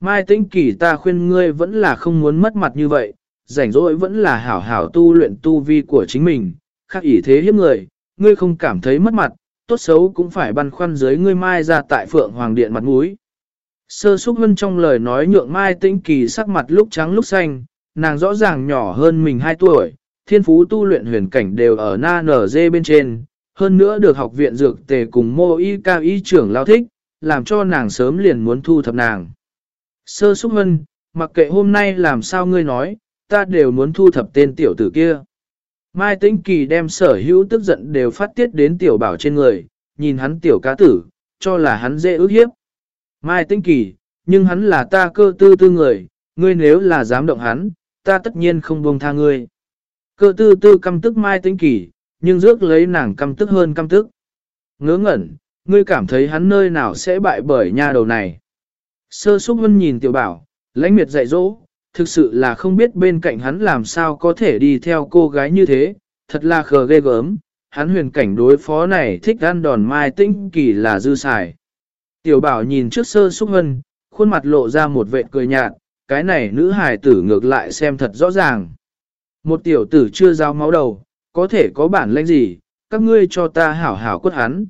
Mai Tĩnh Kỳ ta khuyên ngươi vẫn là không muốn mất mặt như vậy, rảnh rỗi vẫn là hảo hảo tu luyện tu vi của chính mình, khác ỷ thế hiếp người, ngươi không cảm thấy mất mặt, tốt xấu cũng phải băn khoăn dưới ngươi Mai ra tại Phượng Hoàng Điện mặt mũi. Sơ súc Vân trong lời nói nhượng Mai Tĩnh Kỳ sắc mặt lúc trắng lúc xanh, nàng rõ ràng nhỏ hơn mình 2 tuổi, thiên phú tu luyện huyền cảnh đều ở na nở dê bên trên, hơn nữa được học viện dược tề cùng mô y cao y trưởng lao thích, làm cho nàng sớm liền muốn thu thập nàng. Sơ Xúc Hân, mặc kệ hôm nay làm sao ngươi nói, ta đều muốn thu thập tên tiểu tử kia. Mai Tĩnh Kỳ đem sở hữu tức giận đều phát tiết đến tiểu bảo trên người, nhìn hắn tiểu cá tử, cho là hắn dễ ước hiếp. Mai Tĩnh Kỳ, nhưng hắn là ta cơ tư tư người, ngươi nếu là dám động hắn, ta tất nhiên không buông tha ngươi. Cơ tư tư căm tức Mai Tĩnh Kỳ, nhưng rước lấy nàng căm tức hơn căm tức. Ngớ ngẩn, ngươi cảm thấy hắn nơi nào sẽ bại bởi nha đầu này. Sơ Súc Vân nhìn tiểu bảo, lãnh miệt dạy dỗ, thực sự là không biết bên cạnh hắn làm sao có thể đi theo cô gái như thế, thật là khờ ghê gớm, hắn huyền cảnh đối phó này thích ăn đòn mai tinh kỳ là dư xài. Tiểu bảo nhìn trước sơ Súc Vân, khuôn mặt lộ ra một vệ cười nhạt, cái này nữ hài tử ngược lại xem thật rõ ràng. Một tiểu tử chưa giao máu đầu, có thể có bản lãnh gì, các ngươi cho ta hảo hảo quất hắn.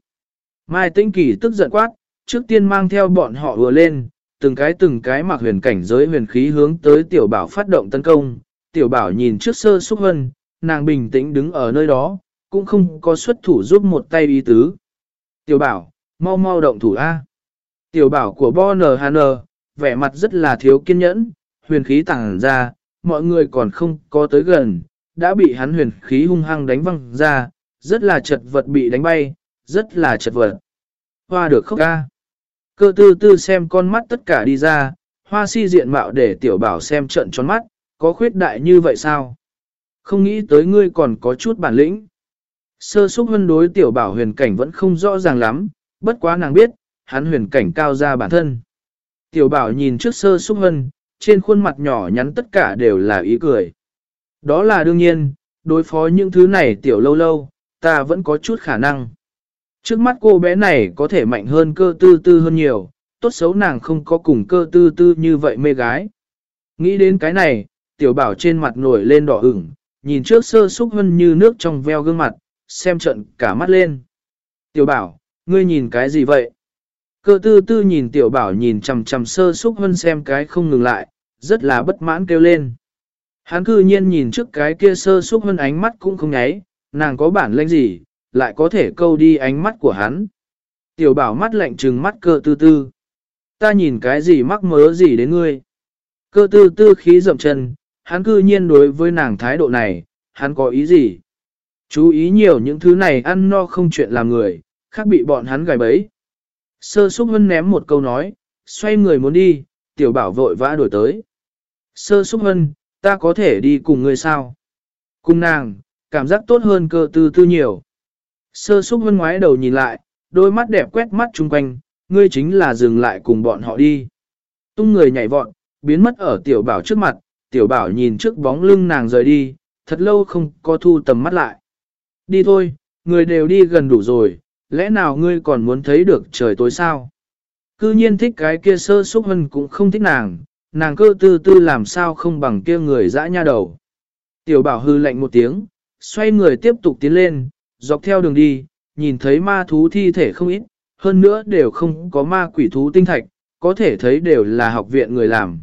Mai Tĩnh Kỳ tức giận quát, trước tiên mang theo bọn họ vừa lên, từng cái từng cái mặc huyền cảnh giới huyền khí hướng tới tiểu bảo phát động tấn công. Tiểu bảo nhìn trước sơ xúc hân, nàng bình tĩnh đứng ở nơi đó, cũng không có xuất thủ giúp một tay ý tứ. Tiểu bảo, mau mau động thủ A. Tiểu bảo của Bonner NHN, vẻ mặt rất là thiếu kiên nhẫn, huyền khí tàng ra, mọi người còn không có tới gần, đã bị hắn huyền khí hung hăng đánh văng ra, rất là chật vật bị đánh bay, rất là chật vật. Hoa được khóc ca. Cơ tư tư xem con mắt tất cả đi ra, hoa si diện mạo để tiểu bảo xem trận tròn mắt, có khuyết đại như vậy sao? Không nghĩ tới ngươi còn có chút bản lĩnh. Sơ xúc hân đối tiểu bảo huyền cảnh vẫn không rõ ràng lắm, bất quá nàng biết, hắn huyền cảnh cao ra bản thân. Tiểu bảo nhìn trước sơ xúc hân, trên khuôn mặt nhỏ nhắn tất cả đều là ý cười. Đó là đương nhiên, đối phó những thứ này tiểu lâu lâu, ta vẫn có chút khả năng. Trước mắt cô bé này có thể mạnh hơn cơ tư tư hơn nhiều, tốt xấu nàng không có cùng cơ tư tư như vậy mê gái. Nghĩ đến cái này, tiểu bảo trên mặt nổi lên đỏ ửng, nhìn trước sơ xúc hơn như nước trong veo gương mặt, xem trận cả mắt lên. Tiểu bảo, ngươi nhìn cái gì vậy? Cơ tư tư nhìn tiểu bảo nhìn chằm chằm sơ xúc hơn xem cái không ngừng lại, rất là bất mãn kêu lên. Hắn cư nhiên nhìn trước cái kia sơ xúc hơn ánh mắt cũng không nháy, nàng có bản lĩnh gì, lại có thể câu đi ánh mắt của hắn. Tiểu bảo mắt lạnh trừng mắt cơ tư tư. Ta nhìn cái gì mắc mớ gì đến ngươi. Cơ tư tư khí dậm chân, hắn cư nhiên đối với nàng thái độ này, hắn có ý gì? Chú ý nhiều những thứ này ăn no không chuyện làm người, khác bị bọn hắn gài bẫy. Sơ Súc Hân ném một câu nói, xoay người muốn đi, tiểu bảo vội vã đổi tới. Sơ Súc Hân, ta có thể đi cùng ngươi sao? Cùng nàng, cảm giác tốt hơn cơ tư tư nhiều. Sơ Súc Hân ngoái đầu nhìn lại, đôi mắt đẹp quét mắt chung quanh, ngươi chính là dừng lại cùng bọn họ đi. Tung người nhảy vọt, biến mất ở tiểu bảo trước mặt, tiểu bảo nhìn trước bóng lưng nàng rời đi, thật lâu không có thu tầm mắt lại. Đi thôi, người đều đi gần đủ rồi, lẽ nào ngươi còn muốn thấy được trời tối sao? Cư nhiên thích cái kia sơ xúc hân cũng không thích nàng, nàng cơ tư tư làm sao không bằng kia người dã nha đầu. Tiểu bảo hư lạnh một tiếng, xoay người tiếp tục tiến lên, dọc theo đường đi, nhìn thấy ma thú thi thể không ít, hơn nữa đều không có ma quỷ thú tinh thạch, có thể thấy đều là học viện người làm.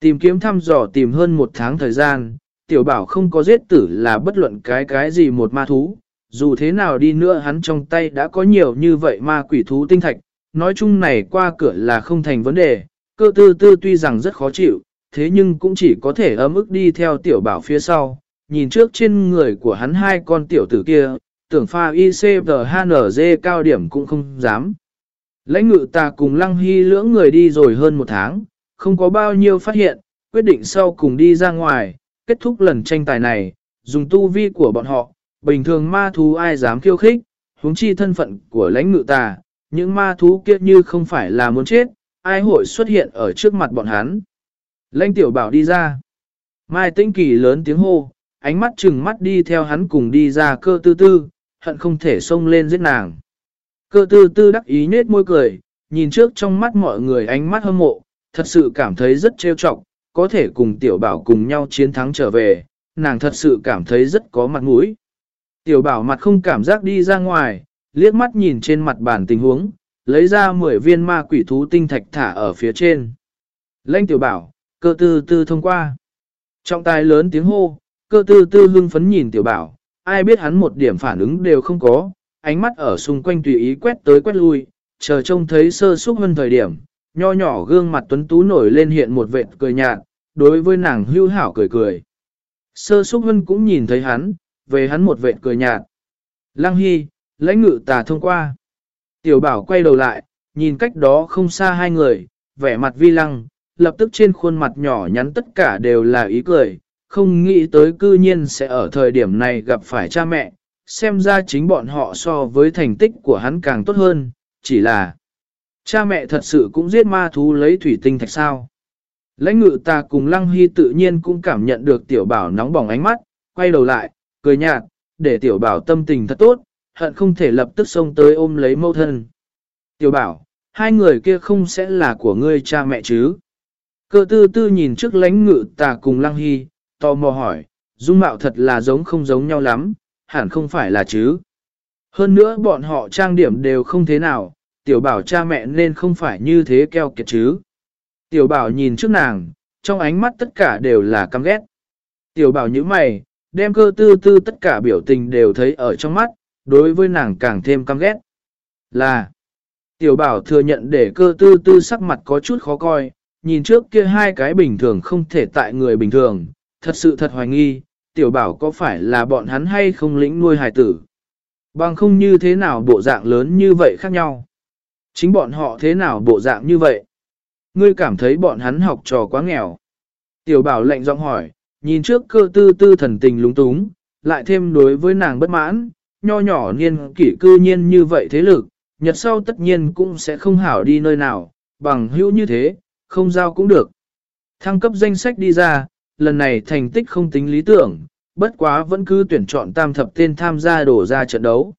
Tìm kiếm thăm dò tìm hơn một tháng thời gian, tiểu bảo không có giết tử là bất luận cái cái gì một ma thú, dù thế nào đi nữa hắn trong tay đã có nhiều như vậy ma quỷ thú tinh thạch, nói chung này qua cửa là không thành vấn đề, cơ tư tư tuy rằng rất khó chịu, thế nhưng cũng chỉ có thể ấm ức đi theo tiểu bảo phía sau, nhìn trước trên người của hắn hai con tiểu tử kia, tưởng pha ICPHNZ cao điểm cũng không dám. Lãnh ngự ta cùng lăng hy lưỡng người đi rồi hơn một tháng, không có bao nhiêu phát hiện, quyết định sau cùng đi ra ngoài, kết thúc lần tranh tài này, dùng tu vi của bọn họ, bình thường ma thú ai dám khiêu khích, huống chi thân phận của lãnh ngự ta những ma thú kia như không phải là muốn chết, ai hội xuất hiện ở trước mặt bọn hắn. Lãnh tiểu bảo đi ra. Mai tinh kỳ lớn tiếng hô, ánh mắt chừng mắt đi theo hắn cùng đi ra cơ tư tư, hận không thể xông lên giết nàng. Cơ tư tư đắc ý nết môi cười, nhìn trước trong mắt mọi người ánh mắt hâm mộ, thật sự cảm thấy rất trêu chọc, có thể cùng tiểu bảo cùng nhau chiến thắng trở về, nàng thật sự cảm thấy rất có mặt mũi. Tiểu bảo mặt không cảm giác đi ra ngoài, liếc mắt nhìn trên mặt bàn tình huống, lấy ra 10 viên ma quỷ thú tinh thạch thả ở phía trên. Lênh tiểu bảo, cơ tư tư thông qua. Trọng tài lớn tiếng hô, cơ tư tư hưng phấn nhìn tiểu bảo, ai biết hắn một điểm phản ứng đều không có, ánh mắt ở xung quanh tùy ý quét tới quét lui, chờ trông thấy sơ xúc hơn thời điểm, nho nhỏ gương mặt tuấn tú nổi lên hiện một vệt cười nhạt, đối với nàng hưu hảo cười cười. Sơ xúc hân cũng nhìn thấy hắn, về hắn một vệt cười nhạt. Lăng Hy, lãnh ngự tà thông qua. Tiểu bảo quay đầu lại, nhìn cách đó không xa hai người, vẻ mặt vi lăng, lập tức trên khuôn mặt nhỏ nhắn tất cả đều là ý cười, không nghĩ tới cư nhiên sẽ ở thời điểm này gặp phải cha mẹ, xem ra chính bọn họ so với thành tích của hắn càng tốt hơn, chỉ là cha mẹ thật sự cũng giết ma thú lấy thủy tinh thạch sao. Lãnh ngự ta cùng Lăng Hy tự nhiên cũng cảm nhận được tiểu bảo nóng bỏng ánh mắt, quay đầu lại, cười nhạt, để tiểu bảo tâm tình thật tốt, hận không thể lập tức xông tới ôm lấy mâu thân. Tiểu bảo, hai người kia không sẽ là của ngươi cha mẹ chứ? Cơ tư tư nhìn trước lãnh ngự ta cùng Lăng Hy, tò mò hỏi, dung mạo thật là giống không giống nhau lắm, hẳn không phải là chứ. Hơn nữa bọn họ trang điểm đều không thế nào, tiểu bảo cha mẹ nên không phải như thế keo kiệt chứ. Tiểu bảo nhìn trước nàng, trong ánh mắt tất cả đều là căm ghét. Tiểu bảo như mày, đem cơ tư tư tất cả biểu tình đều thấy ở trong mắt, đối với nàng càng thêm căm ghét. Là, tiểu bảo thừa nhận để cơ tư tư sắc mặt có chút khó coi, nhìn trước kia hai cái bình thường không thể tại người bình thường, thật sự thật hoài nghi, tiểu bảo có phải là bọn hắn hay không lĩnh nuôi hài tử. Bằng không như thế nào bộ dạng lớn như vậy khác nhau. Chính bọn họ thế nào bộ dạng như vậy. Ngươi cảm thấy bọn hắn học trò quá nghèo. Tiểu bảo lệnh giọng hỏi, nhìn trước cơ tư tư thần tình lúng túng, lại thêm đối với nàng bất mãn, nho nhỏ niên kỷ cư nhiên như vậy thế lực, nhật sau tất nhiên cũng sẽ không hảo đi nơi nào, bằng hữu như thế, không giao cũng được. Thăng cấp danh sách đi ra, lần này thành tích không tính lý tưởng, bất quá vẫn cứ tuyển chọn tam thập tên tham gia đổ ra trận đấu.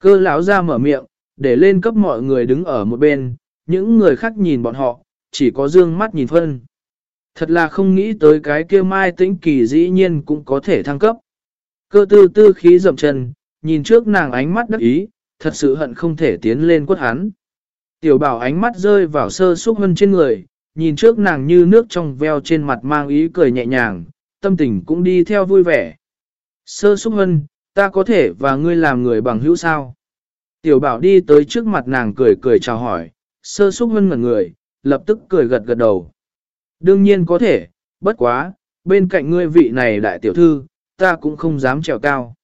Cơ lão ra mở miệng, để lên cấp mọi người đứng ở một bên, những người khác nhìn bọn họ, chỉ có dương mắt nhìn phân. Thật là không nghĩ tới cái kia mai tĩnh kỳ dĩ nhiên cũng có thể thăng cấp. Cơ tư tư khí dậm chân, nhìn trước nàng ánh mắt đắc ý, thật sự hận không thể tiến lên quất hắn. Tiểu bảo ánh mắt rơi vào sơ xúc hân trên người, nhìn trước nàng như nước trong veo trên mặt mang ý cười nhẹ nhàng, tâm tình cũng đi theo vui vẻ. Sơ xúc hân, ta có thể và ngươi làm người bằng hữu sao? Tiểu bảo đi tới trước mặt nàng cười cười chào hỏi, sơ xúc hân ngẩn người, lập tức cười gật gật đầu. Đương nhiên có thể, bất quá, bên cạnh ngươi vị này đại tiểu thư, ta cũng không dám trèo cao.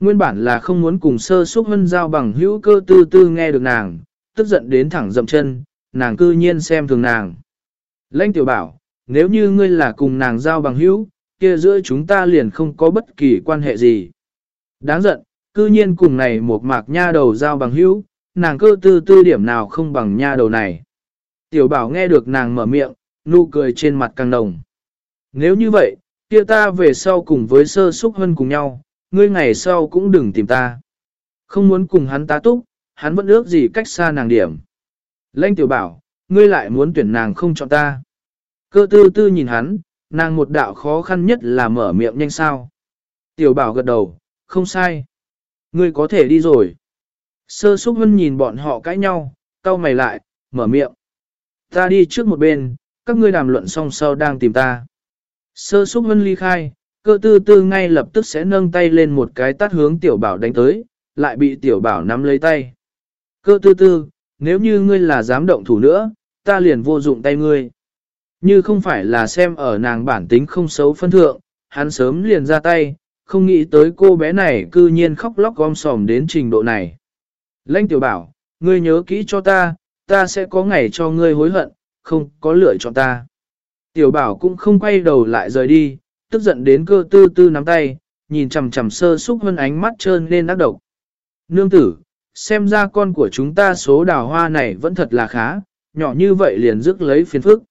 Nguyên bản là không muốn cùng sơ xúc hân giao bằng hữu cơ tư tư nghe được nàng, tức giận đến thẳng dậm chân, nàng cư nhiên xem thường nàng. Lãnh tiểu bảo, nếu như ngươi là cùng nàng giao bằng hữu, kia giữa chúng ta liền không có bất kỳ quan hệ gì. Đáng giận, cư nhiên cùng này một mạc nha đầu giao bằng hữu, nàng cơ tư tư điểm nào không bằng nha đầu này. Tiểu bảo nghe được nàng mở miệng, nụ cười trên mặt càng nồng. Nếu như vậy, kia ta về sau cùng với sơ xúc hơn cùng nhau, ngươi ngày sau cũng đừng tìm ta. Không muốn cùng hắn tá túc, hắn vẫn ước gì cách xa nàng điểm. Lênh tiểu bảo, ngươi lại muốn tuyển nàng không chọn ta. Cơ tư tư nhìn hắn, nàng một đạo khó khăn nhất là mở miệng nhanh sao. Tiểu bảo gật đầu, không sai. Ngươi có thể đi rồi. Sơ xúc hân nhìn bọn họ cãi nhau, cau mày lại, mở miệng. Ta đi trước một bên, các ngươi đàm luận xong sau đang tìm ta. Sơ xúc hân ly khai, cơ tư tư ngay lập tức sẽ nâng tay lên một cái tát hướng tiểu bảo đánh tới, lại bị tiểu bảo nắm lấy tay. Cơ tư tư, nếu như ngươi là dám động thủ nữa, ta liền vô dụng tay ngươi. Như không phải là xem ở nàng bản tính không xấu phân thượng, hắn sớm liền ra tay, không nghĩ tới cô bé này cư nhiên khóc lóc gom sòm đến trình độ này. Lênh tiểu bảo, ngươi nhớ kỹ cho ta, ta sẽ có ngày cho ngươi hối hận, không có lựa chọn ta. Tiểu bảo cũng không quay đầu lại rời đi, tức giận đến cơ tư tư nắm tay, nhìn chầm chầm sơ xúc hơn ánh mắt trơn lên ác độc. Nương tử, xem ra con của chúng ta số đào hoa này vẫn thật là khá, nhỏ như vậy liền rước lấy phiền phức.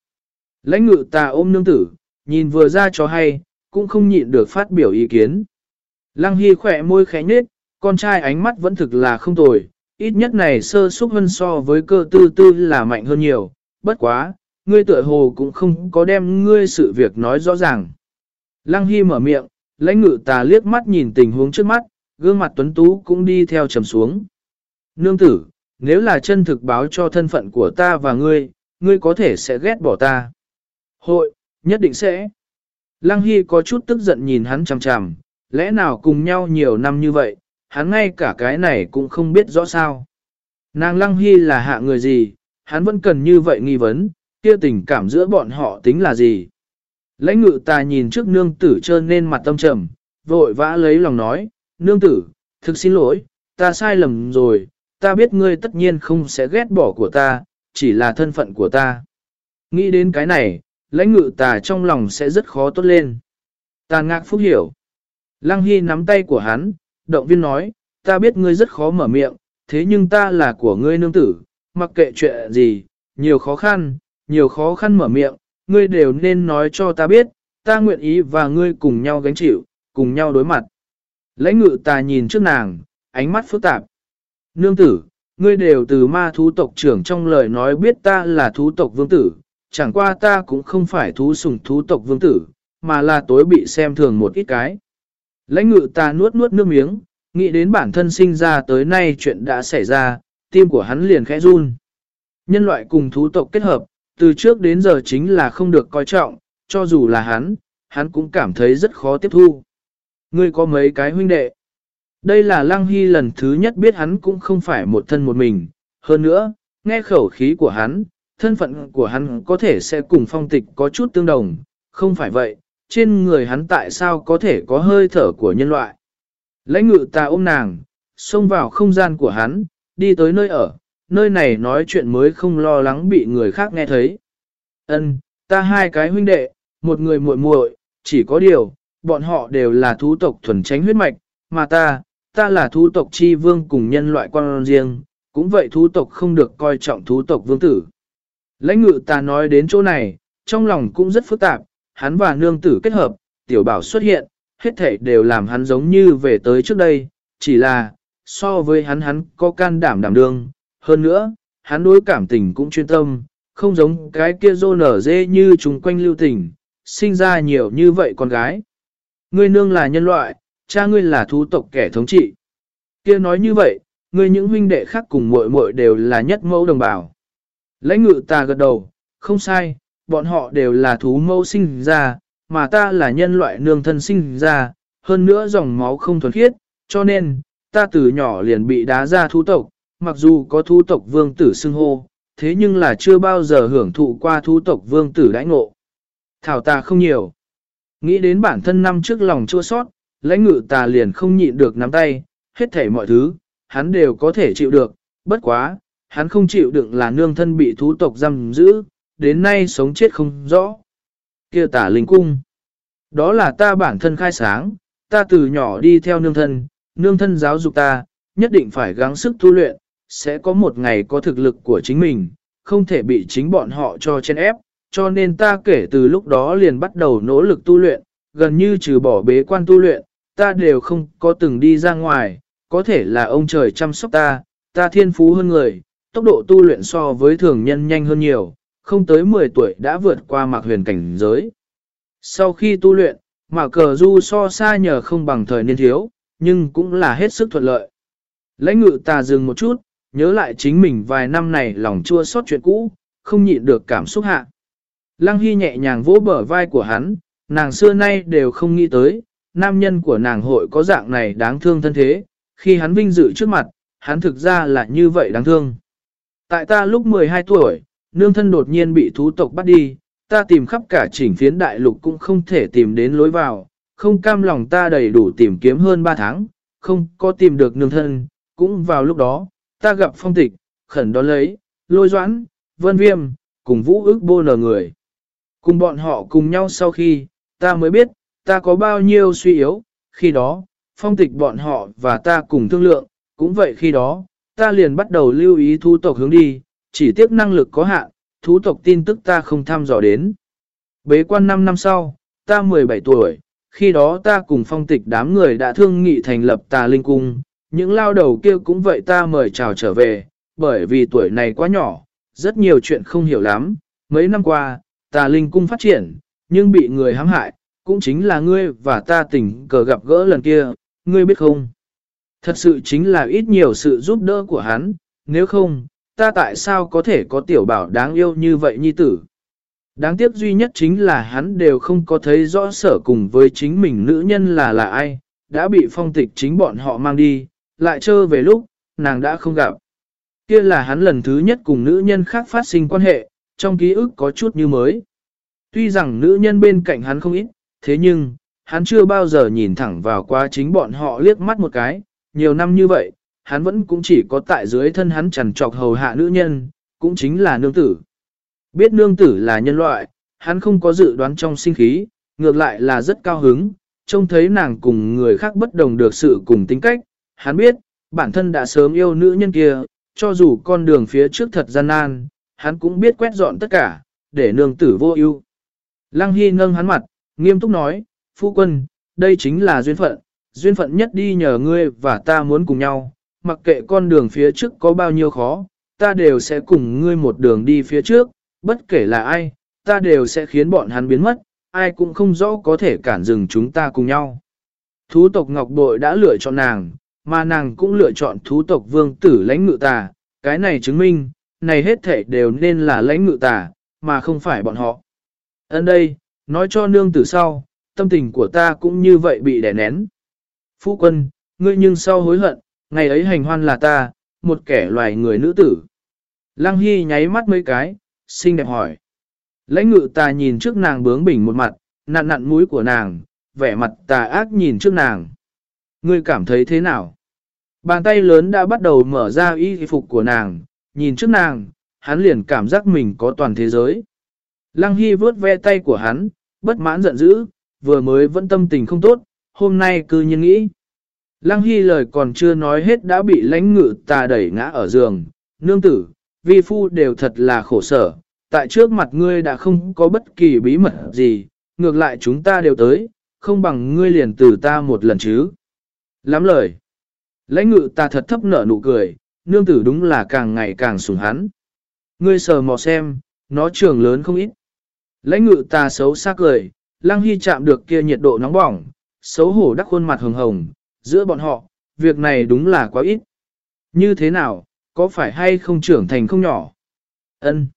Lãnh ngự ta ôm nương tử, nhìn vừa ra cho hay, cũng không nhịn được phát biểu ý kiến. Lăng Hy khỏe môi khẽ nhết, con trai ánh mắt vẫn thực là không tồi, ít nhất này sơ xúc hơn so với cơ tư tư là mạnh hơn nhiều, bất quá, ngươi tựa hồ cũng không có đem ngươi sự việc nói rõ ràng. Lăng Hy mở miệng, lãnh ngự tà liếc mắt nhìn tình huống trước mắt, gương mặt tuấn tú cũng đi theo trầm xuống. Nương tử, nếu là chân thực báo cho thân phận của ta và ngươi, ngươi có thể sẽ ghét bỏ ta. Hội, nhất định sẽ. Lăng Hy có chút tức giận nhìn hắn chằm chằm, lẽ nào cùng nhau nhiều năm như vậy, hắn ngay cả cái này cũng không biết rõ sao. Nàng Lăng Hy là hạ người gì, hắn vẫn cần như vậy nghi vấn, kia tình cảm giữa bọn họ tính là gì. Lãnh ngự ta nhìn trước nương tử trơn nên mặt tâm trầm, vội vã lấy lòng nói, nương tử, thực xin lỗi, ta sai lầm rồi, ta biết ngươi tất nhiên không sẽ ghét bỏ của ta, chỉ là thân phận của ta. Nghĩ đến cái này, lãnh ngự tà trong lòng sẽ rất khó tốt lên. Tàn ngạc phúc hiểu. Lăng Hy nắm tay của hắn, động viên nói, ta biết ngươi rất khó mở miệng, thế nhưng ta là của ngươi nương tử, mặc kệ chuyện gì, nhiều khó khăn, nhiều khó khăn mở miệng, ngươi đều nên nói cho ta biết, ta nguyện ý và ngươi cùng nhau gánh chịu, cùng nhau đối mặt. Lãnh ngự ta nhìn trước nàng, ánh mắt phức tạp. Nương tử, ngươi đều từ ma thú tộc trưởng trong lời nói biết ta là thú tộc vương tử, chẳng qua ta cũng không phải thú sủng thú tộc vương tử, mà là tối bị xem thường một ít cái. Lãnh ngự ta nuốt nuốt nước miếng, nghĩ đến bản thân sinh ra tới nay chuyện đã xảy ra, tim của hắn liền khẽ run. Nhân loại cùng thú tộc kết hợp, từ trước đến giờ chính là không được coi trọng, cho dù là hắn, hắn cũng cảm thấy rất khó tiếp thu. Ngươi có mấy cái huynh đệ? Đây là Lăng Hy lần thứ nhất biết hắn cũng không phải một thân một mình. Hơn nữa, nghe khẩu khí của hắn, thân phận của hắn có thể sẽ cùng phong tịch có chút tương đồng. Không phải vậy, trên người hắn tại sao có thể có hơi thở của nhân loại? Lãnh ngự ta ôm nàng, xông vào không gian của hắn, đi tới nơi ở, nơi này nói chuyện mới không lo lắng bị người khác nghe thấy. Ân, ta hai cái huynh đệ, một người muội muội, chỉ có điều, bọn họ đều là thú tộc thuần tránh huyết mạch, mà ta, ta là thú tộc chi vương cùng nhân loại quan riêng, cũng vậy thú tộc không được coi trọng thú tộc vương tử. Lãnh ngự ta nói đến chỗ này, trong lòng cũng rất phức tạp, hắn và nương tử kết hợp, tiểu bảo xuất hiện, hết thảy đều làm hắn giống như về tới trước đây, chỉ là, so với hắn hắn có can đảm đảm đương, hơn nữa, hắn đối cảm tình cũng chuyên tâm, không giống cái kia rô nở dê như chúng quanh lưu tình, sinh ra nhiều như vậy con gái. Ngươi nương là nhân loại, cha ngươi là thú tộc kẻ thống trị. Kia nói như vậy, ngươi những huynh đệ khác cùng muội muội đều là nhất mẫu đồng bào. Lãnh ngự ta gật đầu, không sai, bọn họ đều là thú mẫu sinh ra, mà ta là nhân loại nương thân sinh ra, hơn nữa dòng máu không thuần khiết, cho nên, ta từ nhỏ liền bị đá ra thú tộc, mặc dù có thú tộc vương tử xưng hô, thế nhưng là chưa bao giờ hưởng thụ qua thú tộc vương tử đãi ngộ. Thảo ta không nhiều. Nghĩ đến bản thân năm trước lòng chua sót, lãnh ngự ta liền không nhịn được nắm tay, hết thảy mọi thứ, hắn đều có thể chịu được, bất quá, hắn không chịu đựng là nương thân bị thú tộc giam giữ, đến nay sống chết không rõ. kia tả linh cung. Đó là ta bản thân khai sáng, ta từ nhỏ đi theo nương thân, nương thân giáo dục ta, nhất định phải gắng sức tu luyện, sẽ có một ngày có thực lực của chính mình, không thể bị chính bọn họ cho chen ép, cho nên ta kể từ lúc đó liền bắt đầu nỗ lực tu luyện, gần như trừ bỏ bế quan tu luyện, ta đều không có từng đi ra ngoài, có thể là ông trời chăm sóc ta, ta thiên phú hơn người, tốc độ tu luyện so với thường nhân nhanh hơn nhiều, không tới 10 tuổi đã vượt qua mạc huyền cảnh giới. Sau khi tu luyện, mà cờ du so xa nhờ không bằng thời niên thiếu, nhưng cũng là hết sức thuận lợi. Lãnh ngự ta dừng một chút, nhớ lại chính mình vài năm này lòng chua xót chuyện cũ, không nhịn được cảm xúc hạ. Lăng Hy nhẹ nhàng vỗ bờ vai của hắn, nàng xưa nay đều không nghĩ tới, nam nhân của nàng hội có dạng này đáng thương thân thế, khi hắn vinh dự trước mặt, hắn thực ra là như vậy đáng thương. Tại ta lúc 12 tuổi, nương thân đột nhiên bị thú tộc bắt đi, ta tìm khắp cả chỉnh phiến đại lục cũng không thể tìm đến lối vào, không cam lòng ta đầy đủ tìm kiếm hơn 3 tháng, không có tìm được nương thân, cũng vào lúc đó, ta gặp phong tịch, khẩn đón lấy, lôi doãn, vân viêm, cùng vũ ước bô nở người. Cùng bọn họ cùng nhau sau khi, ta mới biết, ta có bao nhiêu suy yếu, khi đó, phong tịch bọn họ và ta cùng thương lượng, cũng vậy khi đó, ta liền bắt đầu lưu ý thu tộc hướng đi, chỉ tiếc năng lực có hạn, thú tộc tin tức ta không tham dò đến. Bế quan 5 năm sau, ta 17 tuổi, khi đó ta cùng phong tịch đám người đã thương nghị thành lập tà linh cung, những lao đầu kia cũng vậy ta mời chào trở về, bởi vì tuổi này quá nhỏ, rất nhiều chuyện không hiểu lắm, mấy năm qua, tà linh cung phát triển, nhưng bị người hãm hại, cũng chính là ngươi và ta tình cờ gặp gỡ lần kia, ngươi biết không? Thật sự chính là ít nhiều sự giúp đỡ của hắn, nếu không, ta tại sao có thể có tiểu bảo đáng yêu như vậy nhi tử? Đáng tiếc duy nhất chính là hắn đều không có thấy rõ sở cùng với chính mình nữ nhân là là ai, đã bị phong tịch chính bọn họ mang đi, lại trơ về lúc, nàng đã không gặp. Kia là hắn lần thứ nhất cùng nữ nhân khác phát sinh quan hệ, trong ký ức có chút như mới. Tuy rằng nữ nhân bên cạnh hắn không ít, thế nhưng, hắn chưa bao giờ nhìn thẳng vào qua chính bọn họ liếc mắt một cái, nhiều năm như vậy, hắn vẫn cũng chỉ có tại dưới thân hắn chằn trọc hầu hạ nữ nhân, cũng chính là nương tử. Biết nương tử là nhân loại, hắn không có dự đoán trong sinh khí, ngược lại là rất cao hứng, trông thấy nàng cùng người khác bất đồng được sự cùng tính cách, hắn biết, bản thân đã sớm yêu nữ nhân kia, cho dù con đường phía trước thật gian nan, hắn cũng biết quét dọn tất cả, để nương tử vô ưu. Lăng Hy nâng hắn mặt, nghiêm túc nói, phu quân, đây chính là duyên phận, duyên phận nhất đi nhờ ngươi và ta muốn cùng nhau, mặc kệ con đường phía trước có bao nhiêu khó, ta đều sẽ cùng ngươi một đường đi phía trước, bất kể là ai, ta đều sẽ khiến bọn hắn biến mất, ai cũng không rõ có thể cản dừng chúng ta cùng nhau. Thú tộc Ngọc Bội đã lựa chọn nàng, mà nàng cũng lựa chọn thú tộc vương tử lãnh ngự tà, cái này chứng minh, này hết thể đều nên là lãnh ngự tà, mà không phải bọn họ. Ấn đây, nói cho nương tử sau, tâm tình của ta cũng như vậy bị đè nén. Phu quân, ngươi nhưng sau hối hận, ngày ấy hành hoan là ta, một kẻ loài người nữ tử. Lăng Hy nháy mắt mấy cái, xinh đẹp hỏi. Lãnh ngự ta nhìn trước nàng bướng bỉnh một mặt, nặn nặn mũi của nàng, vẻ mặt tà ác nhìn trước nàng. Ngươi cảm thấy thế nào? Bàn tay lớn đã bắt đầu mở ra y phục của nàng, nhìn trước nàng, hắn liền cảm giác mình có toàn thế giới. Lăng Hy vớt ve tay của hắn, bất mãn giận dữ, vừa mới vẫn tâm tình không tốt, hôm nay cư nhiên nghĩ. Lăng Hy lời còn chưa nói hết đã bị lãnh ngự tà đẩy ngã ở giường, nương tử, vi phu đều thật là khổ sở, tại trước mặt ngươi đã không có bất kỳ bí mật gì, ngược lại chúng ta đều tới, không bằng ngươi liền từ ta một lần chứ. Lắm lời. Lãnh ngự ta thật thấp nở nụ cười, nương tử đúng là càng ngày càng sủng hắn. Ngươi sờ mò xem, nó trường lớn không ít. Lãnh ngự ta xấu xác cười, lăng hy chạm được kia nhiệt độ nóng bỏng, xấu hổ đắc khuôn mặt hồng hồng, giữa bọn họ, việc này đúng là quá ít. Như thế nào, có phải hay không trưởng thành không nhỏ? Ân.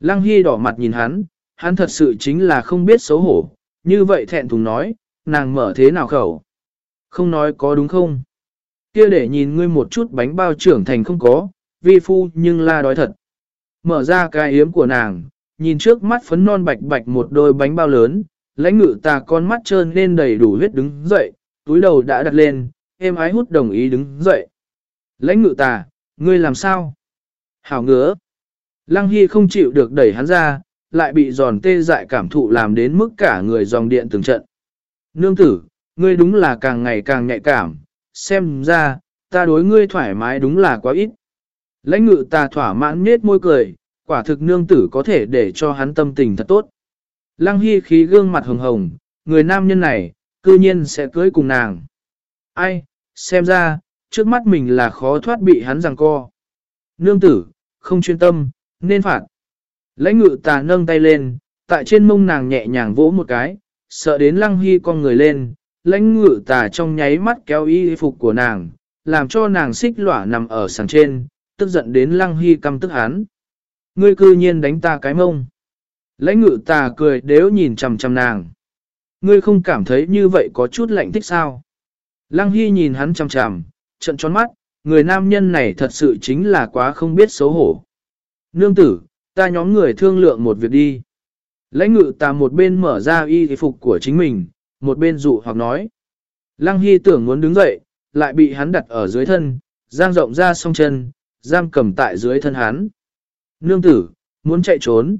Lăng Hy đỏ mặt nhìn hắn, hắn thật sự chính là không biết xấu hổ, như vậy thẹn thùng nói, nàng mở thế nào khẩu? Không nói có đúng không? kia để nhìn ngươi một chút bánh bao trưởng thành không có, vi phu nhưng la đói thật. Mở ra cái yếm của nàng, nhìn trước mắt phấn non bạch bạch một đôi bánh bao lớn, lãnh ngự tà con mắt trơn lên đầy đủ huyết đứng dậy, túi đầu đã đặt lên, êm ái hút đồng ý đứng dậy. Lãnh ngự tà, ngươi làm sao? Hảo ngứa. Lăng Hy không chịu được đẩy hắn ra, lại bị giòn tê dại cảm thụ làm đến mức cả người dòng điện từng trận. Nương tử, ngươi đúng là càng ngày càng nhạy cảm, xem ra, ta đối ngươi thoải mái đúng là quá ít. Lãnh ngự ta thỏa mãn nết môi cười, quả thực nương tử có thể để cho hắn tâm tình thật tốt. Lăng Hy khí gương mặt hồng hồng, người nam nhân này, cư nhiên sẽ cưới cùng nàng. Ai, xem ra, trước mắt mình là khó thoát bị hắn giằng co. Nương tử, không chuyên tâm, nên phạt. Lãnh ngự tà nâng tay lên, tại trên mông nàng nhẹ nhàng vỗ một cái, sợ đến lăng hy con người lên, lãnh ngự tà trong nháy mắt kéo y phục của nàng, làm cho nàng xích lỏa nằm ở sàng trên, tức giận đến lăng hy căm tức hắn. Ngươi cư nhiên đánh ta cái mông. Lãnh ngự tà cười đếu nhìn chằm chằm nàng. Ngươi không cảm thấy như vậy có chút lạnh thích sao? Lăng Hy nhìn hắn chằm chằm, trận tròn mắt, người nam nhân này thật sự chính là quá không biết xấu hổ. Nương tử, ta nhóm người thương lượng một việc đi. Lãnh ngự ta một bên mở ra y phục của chính mình, một bên dụ hoặc nói. Lăng Hy tưởng muốn đứng dậy, lại bị hắn đặt ở dưới thân, giang rộng ra song chân, giam cầm tại dưới thân hắn. Nương tử, muốn chạy trốn.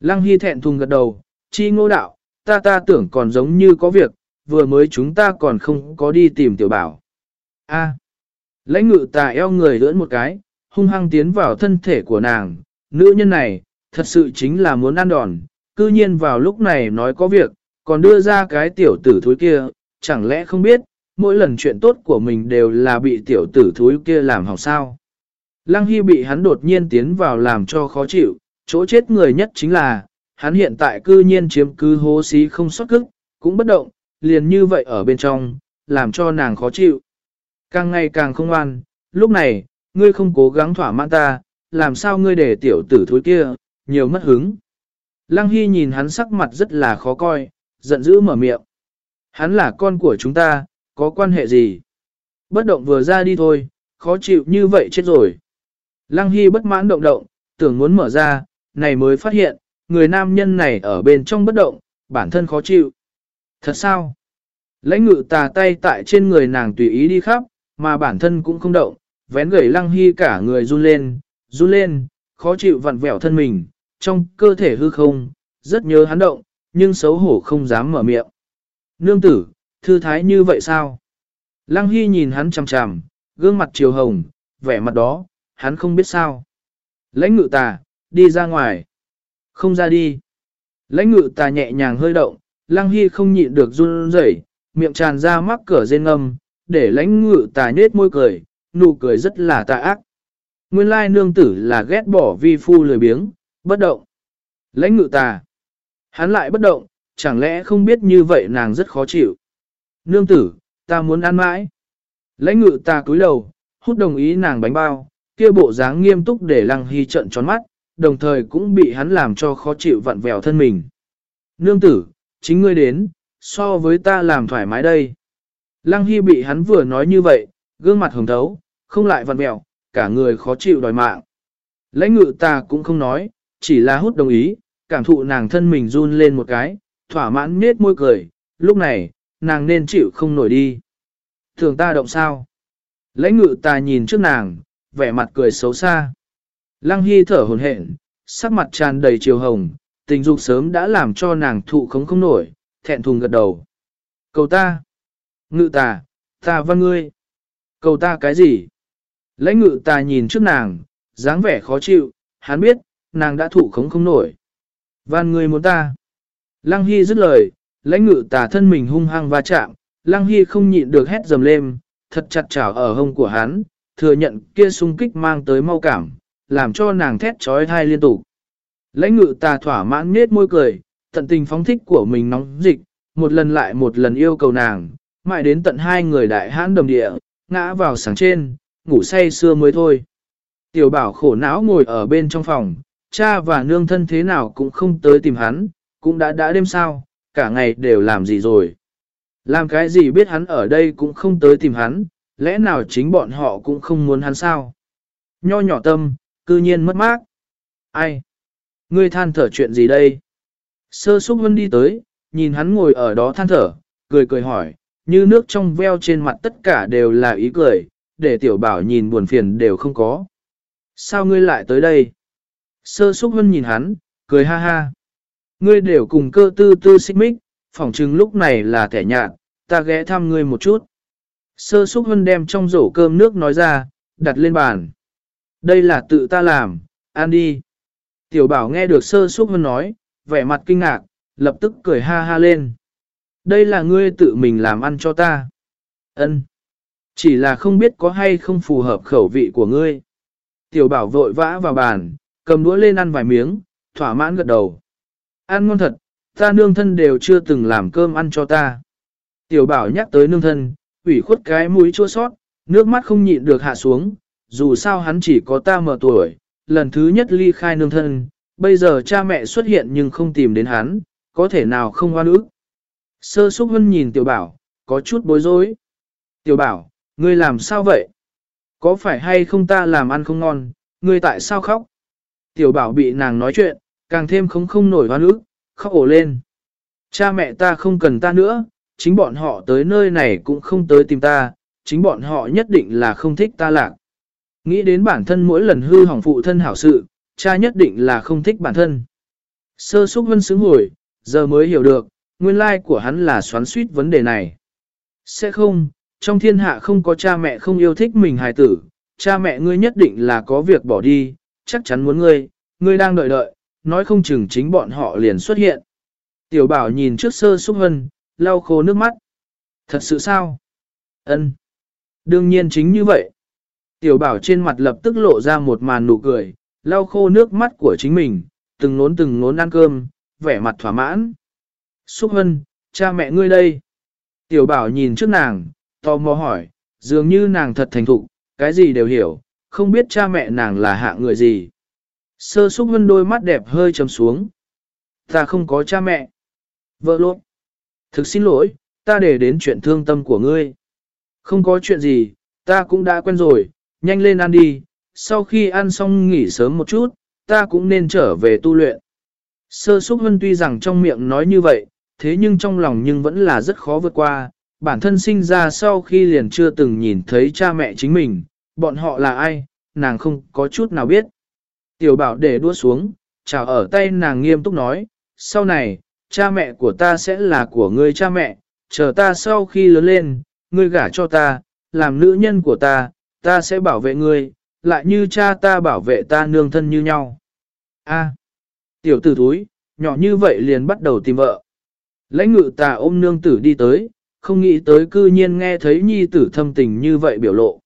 Lăng Hy thẹn thùng gật đầu, chi ngô đạo, ta ta tưởng còn giống như có việc, vừa mới chúng ta còn không có đi tìm tiểu bảo. A. Lãnh ngự tà eo người lưỡn một cái, hung hăng tiến vào thân thể của nàng. Nữ nhân này, thật sự chính là muốn ăn đòn, cư nhiên vào lúc này nói có việc, còn đưa ra cái tiểu tử thúi kia, chẳng lẽ không biết, mỗi lần chuyện tốt của mình đều là bị tiểu tử thúi kia làm hỏng sao. Lăng Hy bị hắn đột nhiên tiến vào làm cho khó chịu, chỗ chết người nhất chính là, hắn hiện tại cư nhiên chiếm cứ hố xí không xuất cức, cũng bất động, liền như vậy ở bên trong, làm cho nàng khó chịu. Càng ngày càng không an, lúc này, ngươi không cố gắng thỏa mãn ta, làm sao ngươi để tiểu tử thối kia, nhiều mất hứng. Lăng Hy nhìn hắn sắc mặt rất là khó coi, giận dữ mở miệng. Hắn là con của chúng ta, có quan hệ gì? Bất động vừa ra đi thôi, khó chịu như vậy chết rồi. Lăng Hy bất mãn động động, tưởng muốn mở ra, này mới phát hiện, người nam nhân này ở bên trong bất động, bản thân khó chịu. Thật sao? Lãnh ngự tà tay tại trên người nàng tùy ý đi khắp, mà bản thân cũng không động, vén gầy lăng hy cả người run lên, run lên, khó chịu vặn vẹo thân mình, trong cơ thể hư không, rất nhớ hắn động, nhưng xấu hổ không dám mở miệng. Nương tử, thư thái như vậy sao? Lăng hy nhìn hắn chằm chằm, gương mặt chiều hồng, vẻ mặt đó, hắn không biết sao. Lãnh ngự tà, đi ra ngoài. Không ra đi. Lãnh ngự tà nhẹ nhàng hơi động, lăng hy không nhịn được run rẩy, miệng tràn ra mắc cửa rên ngâm, để lãnh ngự tà nhết môi cười, nụ cười rất là tà ác. Nguyên lai nương tử là ghét bỏ vi phu lười biếng, bất động. Lãnh ngự tà. Hắn lại bất động, chẳng lẽ không biết như vậy nàng rất khó chịu. Nương tử, ta muốn ăn mãi. Lãnh ngự tà cúi đầu, hút đồng ý nàng bánh bao, kia bộ dáng nghiêm túc để lăng hy trận tròn mắt, đồng thời cũng bị hắn làm cho khó chịu vặn vẹo thân mình. Nương tử, chính ngươi đến, so với ta làm thoải mái đây. Lăng Hy bị hắn vừa nói như vậy, gương mặt hồng thấu, không lại vặn vẹo, cả người khó chịu đòi mạng. Lãnh ngự ta cũng không nói, chỉ là hút đồng ý, cảm thụ nàng thân mình run lên một cái, thỏa mãn nết môi cười, lúc này, nàng nên chịu không nổi đi. Thường ta động sao? Lãnh ngự ta nhìn trước nàng, vẻ mặt cười xấu xa. Lăng Hy thở hồn hển, sắc mặt tràn đầy chiều hồng, tình dục sớm đã làm cho nàng thụ khống không nổi, thẹn thùng gật đầu. Cầu ta! Ngự tà, ta văn ngươi! Cầu ta cái gì? Lãnh ngự tà nhìn trước nàng, dáng vẻ khó chịu, hắn biết, nàng đã thụ khống không nổi. Van ngươi muốn ta! Lăng Hy dứt lời, lãnh ngự tà thân mình hung hăng va chạm, Lăng Hy không nhịn được hét dầm lên, thật chặt chảo ở hông của hắn, thừa nhận kia sung kích mang tới mau cảm, làm cho nàng thét trói thai liên tục. Lãnh ngự tà thỏa mãn nết môi cười, tận tình phóng thích của mình nóng dịch, một lần lại một lần yêu cầu nàng, mãi đến tận hai người đại hãn đồng địa, ngã vào sáng trên, ngủ say xưa mới thôi. Tiểu bảo khổ não ngồi ở bên trong phòng, cha và nương thân thế nào cũng không tới tìm hắn, cũng đã đã đêm sao, cả ngày đều làm gì rồi. Làm cái gì biết hắn ở đây cũng không tới tìm hắn, lẽ nào chính bọn họ cũng không muốn hắn sao? Nho nhỏ tâm, cư nhiên mất mát. Ai? Ngươi than thở chuyện gì đây? Sơ Súc Vân đi tới, nhìn hắn ngồi ở đó than thở, cười cười hỏi, như nước trong veo trên mặt tất cả đều là ý cười, để tiểu bảo nhìn buồn phiền đều không có. Sao ngươi lại tới đây? Sơ Súc Vân nhìn hắn, cười ha ha. Ngươi đều cùng cơ tư tư xích mích, phỏng chừng lúc này là thẻ nhạt, ta ghé thăm ngươi một chút. Sơ Súc Hân đem trong rổ cơm nước nói ra, đặt lên bàn. Đây là tự ta làm, ăn đi. Tiểu bảo nghe được sơ Súc Hân nói, vẻ mặt kinh ngạc, lập tức cười ha ha lên. Đây là ngươi tự mình làm ăn cho ta. Ân, Chỉ là không biết có hay không phù hợp khẩu vị của ngươi. Tiểu bảo vội vã vào bàn, cầm đũa lên ăn vài miếng, thỏa mãn gật đầu. Ăn ngon thật, ta nương thân đều chưa từng làm cơm ăn cho ta. Tiểu bảo nhắc tới nương thân, ủy khuất cái mũi chua sót, nước mắt không nhịn được hạ xuống, dù sao hắn chỉ có ta mở tuổi, lần thứ nhất ly khai nương thân, bây giờ cha mẹ xuất hiện nhưng không tìm đến hắn, có thể nào không hoan ức. Sơ Súc Hân nhìn tiểu bảo, có chút bối rối. Tiểu bảo, ngươi làm sao vậy? Có phải hay không ta làm ăn không ngon, ngươi tại sao khóc? Tiểu bảo bị nàng nói chuyện, càng thêm không không nổi hoan ức, khóc ổ lên. Cha mẹ ta không cần ta nữa, chính bọn họ tới nơi này cũng không tới tìm ta, chính bọn họ nhất định là không thích ta lạc. Nghĩ đến bản thân mỗi lần hư hỏng phụ thân hảo sự, cha nhất định là không thích bản thân. Sơ xúc Vân xứng hồi, giờ mới hiểu được, nguyên lai của hắn là xoắn suýt vấn đề này. Sẽ không, trong thiên hạ không có cha mẹ không yêu thích mình hài tử, cha mẹ ngươi nhất định là có việc bỏ đi, chắc chắn muốn ngươi, ngươi đang đợi đợi, nói không chừng chính bọn họ liền xuất hiện. Tiểu bảo nhìn trước sơ xúc Vân, lau khô nước mắt. Thật sự sao? Ân. Đương nhiên chính như vậy. Tiểu bảo trên mặt lập tức lộ ra một màn nụ cười, lau khô nước mắt của chính mình, từng nốn từng nốn ăn cơm, vẻ mặt thỏa mãn. Xúc hân, cha mẹ ngươi đây. Tiểu bảo nhìn trước nàng, tò mò hỏi, dường như nàng thật thành thục, cái gì đều hiểu, không biết cha mẹ nàng là hạ người gì. Sơ xúc hân đôi mắt đẹp hơi trầm xuống. Ta không có cha mẹ. Vợ lộn. Thực xin lỗi, ta để đến chuyện thương tâm của ngươi. Không có chuyện gì, ta cũng đã quen rồi, nhanh lên ăn đi, sau khi ăn xong nghỉ sớm một chút, ta cũng nên trở về tu luyện. Sơ Súc Hân tuy rằng trong miệng nói như vậy, thế nhưng trong lòng nhưng vẫn là rất khó vượt qua, bản thân sinh ra sau khi liền chưa từng nhìn thấy cha mẹ chính mình, bọn họ là ai, nàng không có chút nào biết. Tiểu bảo để đua xuống, chào ở tay nàng nghiêm túc nói, sau này, cha mẹ của ta sẽ là của ngươi cha mẹ, chờ ta sau khi lớn lên, ngươi gả cho ta, làm nữ nhân của ta, ta sẽ bảo vệ ngươi, lại như cha ta bảo vệ ta nương thân như nhau. A, tiểu tử thúi, nhỏ như vậy liền bắt đầu tìm vợ. Lãnh ngự ta ôm nương tử đi tới, không nghĩ tới cư nhiên nghe thấy nhi tử thâm tình như vậy biểu lộ.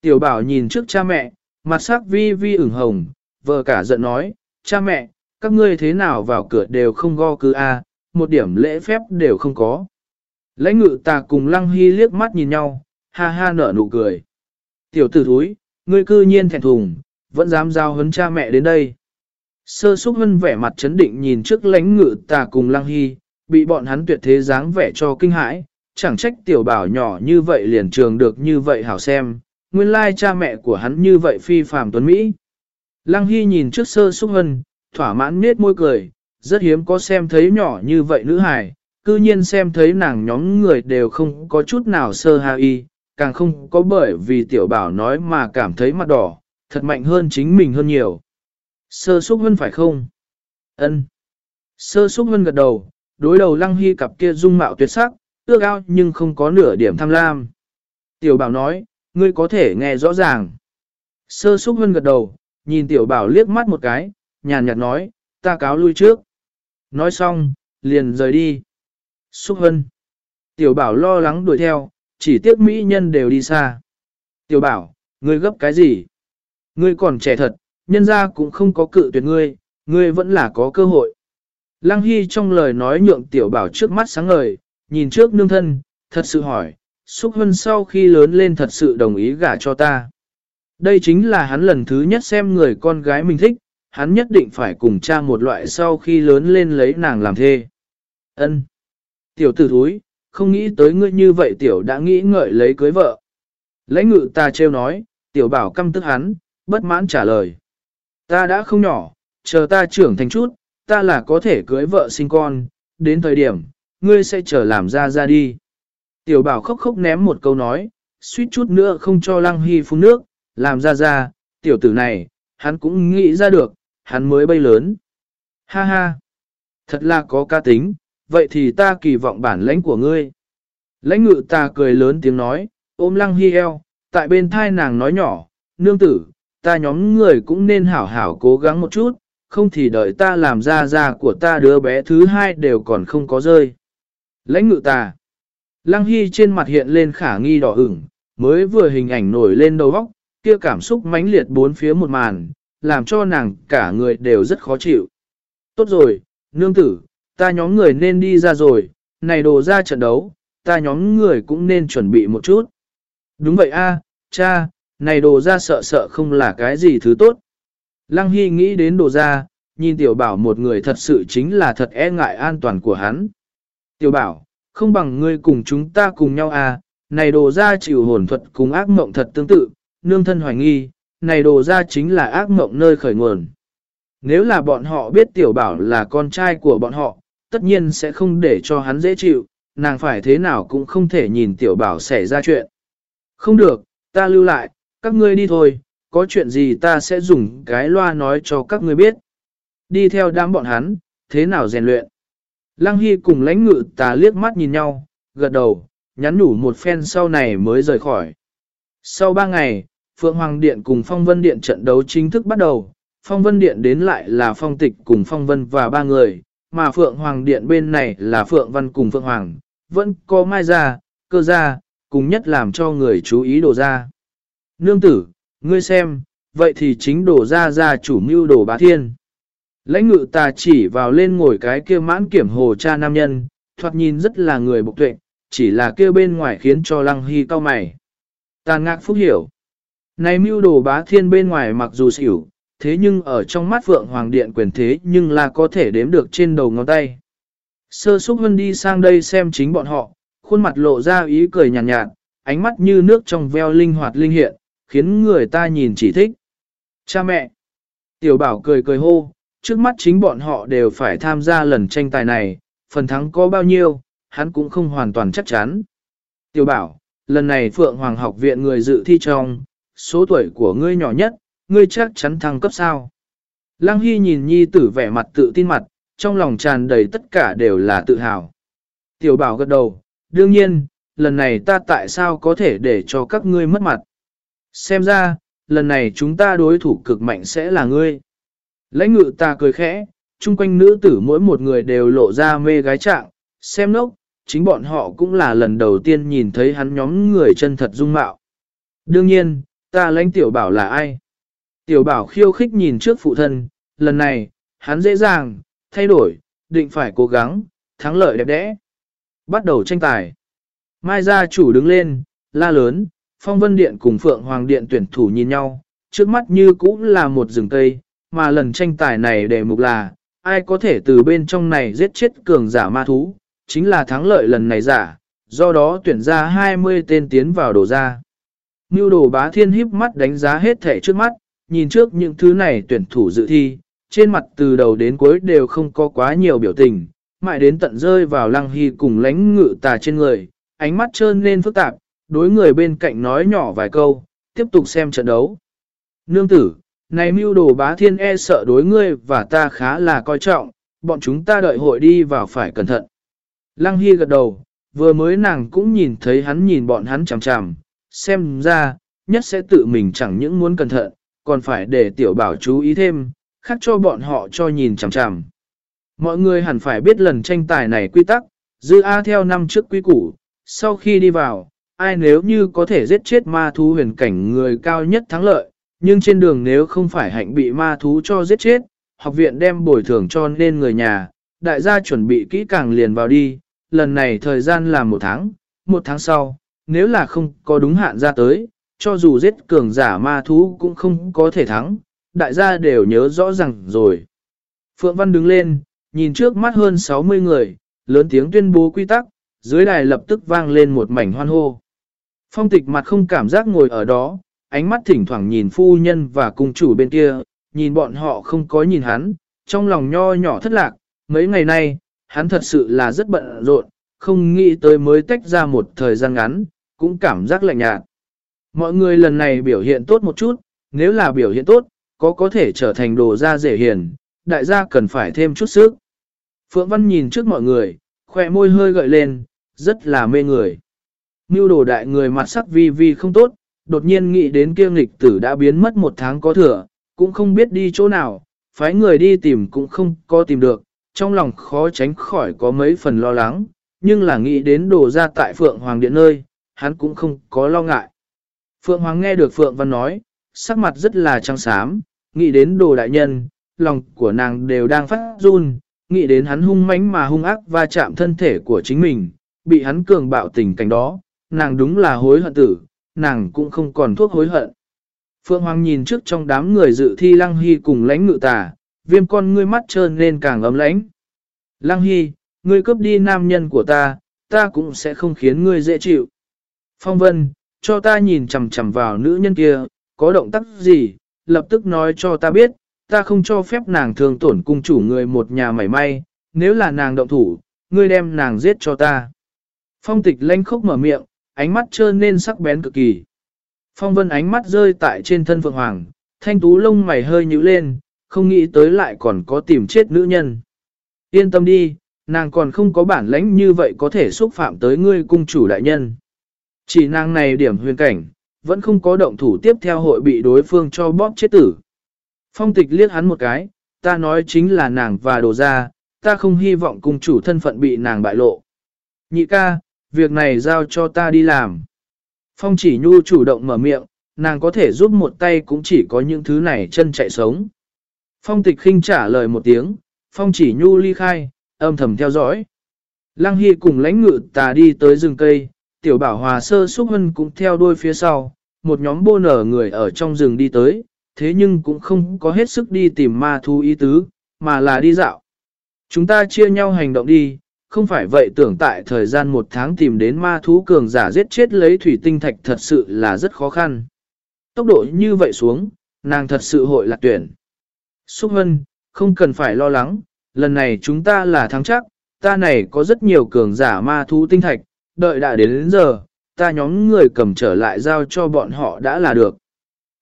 Tiểu bảo nhìn trước cha mẹ, mặt sắc vi vi ửng hồng, vợ cả giận nói, cha mẹ, các ngươi thế nào vào cửa đều không go cứ a, một điểm lễ phép đều không có. Lãnh ngự tà cùng lăng hy liếc mắt nhìn nhau, ha ha nở nụ cười. Tiểu tử thúi, ngươi cư nhiên thẹn thùng, vẫn dám giao hấn cha mẹ đến đây. Sơ xúc hân vẻ mặt chấn định nhìn trước lãnh ngự tà cùng lăng hy, bị bọn hắn tuyệt thế dáng vẻ cho kinh hãi, chẳng trách tiểu bảo nhỏ như vậy liền trường được như vậy hảo xem, nguyên lai cha mẹ của hắn như vậy phi phàm tuấn Mỹ. Lăng Hy nhìn trước sơ xúc hân, thỏa mãn nết môi cười, rất hiếm có xem thấy nhỏ như vậy nữ hài, cư nhiên xem thấy nàng nhóm người đều không có chút nào sơ hà y, càng không có bởi vì tiểu bảo nói mà cảm thấy mặt đỏ, thật mạnh hơn chính mình hơn nhiều. Sơ xúc hơn phải không? ân Sơ xúc hơn gật đầu, đối đầu lăng hy cặp kia dung mạo tuyệt sắc, ước ao nhưng không có nửa điểm tham lam. Tiểu bảo nói, ngươi có thể nghe rõ ràng. Sơ xúc hơn gật đầu, nhìn tiểu bảo liếc mắt một cái, nhàn nhạt nói, ta cáo lui trước. Nói xong, liền rời đi. Xúc hân. Tiểu bảo lo lắng đuổi theo, chỉ tiếc mỹ nhân đều đi xa. Tiểu bảo, ngươi gấp cái gì? Ngươi còn trẻ thật, nhân ra cũng không có cự tuyệt ngươi, ngươi vẫn là có cơ hội. Lăng Hy trong lời nói nhượng tiểu bảo trước mắt sáng ngời, nhìn trước nương thân, thật sự hỏi, Xúc Hân sau khi lớn lên thật sự đồng ý gả cho ta. Đây chính là hắn lần thứ nhất xem người con gái mình thích, hắn nhất định phải cùng cha một loại sau khi lớn lên lấy nàng làm thê. Ân, Tiểu tử thúi, không nghĩ tới ngươi như vậy tiểu đã nghĩ ngợi lấy cưới vợ. Lãnh ngự ta trêu nói, tiểu bảo căm tức hắn, bất mãn trả lời. Ta đã không nhỏ, chờ ta trưởng thành chút, ta là có thể cưới vợ sinh con, đến thời điểm, ngươi sẽ chờ làm ra ra đi. Tiểu bảo khóc khóc ném một câu nói, suýt chút nữa không cho lăng hy phun nước, làm ra ra, tiểu tử này, hắn cũng nghĩ ra được, hắn mới bay lớn. Ha ha, thật là có ca tính, vậy thì ta kỳ vọng bản lãnh của ngươi. Lãnh ngự ta cười lớn tiếng nói, ôm lăng hi eo, tại bên thai nàng nói nhỏ, nương tử, ta nhóm người cũng nên hảo hảo cố gắng một chút, không thì đợi ta làm ra ra của ta đứa bé thứ hai đều còn không có rơi. Lãnh ngự ta. Lăng Hy trên mặt hiện lên khả nghi đỏ ửng, mới vừa hình ảnh nổi lên đầu óc, kia cảm xúc mãnh liệt bốn phía một màn, làm cho nàng cả người đều rất khó chịu. Tốt rồi, nương tử, ta nhóm người nên đi ra rồi, này đồ ra trận đấu, ta nhóm người cũng nên chuẩn bị một chút. Đúng vậy a, cha, này đồ ra sợ sợ không là cái gì thứ tốt. Lăng Hy nghĩ đến đồ ra, nhìn tiểu bảo một người thật sự chính là thật e ngại an toàn của hắn. Tiểu bảo, không bằng ngươi cùng chúng ta cùng nhau à, này đồ ra chịu hồn thuật cùng ác mộng thật tương tự, nương thân hoài nghi, này đồ ra chính là ác mộng nơi khởi nguồn. Nếu là bọn họ biết tiểu bảo là con trai của bọn họ, tất nhiên sẽ không để cho hắn dễ chịu, nàng phải thế nào cũng không thể nhìn tiểu bảo xảy ra chuyện. Không được, ta lưu lại, các ngươi đi thôi, có chuyện gì ta sẽ dùng cái loa nói cho các ngươi biết. Đi theo đám bọn hắn, thế nào rèn luyện. Lăng Hy cùng lãnh ngự ta liếc mắt nhìn nhau, gật đầu, nhắn nhủ một phen sau này mới rời khỏi. Sau ba ngày, Phượng Hoàng Điện cùng Phong Vân Điện trận đấu chính thức bắt đầu. Phong Vân Điện đến lại là Phong Tịch cùng Phong Vân và ba người, mà Phượng Hoàng Điện bên này là Phượng Văn cùng Phượng Hoàng, vẫn có mai ra, cơ ra, cùng nhất làm cho người chú ý đồ ra. Nương tử, ngươi xem, vậy thì chính đổ ra ra chủ mưu đổ bá thiên. Lãnh ngự ta chỉ vào lên ngồi cái kia mãn kiểm hồ cha nam nhân, thoạt nhìn rất là người bộc tuệ, chỉ là kia bên ngoài khiến cho lăng hy cao mày. Tàn ngạc phúc hiểu. Này mưu đồ bá thiên bên ngoài mặc dù xỉu, thế nhưng ở trong mắt Phượng Hoàng Điện quyền thế nhưng là có thể đếm được trên đầu ngón tay. Sơ Súc Hân đi sang đây xem chính bọn họ, khuôn mặt lộ ra ý cười nhàn nhạt, nhạt, ánh mắt như nước trong veo linh hoạt linh hiện, khiến người ta nhìn chỉ thích. Cha mẹ! Tiểu bảo cười cười hô, trước mắt chính bọn họ đều phải tham gia lần tranh tài này, phần thắng có bao nhiêu, hắn cũng không hoàn toàn chắc chắn. Tiểu bảo, lần này Phượng Hoàng học viện người dự thi trong, số tuổi của ngươi nhỏ nhất, ngươi chắc chắn thăng cấp sao. Lăng Hy nhìn nhi tử vẻ mặt tự tin mặt, trong lòng tràn đầy tất cả đều là tự hào. Tiểu bảo gật đầu, đương nhiên, lần này ta tại sao có thể để cho các ngươi mất mặt. Xem ra, lần này chúng ta đối thủ cực mạnh sẽ là ngươi. Lãnh ngự ta cười khẽ, chung quanh nữ tử mỗi một người đều lộ ra mê gái trạng, xem nốc, chính bọn họ cũng là lần đầu tiên nhìn thấy hắn nhóm người chân thật dung mạo. Đương nhiên, ta lãnh tiểu bảo là ai? Tiểu bảo khiêu khích nhìn trước phụ thân, lần này, hắn dễ dàng, thay đổi, định phải cố gắng, thắng lợi đẹp đẽ. Bắt đầu tranh tài. Mai gia chủ đứng lên, la lớn, phong vân điện cùng phượng hoàng điện tuyển thủ nhìn nhau, trước mắt như cũng là một rừng cây, mà lần tranh tài này đề mục là, ai có thể từ bên trong này giết chết cường giả ma thú, chính là thắng lợi lần này giả, do đó tuyển ra 20 tên tiến vào đổ ra. Ngưu đồ bá thiên híp mắt đánh giá hết thể trước mắt, nhìn trước những thứ này tuyển thủ dự thi, trên mặt từ đầu đến cuối đều không có quá nhiều biểu tình, mãi đến tận rơi vào lăng hy cùng lánh ngự tà trên người, ánh mắt trơn lên phức tạp, đối người bên cạnh nói nhỏ vài câu, tiếp tục xem trận đấu. Nương tử, này mưu đồ bá thiên e sợ đối ngươi và ta khá là coi trọng, bọn chúng ta đợi hội đi vào phải cẩn thận. Lăng Hy gật đầu, vừa mới nàng cũng nhìn thấy hắn nhìn bọn hắn chằm chằm, xem ra, nhất sẽ tự mình chẳng những muốn cẩn thận, còn phải để tiểu bảo chú ý thêm, khác cho bọn họ cho nhìn chằm chằm. Mọi người hẳn phải biết lần tranh tài này quy tắc, dư A theo năm trước quy củ, sau khi đi vào, ai nếu như có thể giết chết ma thú huyền cảnh người cao nhất thắng lợi, nhưng trên đường nếu không phải hạnh bị ma thú cho giết chết, học viện đem bồi thường cho nên người nhà, đại gia chuẩn bị kỹ càng liền vào đi, lần này thời gian là một tháng, một tháng sau, nếu là không có đúng hạn ra tới, cho dù giết cường giả ma thú cũng không có thể thắng, đại gia đều nhớ rõ ràng rồi. Phượng Văn đứng lên, nhìn trước mắt hơn 60 người, lớn tiếng tuyên bố quy tắc, dưới đài lập tức vang lên một mảnh hoan hô. Phong tịch mặt không cảm giác ngồi ở đó, ánh mắt thỉnh thoảng nhìn phu nhân và cung chủ bên kia, nhìn bọn họ không có nhìn hắn, trong lòng nho nhỏ thất lạc, mấy ngày nay, hắn thật sự là rất bận rộn, không nghĩ tới mới tách ra một thời gian ngắn, cũng cảm giác lạnh nhạt. Mọi người lần này biểu hiện tốt một chút, nếu là biểu hiện tốt, có có thể trở thành đồ gia dễ hiền, đại gia cần phải thêm chút sức. Phượng Văn nhìn trước mọi người, khỏe môi hơi gợi lên, rất là mê người. Như đồ đại người mặt sắc vi vi không tốt, đột nhiên nghĩ đến kia nghịch tử đã biến mất một tháng có thừa, cũng không biết đi chỗ nào, phái người đi tìm cũng không có tìm được, trong lòng khó tránh khỏi có mấy phần lo lắng, nhưng là nghĩ đến đồ ra tại Phượng Hoàng Điện nơi, hắn cũng không có lo ngại. Phượng Hoàng nghe được Phượng Văn nói, sắc mặt rất là trăng xám, nghĩ đến đồ đại nhân, lòng của nàng đều đang phát run, nghĩ đến hắn hung mãnh mà hung ác va chạm thân thể của chính mình, bị hắn cường bạo tình cảnh đó, nàng đúng là hối hận tử, nàng cũng không còn thuốc hối hận. Phượng Hoàng nhìn trước trong đám người dự thi Lăng Hy cùng lãnh ngự tà, viêm con ngươi mắt trơn lên càng ấm lãnh. Lăng Hy, ngươi cướp đi nam nhân của ta, ta cũng sẽ không khiến ngươi dễ chịu. Phong Vân, cho ta nhìn chằm chằm vào nữ nhân kia, có động tác gì, lập tức nói cho ta biết, ta không cho phép nàng thương tổn cung chủ người một nhà mảy may, nếu là nàng động thủ, ngươi đem nàng giết cho ta. Phong tịch lanh khốc mở miệng, ánh mắt trơn nên sắc bén cực kỳ. Phong vân ánh mắt rơi tại trên thân Phượng Hoàng, thanh tú lông mày hơi nhíu lên, không nghĩ tới lại còn có tìm chết nữ nhân. Yên tâm đi, nàng còn không có bản lãnh như vậy có thể xúc phạm tới ngươi cung chủ đại nhân. Chỉ nàng này điểm huyền cảnh, vẫn không có động thủ tiếp theo hội bị đối phương cho bóp chết tử. Phong tịch liếc hắn một cái, ta nói chính là nàng và đồ ra, ta không hy vọng cùng chủ thân phận bị nàng bại lộ. Nhị ca, việc này giao cho ta đi làm. Phong chỉ nhu chủ động mở miệng, nàng có thể giúp một tay cũng chỉ có những thứ này chân chạy sống. Phong tịch khinh trả lời một tiếng, phong chỉ nhu ly khai, âm thầm theo dõi. Lăng Hy cùng lãnh ngự tà đi tới rừng cây, tiểu bảo hòa sơ xúc hân cũng theo đuôi phía sau, một nhóm bô nở người ở trong rừng đi tới, thế nhưng cũng không có hết sức đi tìm ma thú ý tứ, mà là đi dạo. Chúng ta chia nhau hành động đi, không phải vậy tưởng tại thời gian một tháng tìm đến ma thú cường giả giết chết lấy thủy tinh thạch thật sự là rất khó khăn. Tốc độ như vậy xuống, nàng thật sự hội lạc tuyển. Xúc Hân, không cần phải lo lắng, lần này chúng ta là thắng chắc, ta này có rất nhiều cường giả ma thú tinh thạch, đợi đã đến, đến giờ, ta nhóm người cầm trở lại giao cho bọn họ đã là được.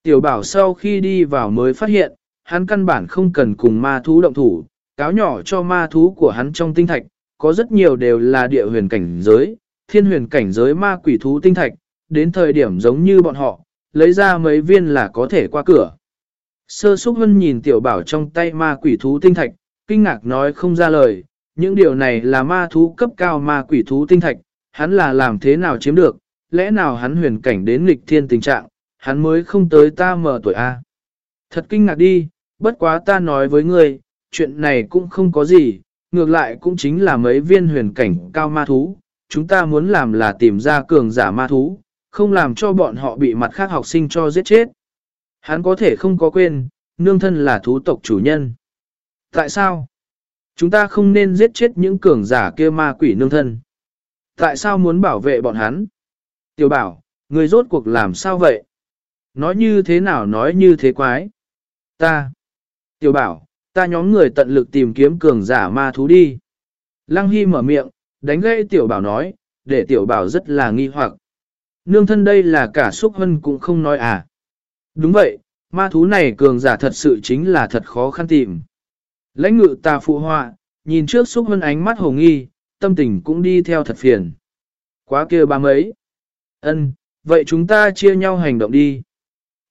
Tiểu bảo sau khi đi vào mới phát hiện, hắn căn bản không cần cùng ma thú động thủ, cáo nhỏ cho ma thú của hắn trong tinh thạch, có rất nhiều đều là địa huyền cảnh giới, thiên huyền cảnh giới ma quỷ thú tinh thạch, đến thời điểm giống như bọn họ, lấy ra mấy viên là có thể qua cửa. Sơ súc Hân nhìn tiểu bảo trong tay ma quỷ thú tinh thạch, kinh ngạc nói không ra lời, những điều này là ma thú cấp cao ma quỷ thú tinh thạch, hắn là làm thế nào chiếm được, lẽ nào hắn huyền cảnh đến nghịch thiên tình trạng, hắn mới không tới ta mở tuổi A. Thật kinh ngạc đi, bất quá ta nói với ngươi, chuyện này cũng không có gì, ngược lại cũng chính là mấy viên huyền cảnh cao ma thú, chúng ta muốn làm là tìm ra cường giả ma thú, không làm cho bọn họ bị mặt khác học sinh cho giết chết. Hắn có thể không có quên, nương thân là thú tộc chủ nhân. Tại sao? Chúng ta không nên giết chết những cường giả kia ma quỷ nương thân. Tại sao muốn bảo vệ bọn hắn? Tiểu bảo, người rốt cuộc làm sao vậy? Nói như thế nào nói như thế quái? Ta. Tiểu bảo, ta nhóm người tận lực tìm kiếm cường giả ma thú đi. Lăng Hy mở miệng, đánh gãy tiểu bảo nói, để tiểu bảo rất là nghi hoặc. Nương thân đây là cả xúc hân cũng không nói à. Đúng vậy, ma thú này cường giả thật sự chính là thật khó khăn tìm. Lãnh ngự ta phụ họa, nhìn trước xúc hân ánh mắt hồ nghi, tâm tình cũng đi theo thật phiền. Quá kia ba mấy. ân vậy chúng ta chia nhau hành động đi.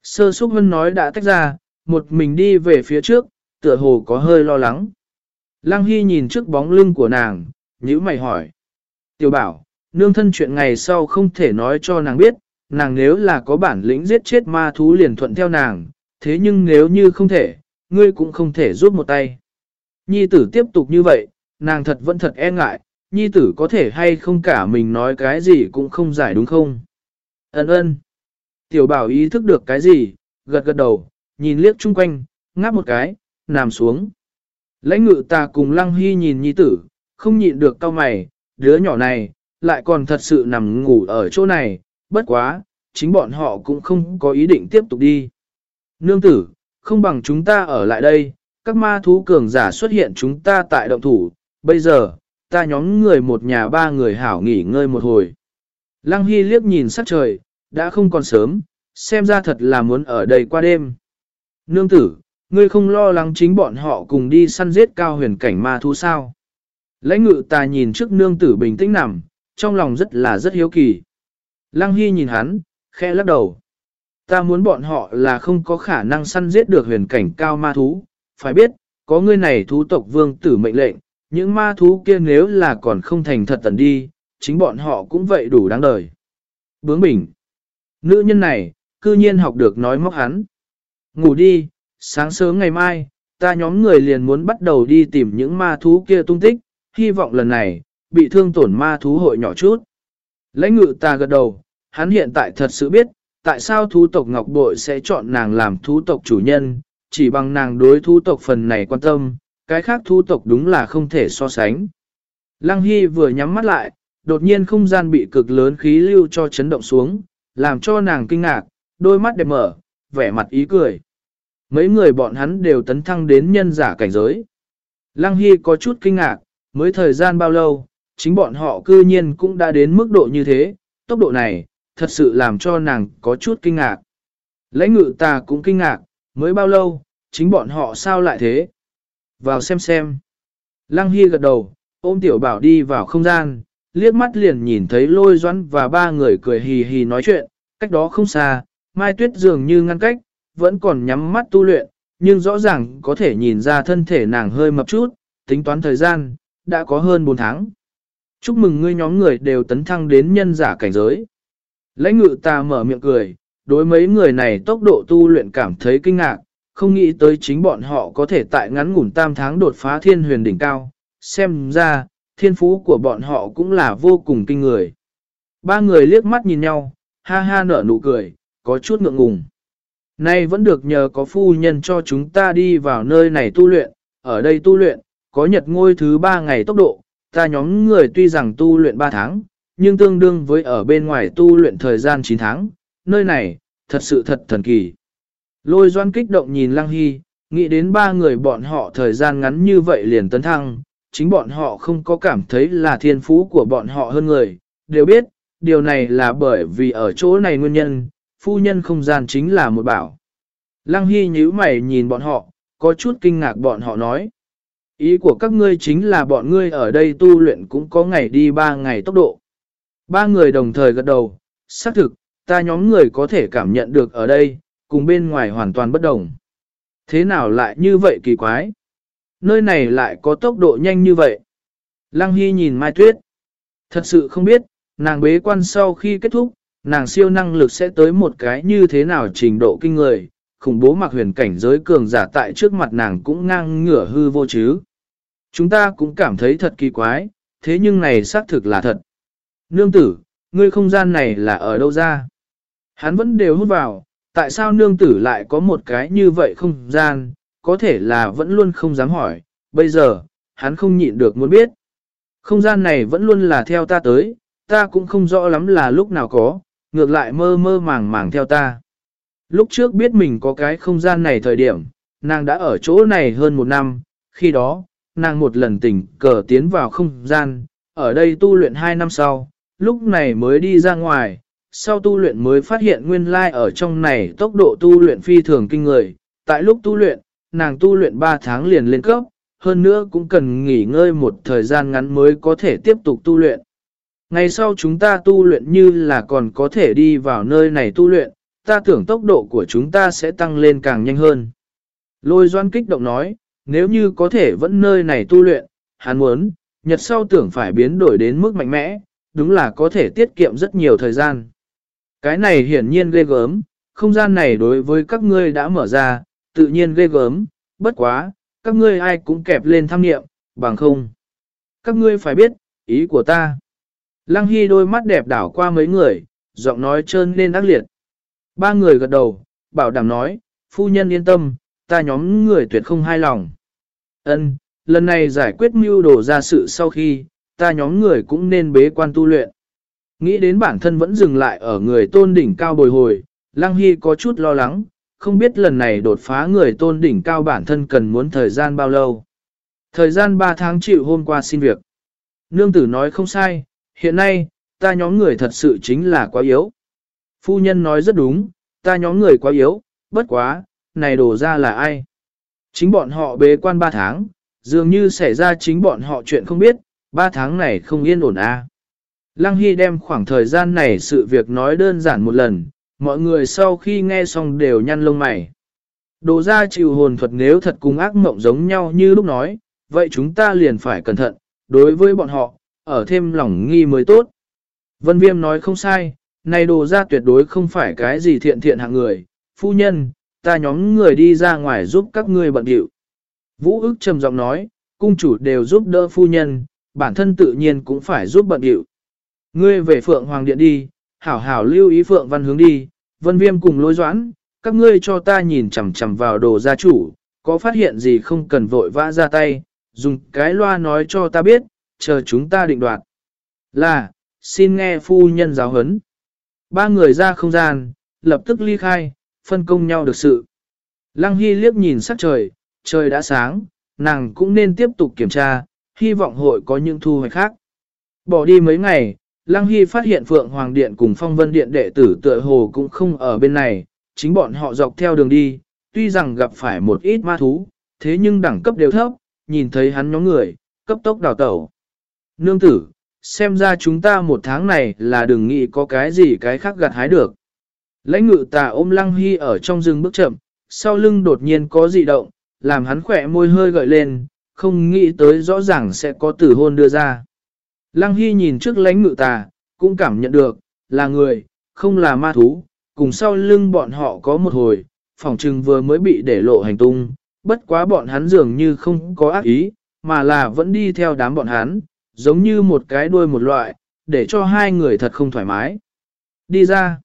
Sơ xúc hân nói đã tách ra, một mình đi về phía trước, tựa hồ có hơi lo lắng. Lăng Hy nhìn trước bóng lưng của nàng, nhữ mày hỏi. Tiểu bảo, nương thân chuyện ngày sau không thể nói cho nàng biết, nàng nếu là có bản lĩnh giết chết ma thú liền thuận theo nàng, thế nhưng nếu như không thể, ngươi cũng không thể giúp một tay. Nhi tử tiếp tục như vậy, nàng thật vẫn thật e ngại, nhi tử có thể hay không cả mình nói cái gì cũng không giải đúng không? Ấn ơn. Tiểu bảo ý thức được cái gì, gật gật đầu, nhìn liếc chung quanh, ngáp một cái, nằm xuống. Lãnh ngự ta cùng lăng hy nhìn nhi tử, không nhịn được cau mày, đứa nhỏ này, lại còn thật sự nằm ngủ ở chỗ này, bất quá, chính bọn họ cũng không có ý định tiếp tục đi. Nương tử, không bằng chúng ta ở lại đây, các ma thú cường giả xuất hiện chúng ta tại động thủ, bây giờ, ta nhóm người một nhà ba người hảo nghỉ ngơi một hồi. Lăng Hy liếc nhìn sắc trời, đã không còn sớm, xem ra thật là muốn ở đây qua đêm. Nương tử, ngươi không lo lắng chính bọn họ cùng đi săn giết cao huyền cảnh ma thú sao. Lãnh ngự ta nhìn trước nương tử bình tĩnh nằm, trong lòng rất là rất hiếu kỳ. Lăng Hy nhìn hắn, khẽ lắc đầu. Ta muốn bọn họ là không có khả năng săn giết được huyền cảnh cao ma thú. Phải biết, có ngươi này thú tộc vương tử mệnh lệnh, những ma thú kia nếu là còn không thành thật tận đi, chính bọn họ cũng vậy đủ đáng đời. Bướng bỉnh. Nữ nhân này, cư nhiên học được nói móc hắn. Ngủ đi, sáng sớm ngày mai, ta nhóm người liền muốn bắt đầu đi tìm những ma thú kia tung tích, hy vọng lần này, bị thương tổn ma thú hội nhỏ chút. Lãnh ngự ta gật đầu, hắn hiện tại thật sự biết, tại sao thú tộc Ngọc Bội sẽ chọn nàng làm thú tộc chủ nhân, chỉ bằng nàng đối thú tộc phần này quan tâm, cái khác thu tộc đúng là không thể so sánh. Lăng Hy vừa nhắm mắt lại, đột nhiên không gian bị cực lớn khí lưu cho chấn động xuống, làm cho nàng kinh ngạc, đôi mắt đẹp mở, vẻ mặt ý cười. Mấy người bọn hắn đều tấn thăng đến nhân giả cảnh giới. Lăng Hy có chút kinh ngạc, mới thời gian bao lâu, chính bọn họ cư nhiên cũng đã đến mức độ như thế, tốc độ này, thật sự làm cho nàng có chút kinh ngạc. Lãnh ngự ta cũng kinh ngạc, mới bao lâu, chính bọn họ sao lại thế? Vào xem xem. Lăng Hy gật đầu, ôm tiểu bảo đi vào không gian, liếc mắt liền nhìn thấy lôi doãn và ba người cười hì hì nói chuyện, cách đó không xa, Mai Tuyết dường như ngăn cách, vẫn còn nhắm mắt tu luyện, nhưng rõ ràng có thể nhìn ra thân thể nàng hơi mập chút, tính toán thời gian, đã có hơn 4 tháng. Chúc mừng ngươi nhóm người đều tấn thăng đến nhân giả cảnh giới. Lãnh ngự ta mở miệng cười, đối mấy người này tốc độ tu luyện cảm thấy kinh ngạc, không nghĩ tới chính bọn họ có thể tại ngắn ngủn tam tháng đột phá thiên huyền đỉnh cao, xem ra, thiên phú của bọn họ cũng là vô cùng kinh người. Ba người liếc mắt nhìn nhau, ha ha nở nụ cười, có chút ngượng ngùng. Nay vẫn được nhờ có phu nhân cho chúng ta đi vào nơi này tu luyện, ở đây tu luyện, có nhật ngôi thứ ba ngày tốc độ, ta nhóm người tuy rằng tu luyện 3 tháng, nhưng tương đương với ở bên ngoài tu luyện thời gian 9 tháng, nơi này, thật sự thật thần kỳ. Lôi doan kích động nhìn Lăng Hy, nghĩ đến ba người bọn họ thời gian ngắn như vậy liền tấn thăng, chính bọn họ không có cảm thấy là thiên phú của bọn họ hơn người, đều biết, điều này là bởi vì ở chỗ này nguyên nhân, phu nhân không gian chính là một bảo. Lăng Hy nhíu mày nhìn bọn họ, có chút kinh ngạc bọn họ nói. Ý của các ngươi chính là bọn ngươi ở đây tu luyện cũng có ngày đi ba ngày tốc độ. Ba người đồng thời gật đầu, xác thực, ta nhóm người có thể cảm nhận được ở đây, cùng bên ngoài hoàn toàn bất đồng. Thế nào lại như vậy kỳ quái? Nơi này lại có tốc độ nhanh như vậy. Lăng Hy nhìn Mai Tuyết. Thật sự không biết, nàng bế quan sau khi kết thúc, nàng siêu năng lực sẽ tới một cái như thế nào trình độ kinh người, khủng bố mặc huyền cảnh giới cường giả tại trước mặt nàng cũng ngang ngửa hư vô chứ. Chúng ta cũng cảm thấy thật kỳ quái, thế nhưng này xác thực là thật. Nương tử, ngươi không gian này là ở đâu ra? Hắn vẫn đều hút vào, tại sao nương tử lại có một cái như vậy không gian, có thể là vẫn luôn không dám hỏi, bây giờ, hắn không nhịn được muốn biết. Không gian này vẫn luôn là theo ta tới, ta cũng không rõ lắm là lúc nào có, ngược lại mơ mơ màng màng theo ta. Lúc trước biết mình có cái không gian này thời điểm, nàng đã ở chỗ này hơn một năm, khi đó, nàng một lần tỉnh cờ tiến vào không gian, ở đây tu luyện hai năm sau, lúc này mới đi ra ngoài, sau tu luyện mới phát hiện nguyên lai ở trong này tốc độ tu luyện phi thường kinh người, tại lúc tu luyện, nàng tu luyện 3 tháng liền lên cấp, hơn nữa cũng cần nghỉ ngơi một thời gian ngắn mới có thể tiếp tục tu luyện. Ngày sau chúng ta tu luyện như là còn có thể đi vào nơi này tu luyện, ta tưởng tốc độ của chúng ta sẽ tăng lên càng nhanh hơn. Lôi doan kích động nói, nếu như có thể vẫn nơi này tu luyện, hắn muốn, nhật sau tưởng phải biến đổi đến mức mạnh mẽ, đúng là có thể tiết kiệm rất nhiều thời gian. Cái này hiển nhiên ghê gớm, không gian này đối với các ngươi đã mở ra, tự nhiên ghê gớm, bất quá, các ngươi ai cũng kẹp lên tham nghiệm, bằng không. Các ngươi phải biết, ý của ta. Lăng Hy đôi mắt đẹp đảo qua mấy người, giọng nói trơn lên ác liệt. Ba người gật đầu, bảo đảm nói, phu nhân yên tâm, ta nhóm người tuyệt không hai lòng. Ân, lần này giải quyết mưu đồ ra sự sau khi, ta nhóm người cũng nên bế quan tu luyện. Nghĩ đến bản thân vẫn dừng lại ở người tôn đỉnh cao bồi hồi, Lăng Hy có chút lo lắng, không biết lần này đột phá người tôn đỉnh cao bản thân cần muốn thời gian bao lâu. Thời gian 3 tháng chịu hôm qua xin việc. Nương tử nói không sai, hiện nay, ta nhóm người thật sự chính là quá yếu. Phu nhân nói rất đúng, ta nhóm người quá yếu, bất quá, này đổ ra là ai? Chính bọn họ bế quan 3 tháng, dường như xảy ra chính bọn họ chuyện không biết, 3 tháng này không yên ổn à. Lăng Hy đem khoảng thời gian này sự việc nói đơn giản một lần, mọi người sau khi nghe xong đều nhăn lông mày. Đồ ra chịu hồn thuật nếu thật cùng ác mộng giống nhau như lúc nói, vậy chúng ta liền phải cẩn thận, đối với bọn họ, ở thêm lòng nghi mới tốt. Vân Viêm nói không sai, này đồ ra tuyệt đối không phải cái gì thiện thiện hạng người, phu nhân, ta nhóm người đi ra ngoài giúp các ngươi bận điệu. Vũ ức trầm giọng nói, cung chủ đều giúp đỡ phu nhân, bản thân tự nhiên cũng phải giúp bận điệu. Ngươi về Phượng Hoàng Điện đi, hảo hảo lưu ý Phượng Văn hướng đi, Vân Viêm cùng lối doãn, các ngươi cho ta nhìn chằm chằm vào đồ gia chủ, có phát hiện gì không cần vội vã ra tay, dùng cái loa nói cho ta biết, chờ chúng ta định đoạt. Là, xin nghe phu nhân giáo huấn. Ba người ra không gian, lập tức ly khai, phân công nhau được sự. Lăng Hy liếc nhìn sắc trời, trời đã sáng, nàng cũng nên tiếp tục kiểm tra, hy vọng hội có những thu hoạch khác. Bỏ đi mấy ngày, Lăng Hy phát hiện Phượng Hoàng Điện cùng Phong Vân Điện đệ tử tựa hồ cũng không ở bên này, chính bọn họ dọc theo đường đi, tuy rằng gặp phải một ít ma thú, thế nhưng đẳng cấp đều thấp, nhìn thấy hắn nhóm người, cấp tốc đào tẩu. Nương tử, xem ra chúng ta một tháng này là đừng nghĩ có cái gì cái khác gặt hái được. Lãnh ngự tà ôm Lăng Hy ở trong rừng bước chậm, sau lưng đột nhiên có dị động, làm hắn khỏe môi hơi gợi lên, không nghĩ tới rõ ràng sẽ có tử hôn đưa ra. Lăng Hy nhìn trước lãnh ngự tà, cũng cảm nhận được, là người, không là ma thú, cùng sau lưng bọn họ có một hồi, phòng trừng vừa mới bị để lộ hành tung, bất quá bọn hắn dường như không có ác ý, mà là vẫn đi theo đám bọn hắn, giống như một cái đuôi một loại, để cho hai người thật không thoải mái. Đi ra.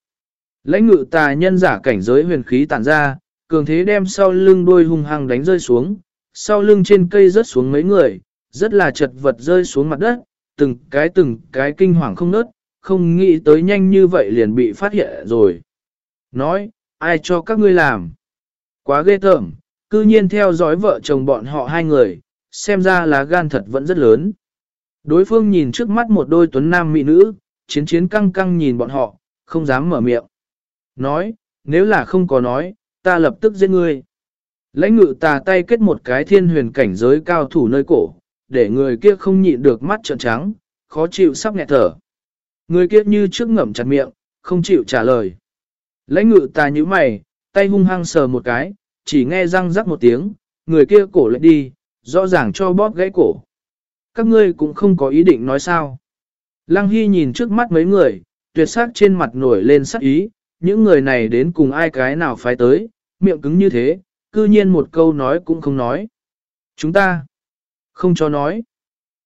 Lãnh ngự tà nhân giả cảnh giới huyền khí tản ra, cường thế đem sau lưng đuôi hung hăng đánh rơi xuống, sau lưng trên cây rớt xuống mấy người, rất là chật vật rơi xuống mặt đất, từng cái từng cái kinh hoàng không nớt, không nghĩ tới nhanh như vậy liền bị phát hiện rồi. Nói, ai cho các ngươi làm? Quá ghê tởm, cư nhiên theo dõi vợ chồng bọn họ hai người, xem ra là gan thật vẫn rất lớn. Đối phương nhìn trước mắt một đôi tuấn nam mỹ nữ, chiến chiến căng căng nhìn bọn họ, không dám mở miệng. Nói, nếu là không có nói, ta lập tức giết ngươi. Lãnh ngự tà tay kết một cái thiên huyền cảnh giới cao thủ nơi cổ, để người kia không nhịn được mắt trợn trắng, khó chịu sắp nghẹt thở. Người kia như trước ngậm chặt miệng, không chịu trả lời. Lãnh ngự tà như mày, tay hung hăng sờ một cái, chỉ nghe răng rắc một tiếng, người kia cổ lại đi, rõ ràng cho bóp gãy cổ. Các ngươi cũng không có ý định nói sao. Lăng Hy nhìn trước mắt mấy người, tuyệt sắc trên mặt nổi lên sắc ý, những người này đến cùng ai cái nào phải tới, miệng cứng như thế, cư nhiên một câu nói cũng không nói. Chúng ta không cho nói.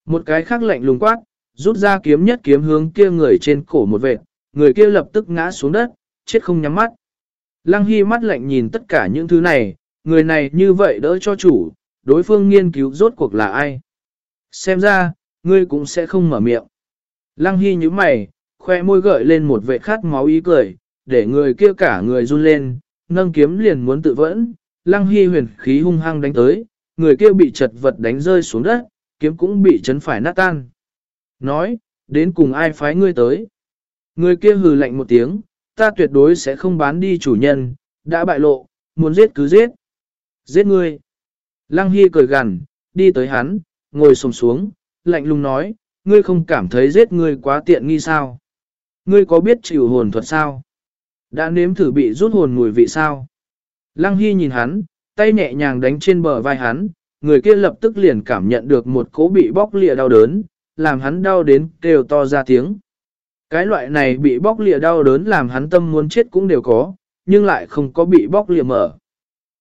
Một cái khác lạnh lùng quát, rút ra kiếm nhất kiếm hướng kia người trên cổ một vệt, người kia lập tức ngã xuống đất, chết không nhắm mắt. Lăng Hy mắt lạnh nhìn tất cả những thứ này, người này như vậy đỡ cho chủ, đối phương nghiên cứu rốt cuộc là ai. Xem ra, ngươi cũng sẽ không mở miệng. Lăng Hy như mày, khoe môi gợi lên một vệ khát máu ý cười, để người kia cả người run lên, nâng kiếm liền muốn tự vẫn. Lăng Hy huyền khí hung hăng đánh tới, người kia bị chật vật đánh rơi xuống đất, kiếm cũng bị chấn phải nát tan. Nói, đến cùng ai phái ngươi tới. Người kia hừ lạnh một tiếng, ta tuyệt đối sẽ không bán đi chủ nhân, đã bại lộ, muốn giết cứ giết. Giết ngươi. Lăng Hy cười gằn, đi tới hắn, ngồi sồm xuống, lạnh lùng nói, ngươi không cảm thấy giết ngươi quá tiện nghi sao? Ngươi có biết chịu hồn thuật sao? Đã nếm thử bị rút hồn mùi vị sao? Lăng Hy nhìn hắn, tay nhẹ nhàng đánh trên bờ vai hắn, người kia lập tức liền cảm nhận được một cỗ bị bóc lìa đau đớn, làm hắn đau đến kêu to ra tiếng. Cái loại này bị bóc lìa đau đớn làm hắn tâm muốn chết cũng đều có, nhưng lại không có bị bóc lìa mở.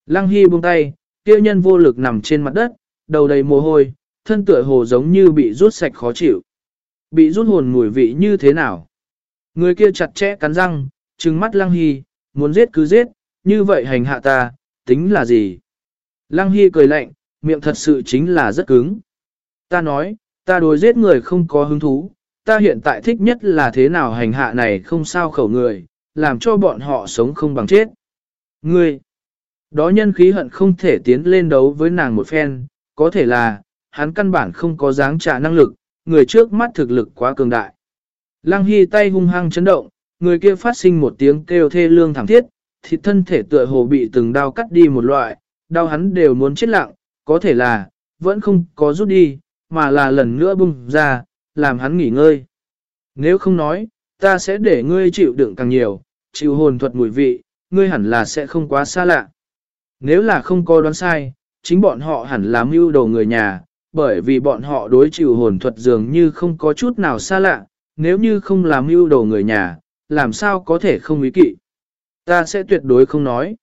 Lăng Hy buông tay, kia nhân vô lực nằm trên mặt đất, đầu đầy mồ hôi, thân tựa hồ giống như bị rút sạch khó chịu. Bị rút hồn mùi vị như thế nào? Người kia chặt chẽ cắn răng, trừng mắt Lăng Hy, muốn giết cứ giết, như vậy hành hạ ta, tính là gì? Lăng Hy cười lạnh, miệng thật sự chính là rất cứng. Ta nói, ta đối giết người không có hứng thú, ta hiện tại thích nhất là thế nào hành hạ này không sao khẩu người, làm cho bọn họ sống không bằng chết. Ngươi, đó nhân khí hận không thể tiến lên đấu với nàng một phen, có thể là, hắn căn bản không có dáng trả năng lực, người trước mắt thực lực quá cường đại. Lăng Hy tay hung hăng chấn động, người kia phát sinh một tiếng kêu thê lương thảm thiết, thịt thân thể tựa hồ bị từng đau cắt đi một loại, đau hắn đều muốn chết lặng, có thể là, vẫn không có rút đi, mà là lần nữa bung ra, làm hắn nghỉ ngơi. Nếu không nói, ta sẽ để ngươi chịu đựng càng nhiều, chịu hồn thuật mùi vị, ngươi hẳn là sẽ không quá xa lạ. Nếu là không có đoán sai, chính bọn họ hẳn là mưu đồ người nhà, bởi vì bọn họ đối chịu hồn thuật dường như không có chút nào xa lạ, nếu như không làm mưu đồ người nhà, làm sao có thể không ý kỵ. Ta sẽ tuyệt đối không nói.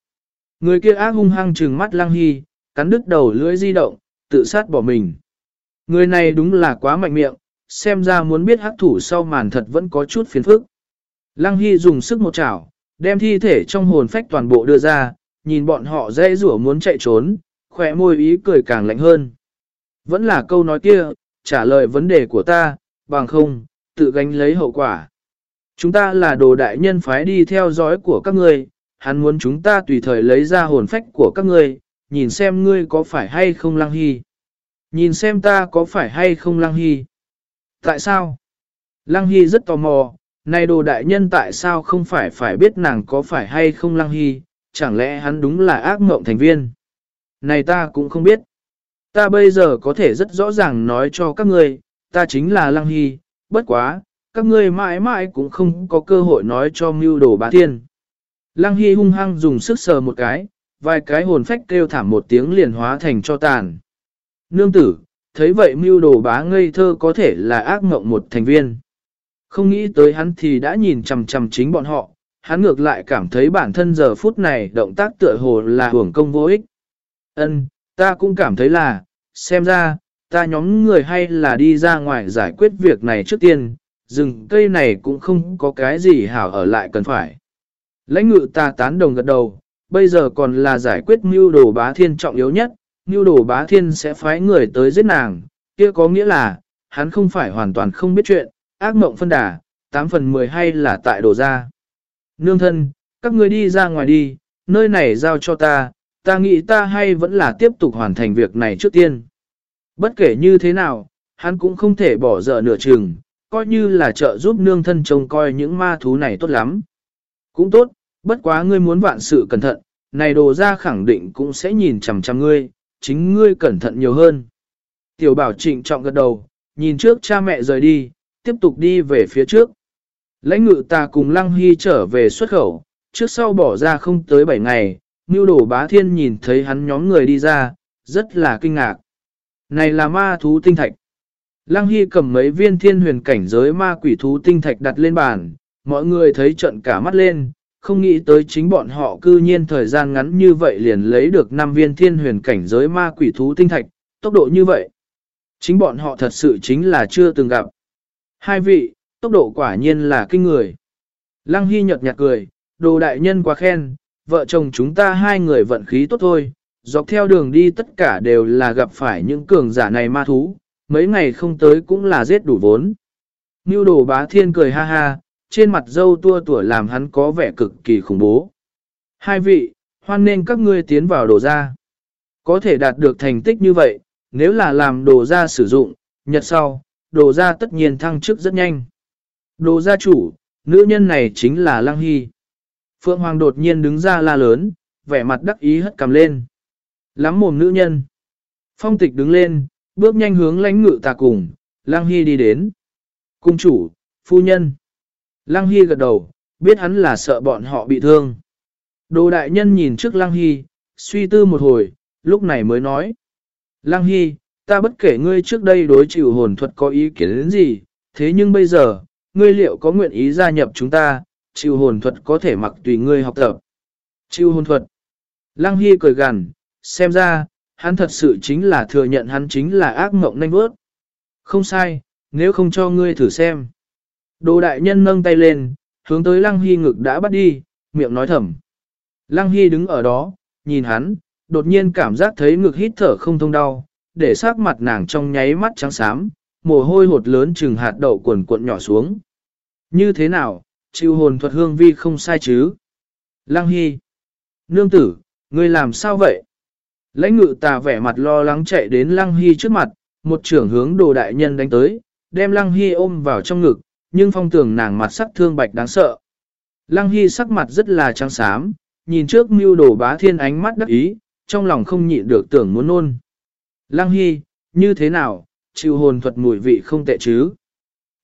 Người kia ác hung hăng trừng mắt lăng hy, cắn đứt đầu lưỡi di động, tự sát bỏ mình. Người này đúng là quá mạnh miệng, xem ra muốn biết hắc thủ sau màn thật vẫn có chút phiền phức. Lăng Hy dùng sức một chảo, đem thi thể trong hồn phách toàn bộ đưa ra, nhìn bọn họ dễ rủa muốn chạy trốn, khỏe môi ý cười càng lạnh hơn. Vẫn là câu nói kia, trả lời vấn đề của ta, bằng không, tự gánh lấy hậu quả. Chúng ta là đồ đại nhân phái đi theo dõi của các ngươi, hắn muốn chúng ta tùy thời lấy ra hồn phách của các ngươi, nhìn xem ngươi có phải hay không lăng hy. Nhìn xem ta có phải hay không lăng hy. Tại sao? Lăng hy rất tò mò, này đồ đại nhân tại sao không phải phải biết nàng có phải hay không lăng hy, chẳng lẽ hắn đúng là ác mộng thành viên? Này ta cũng không biết. Ta bây giờ có thể rất rõ ràng nói cho các ngươi, ta chính là lăng hy, bất quá, các ngươi mãi mãi cũng không có cơ hội nói cho mưu đồ bá thiên. Lăng Hy hung hăng dùng sức sờ một cái, vài cái hồn phách kêu thảm một tiếng liền hóa thành cho tàn. Nương tử, thấy vậy mưu đồ bá ngây thơ có thể là ác mộng một thành viên. Không nghĩ tới hắn thì đã nhìn chằm chằm chính bọn họ, hắn ngược lại cảm thấy bản thân giờ phút này động tác tựa hồ là hưởng công vô ích. Ân, ta cũng cảm thấy là, xem ra, ta nhóm người hay là đi ra ngoài giải quyết việc này trước tiên, rừng cây này cũng không có cái gì hảo ở lại cần phải. Lãnh ngự ta tán đồng gật đầu, bây giờ còn là giải quyết mưu đồ bá thiên trọng yếu nhất, mưu đồ bá thiên sẽ phái người tới giết nàng, kia có nghĩa là, hắn không phải hoàn toàn không biết chuyện, ác mộng phân đà, 8 phần 10 hay là tại đồ ra. Nương thân, các ngươi đi ra ngoài đi, nơi này giao cho ta, ta nghĩ ta hay vẫn là tiếp tục hoàn thành việc này trước tiên. Bất kể như thế nào, hắn cũng không thể bỏ dở nửa chừng, coi như là trợ giúp nương thân trông coi những ma thú này tốt lắm. Cũng tốt, bất quá ngươi muốn vạn sự cẩn thận, này đồ ra khẳng định cũng sẽ nhìn chằm chằm ngươi, chính ngươi cẩn thận nhiều hơn. Tiểu bảo trịnh trọng gật đầu, nhìn trước cha mẹ rời đi, tiếp tục đi về phía trước. Lãnh ngự ta cùng Lăng Hy trở về xuất khẩu, trước sau bỏ ra không tới 7 ngày, Ngưu đổ bá thiên nhìn thấy hắn nhóm người đi ra, rất là kinh ngạc. Này là ma thú tinh thạch. Lăng Hy cầm mấy viên thiên huyền cảnh giới ma quỷ thú tinh thạch đặt lên bàn, mọi người thấy trận cả mắt lên, không nghĩ tới chính bọn họ cư nhiên thời gian ngắn như vậy liền lấy được 5 viên thiên huyền cảnh giới ma quỷ thú tinh thạch, tốc độ như vậy. Chính bọn họ thật sự chính là chưa từng gặp. Hai vị, tốc độ quả nhiên là kinh người. Lăng Hy nhợt nhạt cười, đồ đại nhân quá khen, vợ chồng chúng ta hai người vận khí tốt thôi, dọc theo đường đi tất cả đều là gặp phải những cường giả này ma thú, mấy ngày không tới cũng là giết đủ vốn. Ngưu đồ bá thiên cười ha ha, trên mặt dâu tua tủa làm hắn có vẻ cực kỳ khủng bố. Hai vị, hoan nên các ngươi tiến vào đồ ra. Có thể đạt được thành tích như vậy, nếu là làm đồ ra sử dụng, nhật sau, đồ ra tất nhiên thăng chức rất nhanh. Đồ gia chủ, nữ nhân này chính là Lăng Hy. Phượng Hoàng đột nhiên đứng ra la lớn, vẻ mặt đắc ý hất cầm lên. Lắm mồm nữ nhân. Phong tịch đứng lên, bước nhanh hướng lãnh ngự tà cùng, Lăng Hy đi đến. Cung chủ, phu nhân. Lăng Hy gật đầu, biết hắn là sợ bọn họ bị thương. Đồ đại nhân nhìn trước Lăng Hy, suy tư một hồi, lúc này mới nói. Lăng Hy, ta bất kể ngươi trước đây đối chịu hồn thuật có ý kiến đến gì, thế nhưng bây giờ, ngươi liệu có nguyện ý gia nhập chúng ta, chịu hồn thuật có thể mặc tùy ngươi học tập. Chịu hồn thuật. Lăng Hy cười gằn, xem ra, hắn thật sự chính là thừa nhận hắn chính là ác mộng nanh vớt. Không sai, nếu không cho ngươi thử xem. Đồ đại nhân nâng tay lên, hướng tới Lăng Hy ngực đã bắt đi, miệng nói thầm. Lăng Hy đứng ở đó, nhìn hắn, đột nhiên cảm giác thấy ngực hít thở không thông đau, để sát mặt nàng trong nháy mắt trắng xám, mồ hôi hột lớn chừng hạt đậu cuộn cuộn nhỏ xuống. Như thế nào, chịu hồn thuật hương vi không sai chứ? Lăng Hy. Nương tử, ngươi làm sao vậy? Lãnh ngự tà vẻ mặt lo lắng chạy đến Lăng Hy trước mặt, một trưởng hướng đồ đại nhân đánh tới, đem Lăng Hy ôm vào trong ngực, nhưng phong tưởng nàng mặt sắc thương bạch đáng sợ. Lăng Hy sắc mặt rất là trắng xám, nhìn trước mưu đồ bá thiên ánh mắt đắc ý, trong lòng không nhịn được tưởng muốn nôn. Lăng Hy, như thế nào, chịu hồn thuật mùi vị không tệ chứ?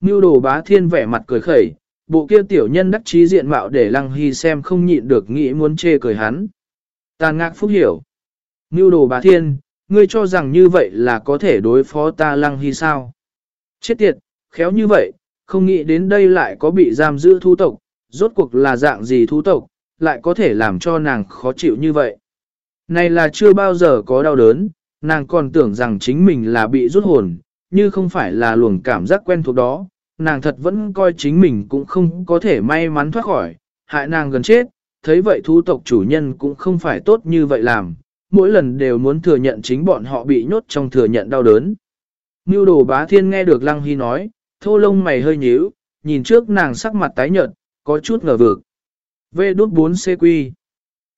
Mưu đồ bá thiên vẻ mặt cười khẩy, bộ kia tiểu nhân đắc trí diện mạo để Lăng Hy xem không nhịn được nghĩ muốn chê cười hắn. Tàn ngạc phúc hiểu. Ngưu đồ bà thiên, ngươi cho rằng như vậy là có thể đối phó ta Lăng Hy sao? Chết tiệt, khéo như vậy, không nghĩ đến đây lại có bị giam giữ thu tộc, rốt cuộc là dạng gì thu tộc, lại có thể làm cho nàng khó chịu như vậy. Này là chưa bao giờ có đau đớn, nàng còn tưởng rằng chính mình là bị rút hồn, như không phải là luồng cảm giác quen thuộc đó, nàng thật vẫn coi chính mình cũng không có thể may mắn thoát khỏi, hại nàng gần chết, thấy vậy thú tộc chủ nhân cũng không phải tốt như vậy làm, mỗi lần đều muốn thừa nhận chính bọn họ bị nhốt trong thừa nhận đau đớn. Mưu đồ bá thiên nghe được Lăng Hy nói, thô lông mày hơi nhíu, nhìn trước nàng sắc mặt tái nhợt, có chút ngờ vực. Vê đút 4 CQ.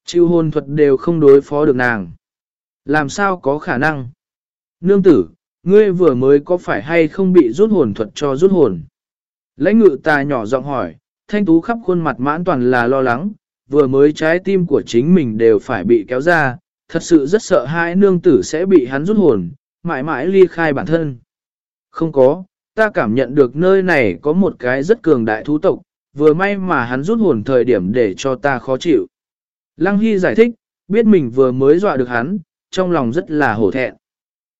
chiêu hồn thuật đều không đối phó được nàng. Làm sao có khả năng? Nương tử, ngươi vừa mới có phải hay không bị rút hồn thuật cho rút hồn? Lãnh ngự ta nhỏ giọng hỏi, thanh tú khắp khuôn mặt mãn toàn là lo lắng, vừa mới trái tim của chính mình đều phải bị kéo ra, thật sự rất sợ hai nương tử sẽ bị hắn rút hồn, mãi mãi ly khai bản thân. Không có, ta cảm nhận được nơi này có một cái rất cường đại thú tộc, vừa may mà hắn rút hồn thời điểm để cho ta khó chịu. Lăng Hy giải thích, biết mình vừa mới dọa được hắn, trong lòng rất là hổ thẹn.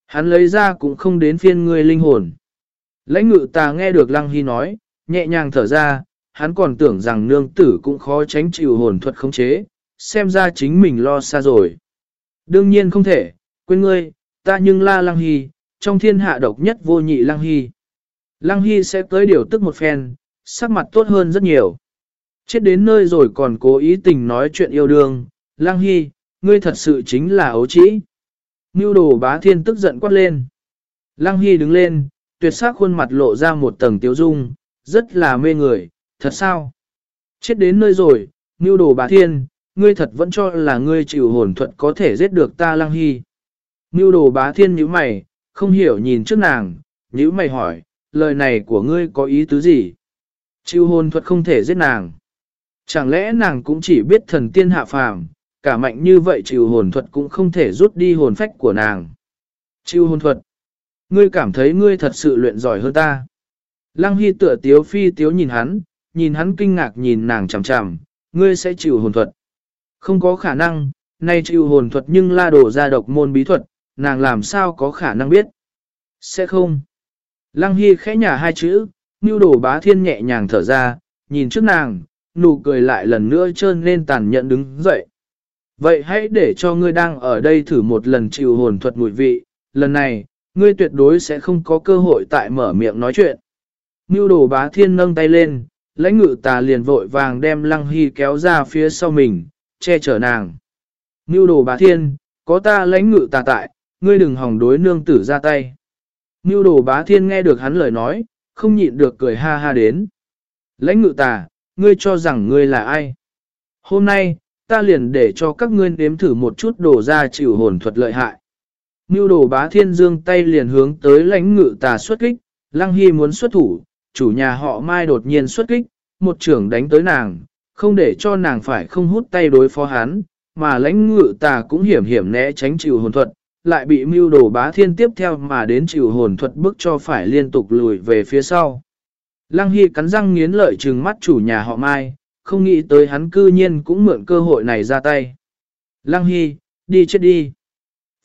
Hắn lấy ra cũng không đến phiên ngươi linh hồn. Lãnh ngự ta nghe được Lăng Hy nói, nhẹ nhàng thở ra, hắn còn tưởng rằng nương tử cũng khó tránh chịu hồn thuật khống chế, xem ra chính mình lo xa rồi. Đương nhiên không thể, quên ngươi, ta nhưng la lăng hy, trong thiên hạ độc nhất vô nhị lăng hy. Lăng hy sẽ tới điều tức một phen, sắc mặt tốt hơn rất nhiều. Chết đến nơi rồi còn cố ý tình nói chuyện yêu đương, lăng hy, ngươi thật sự chính là ấu trĩ. Ngưu đồ bá thiên tức giận quát lên. Lăng hy đứng lên, tuyệt sắc khuôn mặt lộ ra một tầng tiếu dung, rất là mê người, thật sao? Chết đến nơi rồi, Ngưu đồ bá thiên, ngươi thật vẫn cho là ngươi chịu hồn thuật có thể giết được ta lăng hy. Ngưu đồ bá thiên nhíu mày, không hiểu nhìn trước nàng, nhíu mày hỏi, lời này của ngươi có ý tứ gì? Chịu hồn thuật không thể giết nàng. Chẳng lẽ nàng cũng chỉ biết thần tiên hạ phàm, cả mạnh như vậy chịu hồn thuật cũng không thể rút đi hồn phách của nàng. Chịu hồn thuật. Ngươi cảm thấy ngươi thật sự luyện giỏi hơn ta. Lăng Hy tựa tiếu phi tiếu nhìn hắn, nhìn hắn kinh ngạc nhìn nàng chằm chằm, ngươi sẽ chịu hồn thuật. Không có khả năng, nay chịu hồn thuật nhưng la đổ ra độc môn bí thuật, nàng làm sao có khả năng biết. Sẽ không. Lăng Hy khẽ nhả hai chữ, như đổ bá thiên nhẹ nhàng thở ra, nhìn trước nàng, nụ cười lại lần nữa trơn lên tàn nhẫn đứng dậy. Vậy hãy để cho ngươi đang ở đây thử một lần chịu hồn thuật mùi vị, lần này, ngươi tuyệt đối sẽ không có cơ hội tại mở miệng nói chuyện. Như đồ bá thiên nâng tay lên, lãnh ngự tà liền vội vàng đem lăng hy kéo ra phía sau mình, che chở nàng. Mưu đồ bá thiên, có ta lãnh ngự tà tại, ngươi đừng hòng đối nương tử ra tay. Mưu đồ bá thiên nghe được hắn lời nói, không nhịn được cười ha ha đến. Lãnh ngự tà, ngươi cho rằng ngươi là ai? Hôm nay, ta liền để cho các ngươi nếm thử một chút đồ ra chịu hồn thuật lợi hại. Mưu đồ bá thiên dương tay liền hướng tới lãnh ngự tà xuất kích, lăng hy muốn xuất thủ, chủ nhà họ mai đột nhiên xuất kích, một trưởng đánh tới nàng, không để cho nàng phải không hút tay đối phó hắn, mà lãnh ngự tà cũng hiểm hiểm né tránh chịu hồn thuật, lại bị mưu đồ bá thiên tiếp theo mà đến chịu hồn thuật bức cho phải liên tục lùi về phía sau. Lăng Hy cắn răng nghiến lợi trừng mắt chủ nhà họ Mai, không nghĩ tới hắn cư nhiên cũng mượn cơ hội này ra tay. Lăng Hy, đi chết đi.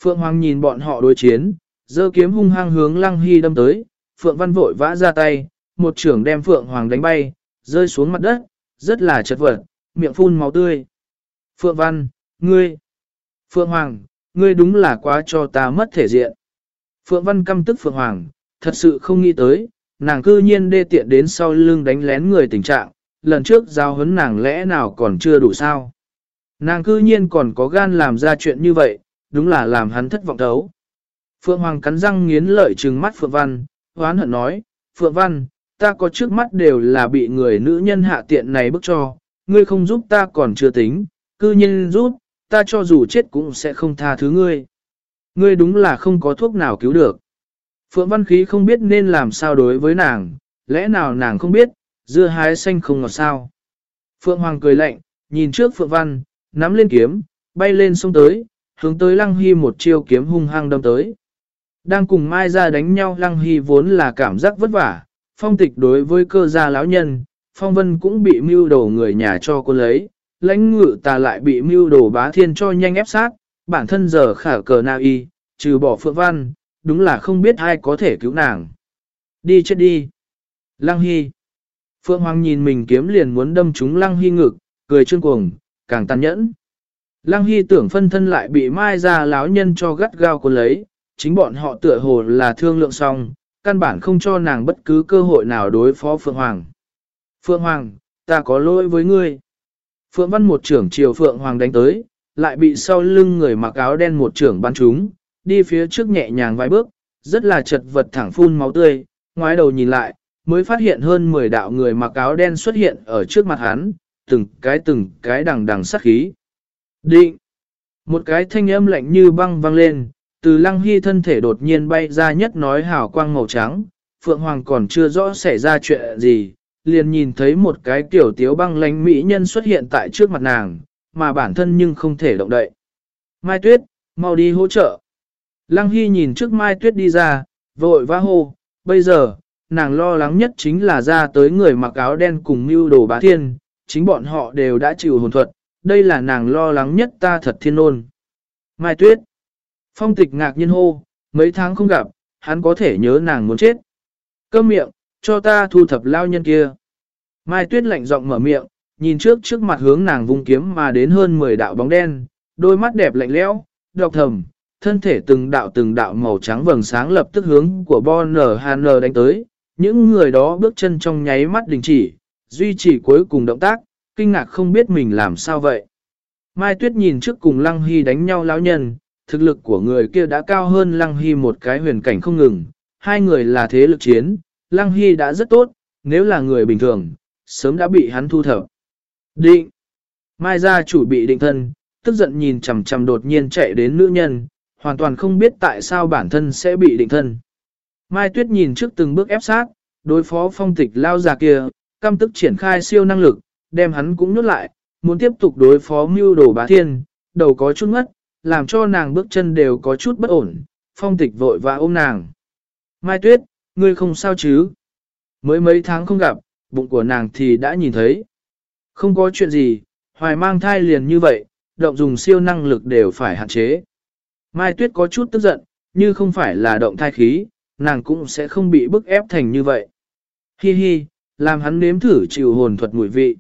Phượng Hoàng nhìn bọn họ đối chiến, giơ kiếm hung hăng hướng Lăng Hy đâm tới, Phượng Văn vội vã ra tay, một trưởng đem Phượng Hoàng đánh bay, rơi xuống mặt đất, rất là chật vật, miệng phun máu tươi. Phượng Văn, ngươi, Phượng Hoàng, ngươi đúng là quá cho ta mất thể diện. Phượng Văn căm tức Phượng Hoàng, thật sự không nghĩ tới, nàng cư nhiên đê tiện đến sau lưng đánh lén người tình trạng, lần trước giao hấn nàng lẽ nào còn chưa đủ sao. Nàng cư nhiên còn có gan làm ra chuyện như vậy, đúng là làm hắn thất vọng thấu. Phượng Hoàng cắn răng nghiến lợi trừng mắt Phượng Văn, hoán hận nói, Phượng Văn, ta có trước mắt đều là bị người nữ nhân hạ tiện này bức cho, ngươi không giúp ta còn chưa tính, cư nhiên giúp, ta cho dù chết cũng sẽ không tha thứ ngươi. Ngươi đúng là không có thuốc nào cứu được. Phượng Văn Khí không biết nên làm sao đối với nàng, lẽ nào nàng không biết, dưa hái xanh không ngọt sao. Phượng Hoàng cười lạnh, nhìn trước Phượng Văn, nắm lên kiếm, bay lên sông tới, hướng tới Lăng Hy một chiêu kiếm hung hăng đâm tới. Đang cùng Mai ra đánh nhau Lăng Hy vốn là cảm giác vất vả, phong tịch đối với cơ gia lão nhân, phong vân cũng bị mưu đồ người nhà cho cô lấy, lãnh ngự ta lại bị mưu đồ bá thiên cho nhanh ép sát, bản thân giờ khả cờ na y, trừ bỏ Phượng Văn, đúng là không biết ai có thể cứu nàng. Đi chết đi. Lăng Hy. Phượng Hoàng nhìn mình kiếm liền muốn đâm trúng Lăng Hy ngực, cười trương cuồng, càng tàn nhẫn. Lăng Hy tưởng phân thân lại bị mai ra láo nhân cho gắt gao cuốn lấy, chính bọn họ tựa hồ là thương lượng xong, căn bản không cho nàng bất cứ cơ hội nào đối phó Phượng Hoàng. Phượng Hoàng, ta có lỗi với ngươi. Phượng Văn một trưởng chiều Phượng Hoàng đánh tới, lại bị sau lưng người mặc áo đen một trưởng bắn trúng, đi phía trước nhẹ nhàng vài bước, rất là chật vật thẳng phun máu tươi, ngoái đầu nhìn lại, mới phát hiện hơn 10 đạo người mặc áo đen xuất hiện ở trước mặt hắn, từng cái từng cái đằng đằng sát khí. Định! Một cái thanh âm lạnh như băng vang lên, từ lăng hy thân thể đột nhiên bay ra nhất nói hào quang màu trắng, Phượng Hoàng còn chưa rõ xảy ra chuyện gì, liền nhìn thấy một cái tiểu tiếu băng lánh mỹ nhân xuất hiện tại trước mặt nàng, mà bản thân nhưng không thể động đậy. Mai Tuyết, mau đi hỗ trợ. Lăng Hy nhìn trước Mai Tuyết đi ra, vội vã hô, bây giờ, nàng lo lắng nhất chính là ra tới người mặc áo đen cùng mưu đồ bá thiên, chính bọn họ đều đã chịu hồn thuật, đây là nàng lo lắng nhất ta thật thiên ôn. Mai Tuyết Phong tịch ngạc nhiên hô, mấy tháng không gặp, hắn có thể nhớ nàng muốn chết. Câm miệng, cho ta thu thập lao nhân kia. Mai Tuyết lạnh giọng mở miệng, nhìn trước trước mặt hướng nàng vung kiếm mà đến hơn 10 đạo bóng đen, đôi mắt đẹp lạnh lẽo, độc thầm, thân thể từng đạo từng đạo màu trắng vầng sáng lập tức hướng của Bon NHN đánh tới, những người đó bước chân trong nháy mắt đình chỉ, duy trì cuối cùng động tác, kinh ngạc không biết mình làm sao vậy. Mai Tuyết nhìn trước cùng Lăng Hy đánh nhau lão nhân, thực lực của người kia đã cao hơn Lăng Hy một cái huyền cảnh không ngừng, hai người là thế lực chiến, Lăng Hy đã rất tốt, nếu là người bình thường, sớm đã bị hắn thu thập. Định! Mai gia chủ bị định thân, tức giận nhìn chằm chằm đột nhiên chạy đến nữ nhân, hoàn toàn không biết tại sao bản thân sẽ bị định thân. Mai Tuyết nhìn trước từng bước ép sát, đối phó phong tịch lao già kia, căm tức triển khai siêu năng lực, đem hắn cũng nhốt lại, muốn tiếp tục đối phó mưu đồ bá thiên, đầu có chút ngất, làm cho nàng bước chân đều có chút bất ổn, phong tịch vội và ôm nàng. Mai Tuyết, ngươi không sao chứ? Mới mấy tháng không gặp, bụng của nàng thì đã nhìn thấy. Không có chuyện gì, hoài mang thai liền như vậy, động dùng siêu năng lực đều phải hạn chế. Mai Tuyết có chút tức giận, như không phải là động thai khí, nàng cũng sẽ không bị bức ép thành như vậy. Hi hi, làm hắn nếm thử chịu hồn thuật mùi vị.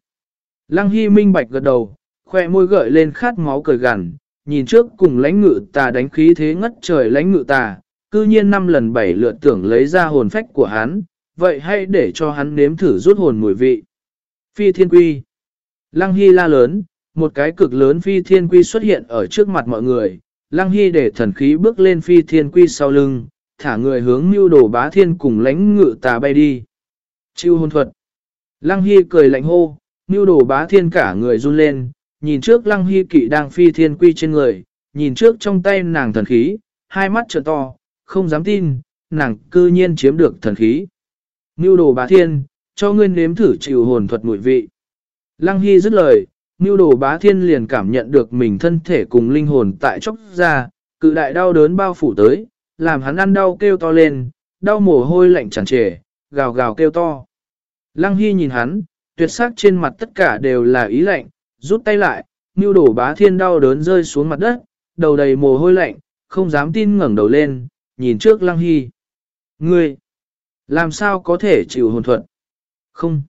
Lăng Hi minh bạch gật đầu, khoe môi gợi lên khát máu cười gằn, nhìn trước cùng lãnh ngự tà đánh khí thế ngất trời lãnh ngự tà, cư nhiên năm lần bảy lượt tưởng lấy ra hồn phách của hắn, vậy hãy để cho hắn nếm thử rút hồn mùi vị. Phi thiên quy. Lăng Hy la lớn, một cái cực lớn phi thiên quy xuất hiện ở trước mặt mọi người. Lăng Hy để thần khí bước lên phi thiên quy sau lưng, thả người hướng mưu đồ bá thiên cùng lãnh ngự tà bay đi. Chiêu hôn thuật. Lăng Hy cười lạnh hô, mưu đồ bá thiên cả người run lên, nhìn trước Lăng Hy kỵ đang phi thiên quy trên người, nhìn trước trong tay nàng thần khí, hai mắt trợn to, không dám tin, nàng cư nhiên chiếm được thần khí. Mưu đồ bá thiên, cho ngươi nếm thử chịu hồn thuật mùi vị. Lăng Hy dứt lời, Mưu đồ bá thiên liền cảm nhận được mình thân thể cùng linh hồn tại chốc ra, cự đại đau đớn bao phủ tới, làm hắn ăn đau kêu to lên, đau mồ hôi lạnh tràn trề, gào gào kêu to. Lăng Hy nhìn hắn, tuyệt sắc trên mặt tất cả đều là ý lạnh, rút tay lại, mưu Đổ bá thiên đau đớn rơi xuống mặt đất, đầu đầy mồ hôi lạnh, không dám tin ngẩng đầu lên, nhìn trước Lăng Hy. Ngươi, làm sao có thể chịu hồn thuật? Không,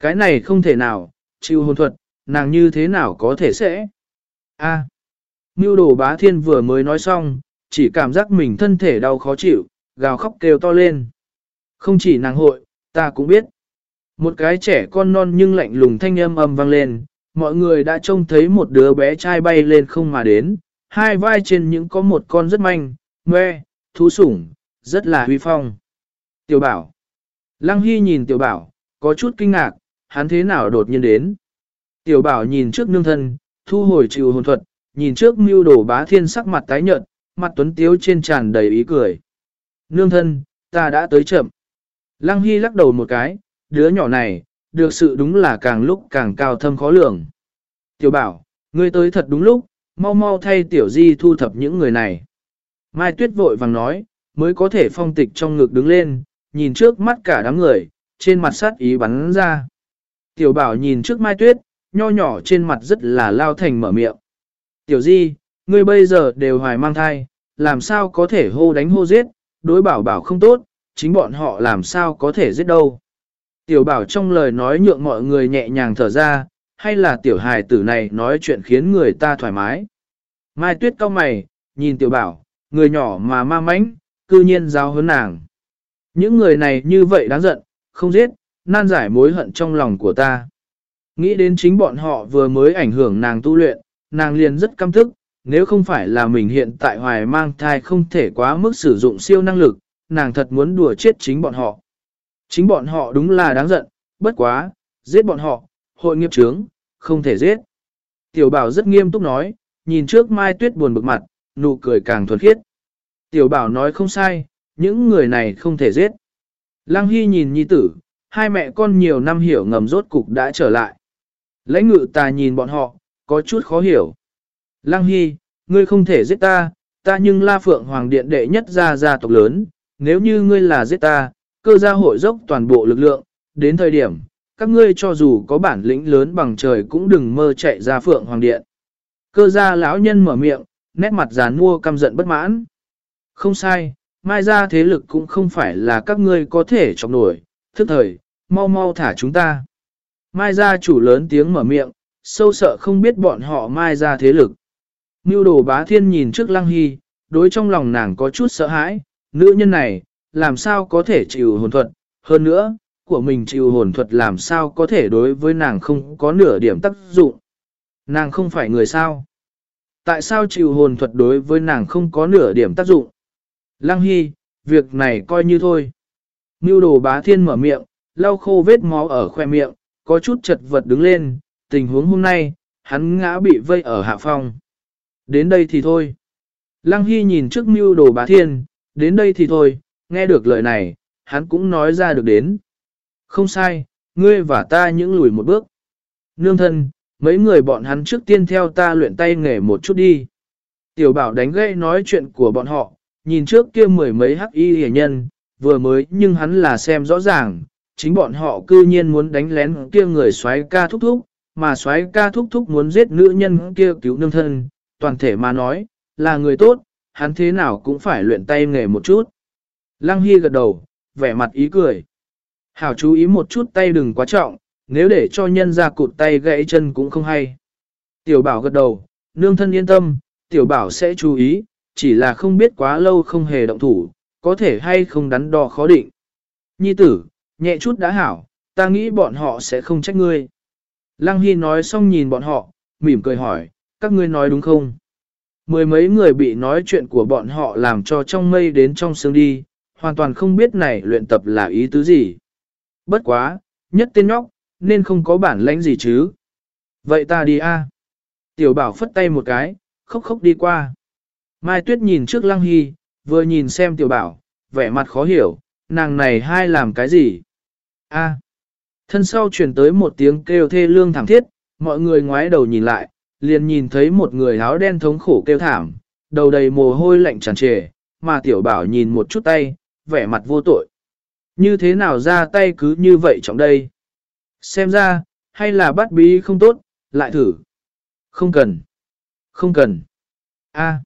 cái này không thể nào, chịu hồn thuật, nàng như thế nào có thể sẽ? A. À, Mưu bá thiên vừa mới nói xong, chỉ cảm giác mình thân thể đau khó chịu, gào khóc kêu to lên. Không chỉ nàng hội, ta cũng biết. Một cái trẻ con non nhưng lạnh lùng thanh âm âm vang lên, mọi người đã trông thấy một đứa bé trai bay lên không mà đến, hai vai trên những có một con rất manh, ngoe, thú sủng, rất là huy phong. Tiểu bảo. Lăng Hy nhìn tiểu bảo, có chút kinh ngạc, hắn thế nào đột nhiên đến. Tiểu bảo nhìn trước nương thân, thu hồi chịu hồn thuật, nhìn trước mưu đồ bá thiên sắc mặt tái nhợt, mặt tuấn tiếu trên tràn đầy ý cười. Nương thân, ta đã tới chậm. Lăng Hy lắc đầu một cái, đứa nhỏ này, được sự đúng là càng lúc càng cao thâm khó lường. Tiểu bảo, ngươi tới thật đúng lúc, mau mau thay tiểu di thu thập những người này. Mai Tuyết vội vàng nói, mới có thể phong tịch trong ngực đứng lên, nhìn trước mắt cả đám người, trên mặt sát ý bắn ra. Tiểu bảo nhìn trước Mai Tuyết, nho nhỏ trên mặt rất là lao thành mở miệng. Tiểu di, ngươi bây giờ đều hoài mang thai, làm sao có thể hô đánh hô giết, đối bảo bảo không tốt, chính bọn họ làm sao có thể giết đâu. Tiểu bảo trong lời nói nhượng mọi người nhẹ nhàng thở ra, hay là tiểu hài tử này nói chuyện khiến người ta thoải mái. Mai tuyết cao mày, nhìn tiểu bảo, người nhỏ mà ma mãnh, cư nhiên giao hơn nàng. Những người này như vậy đáng giận, không giết, nan giải mối hận trong lòng của ta. Nghĩ đến chính bọn họ vừa mới ảnh hưởng nàng tu luyện, nàng liền rất căm thức, nếu không phải là mình hiện tại hoài mang thai không thể quá mức sử dụng siêu năng lực, nàng thật muốn đùa chết chính bọn họ. Chính bọn họ đúng là đáng giận, bất quá, giết bọn họ, hội nghiệp trướng, không thể giết. Tiểu bảo rất nghiêm túc nói, nhìn trước Mai Tuyết buồn bực mặt, nụ cười càng thuần khiết. Tiểu bảo nói không sai, những người này không thể giết. Lăng Hy nhìn nhi tử, hai mẹ con nhiều năm hiểu ngầm rốt cục đã trở lại. Lãnh ngự ta nhìn bọn họ, có chút khó hiểu. Lăng Hy, ngươi không thể giết ta, ta nhưng La Phượng Hoàng Điện đệ nhất gia gia tộc lớn, nếu như ngươi là giết ta, cơ gia hội dốc toàn bộ lực lượng, đến thời điểm, các ngươi cho dù có bản lĩnh lớn bằng trời cũng đừng mơ chạy ra Phượng Hoàng Điện. Cơ gia lão nhân mở miệng, nét mặt giàn mua căm giận bất mãn. Không sai, mai ra thế lực cũng không phải là các ngươi có thể chọc nổi, thức thời, mau mau thả chúng ta. Mai gia chủ lớn tiếng mở miệng, sâu sợ không biết bọn họ mai ra thế lực. Mưu đồ bá thiên nhìn trước lăng hy, đối trong lòng nàng có chút sợ hãi, nữ nhân này, làm sao có thể chịu hồn thuật, hơn nữa, của mình chịu hồn thuật làm sao có thể đối với nàng không có nửa điểm tác dụng. Nàng không phải người sao. Tại sao chịu hồn thuật đối với nàng không có nửa điểm tác dụng? Lăng Hy, việc này coi như thôi. Mưu đồ bá thiên mở miệng, lau khô vết máu ở khoe miệng, có chút chật vật đứng lên, tình huống hôm nay, hắn ngã bị vây ở hạ phòng, Đến đây thì thôi. Lăng Hy nhìn trước mưu đồ bá thiên, đến đây thì thôi, nghe được lời này, hắn cũng nói ra được đến. Không sai, ngươi và ta những lùi một bước. Nương thân, mấy người bọn hắn trước tiên theo ta luyện tay nghề một chút đi. Tiểu bảo đánh gây nói chuyện của bọn họ, nhìn trước kia mười mấy hắc y hề nhân, vừa mới nhưng hắn là xem rõ ràng, chính bọn họ cư nhiên muốn đánh lén kia người xoáy ca thúc thúc, mà xoáy ca thúc thúc muốn giết nữ nhân kia cứu nương thân, toàn thể mà nói, là người tốt, hắn thế nào cũng phải luyện tay nghề một chút. Lăng Hy gật đầu, vẻ mặt ý cười. Hảo chú ý một chút tay đừng quá trọng, nếu để cho nhân ra cụt tay gãy chân cũng không hay. Tiểu bảo gật đầu, nương thân yên tâm, tiểu bảo sẽ chú ý, chỉ là không biết quá lâu không hề động thủ, có thể hay không đắn đo khó định. Nhi tử, nhẹ chút đã hảo, ta nghĩ bọn họ sẽ không trách ngươi. Lăng Hy nói xong nhìn bọn họ, mỉm cười hỏi, các ngươi nói đúng không? Mười mấy người bị nói chuyện của bọn họ làm cho trong mây đến trong sương đi, hoàn toàn không biết này luyện tập là ý tứ gì. Bất quá, nhất tên nhóc, nên không có bản lãnh gì chứ. Vậy ta đi a. Tiểu bảo phất tay một cái, khóc khóc đi qua. Mai Tuyết nhìn trước Lăng Hy, vừa nhìn xem tiểu bảo, vẻ mặt khó hiểu, nàng này hai làm cái gì? A. Thân sau truyền tới một tiếng kêu thê lương thảm thiết, mọi người ngoái đầu nhìn lại, liền nhìn thấy một người áo đen thống khổ kêu thảm, đầu đầy mồ hôi lạnh tràn trề, mà tiểu bảo nhìn một chút tay, vẻ mặt vô tội. Như thế nào ra tay cứ như vậy trong đây? Xem ra, hay là bắt bí không tốt, lại thử. Không cần. Không cần. A.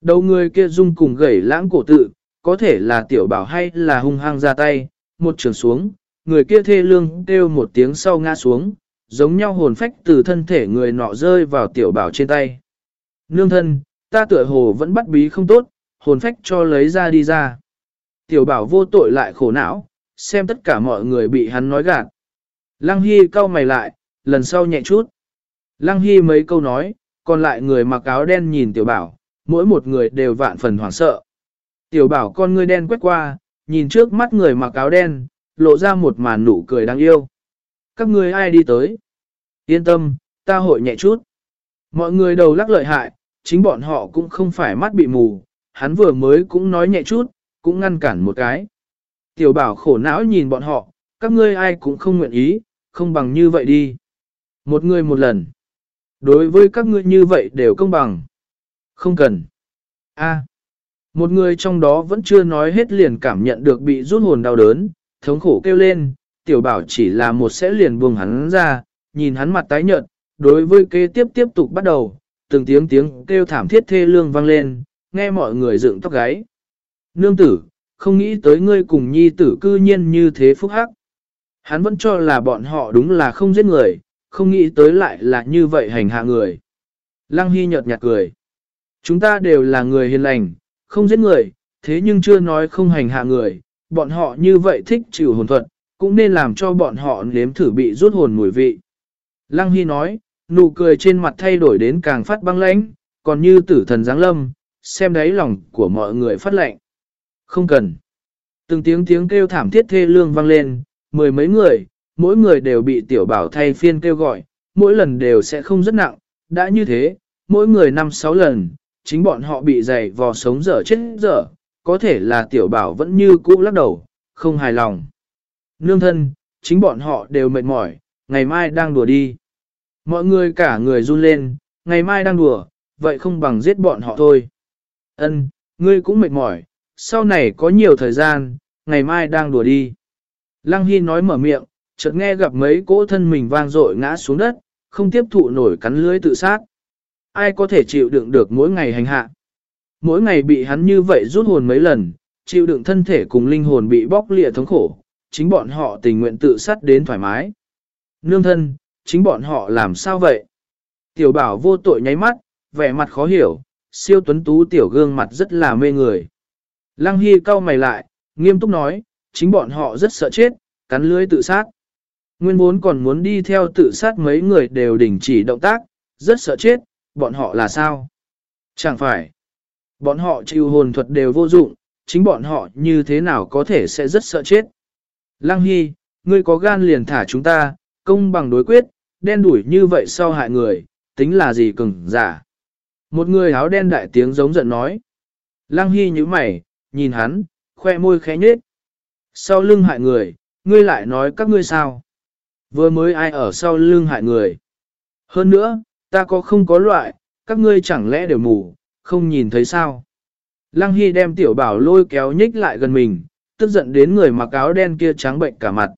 Đầu người kia dung cùng gẩy lãng cổ tự, có thể là tiểu bảo hay là hung hăng ra tay, một trường xuống, người kia thê lương kêu một tiếng sau ngã xuống, giống nhau hồn phách từ thân thể người nọ rơi vào tiểu bảo trên tay. Nương thân, ta tựa hồ vẫn bắt bí không tốt, hồn phách cho lấy ra đi ra. Tiểu bảo vô tội lại khổ não, xem tất cả mọi người bị hắn nói gạt. Lăng Hy cau mày lại, lần sau nhẹ chút. Lăng Hy mấy câu nói, còn lại người mặc áo đen nhìn tiểu bảo, mỗi một người đều vạn phần hoảng sợ. Tiểu bảo con ngươi đen quét qua, nhìn trước mắt người mặc áo đen, lộ ra một màn nụ cười đáng yêu. Các ngươi ai đi tới? Yên tâm, ta hội nhẹ chút. Mọi người đầu lắc lợi hại, chính bọn họ cũng không phải mắt bị mù, hắn vừa mới cũng nói nhẹ chút, cũng ngăn cản một cái. Tiểu bảo khổ não nhìn bọn họ, các ngươi ai cũng không nguyện ý, không bằng như vậy đi. Một người một lần. Đối với các ngươi như vậy đều công bằng. Không cần. A. Một người trong đó vẫn chưa nói hết liền cảm nhận được bị rút hồn đau đớn, thống khổ kêu lên, tiểu bảo chỉ là một sẽ liền buông hắn ra, nhìn hắn mặt tái nhợt, đối với kế tiếp tiếp tục bắt đầu, từng tiếng tiếng kêu thảm thiết thê lương vang lên, nghe mọi người dựng tóc gáy. Nương tử, không nghĩ tới ngươi cùng nhi tử cư nhiên như thế phúc hắc. Hắn vẫn cho là bọn họ đúng là không giết người, không nghĩ tới lại là như vậy hành hạ người. Lăng Hy nhợt nhạt cười. Chúng ta đều là người hiền lành, không giết người, thế nhưng chưa nói không hành hạ người, bọn họ như vậy thích chịu hồn thuật, cũng nên làm cho bọn họ nếm thử bị rút hồn mùi vị. Lăng Hy nói, nụ cười trên mặt thay đổi đến càng phát băng lãnh, còn như tử thần giáng lâm, xem đáy lòng của mọi người phát lệnh. Không cần. Từng tiếng tiếng kêu thảm thiết thê lương vang lên, mười mấy người, mỗi người đều bị tiểu bảo thay phiên kêu gọi, mỗi lần đều sẽ không rất nặng, đã như thế, mỗi người năm sáu lần, chính bọn họ bị dày vò sống dở chết dở, có thể là tiểu bảo vẫn như cũ lắc đầu, không hài lòng. Nương thân, chính bọn họ đều mệt mỏi, ngày mai đang đùa đi. Mọi người cả người run lên, ngày mai đang đùa, vậy không bằng giết bọn họ thôi. Ân, ngươi cũng mệt mỏi, sau này có nhiều thời gian, ngày mai đang đùa đi. Lăng Hy nói mở miệng, chợt nghe gặp mấy cỗ thân mình vang dội ngã xuống đất, không tiếp thụ nổi cắn lưới tự sát. Ai có thể chịu đựng được mỗi ngày hành hạ. Mỗi ngày bị hắn như vậy rút hồn mấy lần, chịu đựng thân thể cùng linh hồn bị bóc lìa thống khổ, chính bọn họ tình nguyện tự sát đến thoải mái. Nương thân, chính bọn họ làm sao vậy? Tiểu bảo vô tội nháy mắt, vẻ mặt khó hiểu, siêu tuấn tú tiểu gương mặt rất là mê người. Lăng Hy cau mày lại, nghiêm túc nói, chính bọn họ rất sợ chết, cắn lưới tự sát. Nguyên vốn còn muốn đi theo tự sát mấy người đều đình chỉ động tác, rất sợ chết, bọn họ là sao? Chẳng phải. Bọn họ chịu hồn thuật đều vô dụng, chính bọn họ như thế nào có thể sẽ rất sợ chết. Lăng Hy, ngươi có gan liền thả chúng ta, công bằng đối quyết, đen đuổi như vậy sau hại người, tính là gì cứng, giả. Một người áo đen đại tiếng giống giận nói. Lăng Hy như mày, nhìn hắn, khoe môi khẽ nhết. Sau lưng hại người, ngươi lại nói các ngươi sao? Vừa mới ai ở sau lưng hại người? Hơn nữa, ta có không có loại, các ngươi chẳng lẽ đều mù, không nhìn thấy sao? Lăng Hy đem tiểu bảo lôi kéo nhích lại gần mình, tức giận đến người mặc áo đen kia trắng bệnh cả mặt.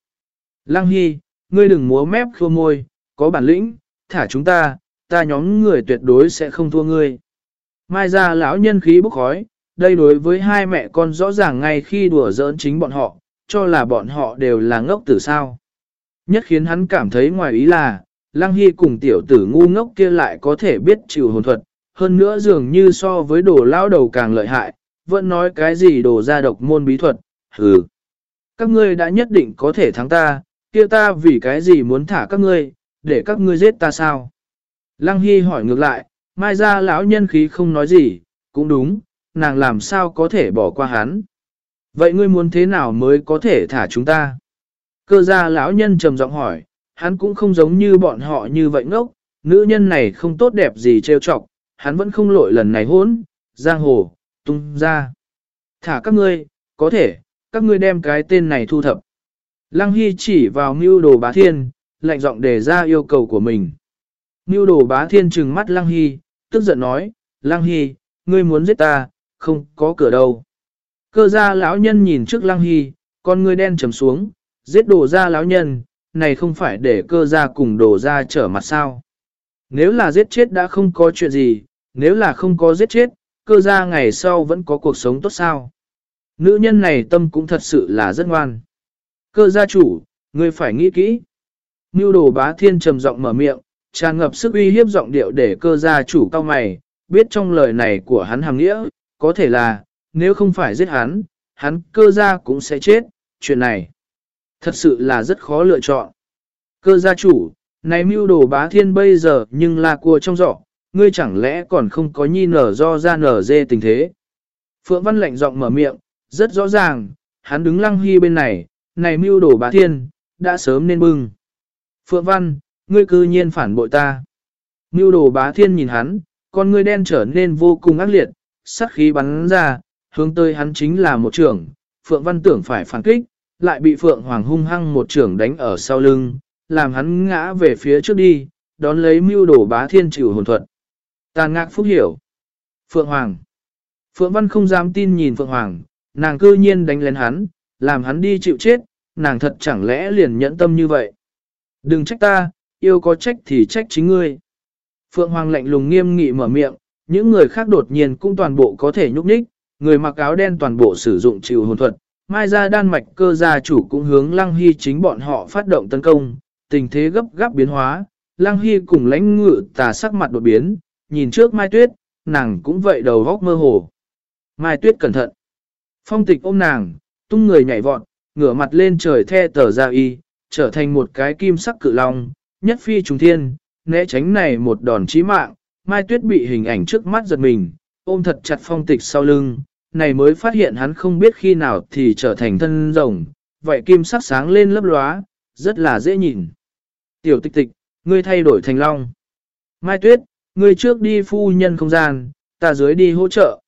Lăng Hy, ngươi đừng múa mép khô môi, có bản lĩnh, thả chúng ta, ta nhóm người tuyệt đối sẽ không thua ngươi. Mai ra lão nhân khí bốc khói, đây đối với hai mẹ con rõ ràng ngay khi đùa giỡn chính bọn họ, cho là bọn họ đều là ngốc tử sao. Nhất khiến hắn cảm thấy ngoài ý là, Lăng Hy cùng tiểu tử ngu ngốc kia lại có thể biết chịu hồn thuật, hơn nữa dường như so với đồ lao đầu càng lợi hại, vẫn nói cái gì đồ ra độc môn bí thuật, hừ. Các ngươi đã nhất định có thể thắng ta, kia ta vì cái gì muốn thả các ngươi, để các ngươi giết ta sao? Lăng Hy hỏi ngược lại, mai ra lão nhân khí không nói gì, cũng đúng, nàng làm sao có thể bỏ qua hắn. Vậy ngươi muốn thế nào mới có thể thả chúng ta? Cơ gia lão nhân trầm giọng hỏi, hắn cũng không giống như bọn họ như vậy ngốc, nữ nhân này không tốt đẹp gì trêu chọc, hắn vẫn không lội lần này hốn, giang hồ, tung ra. Thả các ngươi, có thể, các ngươi đem cái tên này thu thập. Lăng Hy chỉ vào mưu đồ bá thiên, lạnh giọng đề ra yêu cầu của mình. Mưu đồ bá thiên trừng mắt Lăng Hy, tức giận nói, Lăng Hy, ngươi muốn giết ta, không có cửa đâu. Cơ gia lão nhân nhìn trước Lăng Hy, con ngươi đen trầm xuống, giết đồ gia lão nhân, này không phải để cơ gia cùng đồ gia trở mặt sao. Nếu là giết chết đã không có chuyện gì, nếu là không có giết chết, cơ gia ngày sau vẫn có cuộc sống tốt sao. Nữ nhân này tâm cũng thật sự là rất ngoan. Cơ gia chủ, ngươi phải nghĩ kỹ. Mưu đồ bá thiên trầm giọng mở miệng, tràn ngập sức uy hiếp giọng điệu để cơ gia chủ cao mày, biết trong lời này của hắn hàng nghĩa, có thể là, nếu không phải giết hắn, hắn cơ gia cũng sẽ chết, chuyện này. Thật sự là rất khó lựa chọn. Cơ gia chủ, này mưu đồ bá thiên bây giờ nhưng là cua trong giỏ, ngươi chẳng lẽ còn không có nhi nở do ra nở dê tình thế. Phượng Văn lạnh giọng mở miệng, rất rõ ràng, hắn đứng lăng hy bên này, này mưu đồ bá thiên, đã sớm nên bưng. Phượng Văn, ngươi cư nhiên phản bội ta. Mưu đồ bá thiên nhìn hắn, con ngươi đen trở nên vô cùng ác liệt, sát khí bắn ra, hướng tới hắn chính là một trưởng. Phượng Văn tưởng phải phản kích, lại bị Phượng Hoàng hung hăng một trưởng đánh ở sau lưng, làm hắn ngã về phía trước đi, đón lấy mưu đổ bá thiên chịu hồn thuật. Tàn ngạc phúc hiểu. Phượng Hoàng. Phượng Văn không dám tin nhìn Phượng Hoàng, nàng cư nhiên đánh lên hắn, làm hắn đi chịu chết, nàng thật chẳng lẽ liền nhẫn tâm như vậy. Đừng trách ta, yêu có trách thì trách chính ngươi. Phượng Hoàng lạnh lùng nghiêm nghị mở miệng, những người khác đột nhiên cũng toàn bộ có thể nhúc nhích, người mặc áo đen toàn bộ sử dụng chịu hồn thuật. Mai ra đan mạch cơ gia chủ cũng hướng Lăng Hy chính bọn họ phát động tấn công, tình thế gấp gáp biến hóa, Lăng Hy cùng lãnh ngự tà sắc mặt đột biến, nhìn trước Mai Tuyết, nàng cũng vậy đầu góc mơ hồ. Mai Tuyết cẩn thận. Phong tịch ôm nàng, tung người nhảy vọt, ngửa mặt lên trời the tờ ra y, trở thành một cái kim sắc cự long, nhất phi trùng thiên, né tránh này một đòn chí mạng, Mai Tuyết bị hình ảnh trước mắt giật mình, ôm thật chặt phong tịch sau lưng, này mới phát hiện hắn không biết khi nào thì trở thành thân rồng, vậy kim sắc sáng lên lấp lóa, rất là dễ nhìn. Tiểu tịch tịch, ngươi thay đổi thành long. Mai Tuyết, ngươi trước đi phu nhân không gian, ta dưới đi hỗ trợ.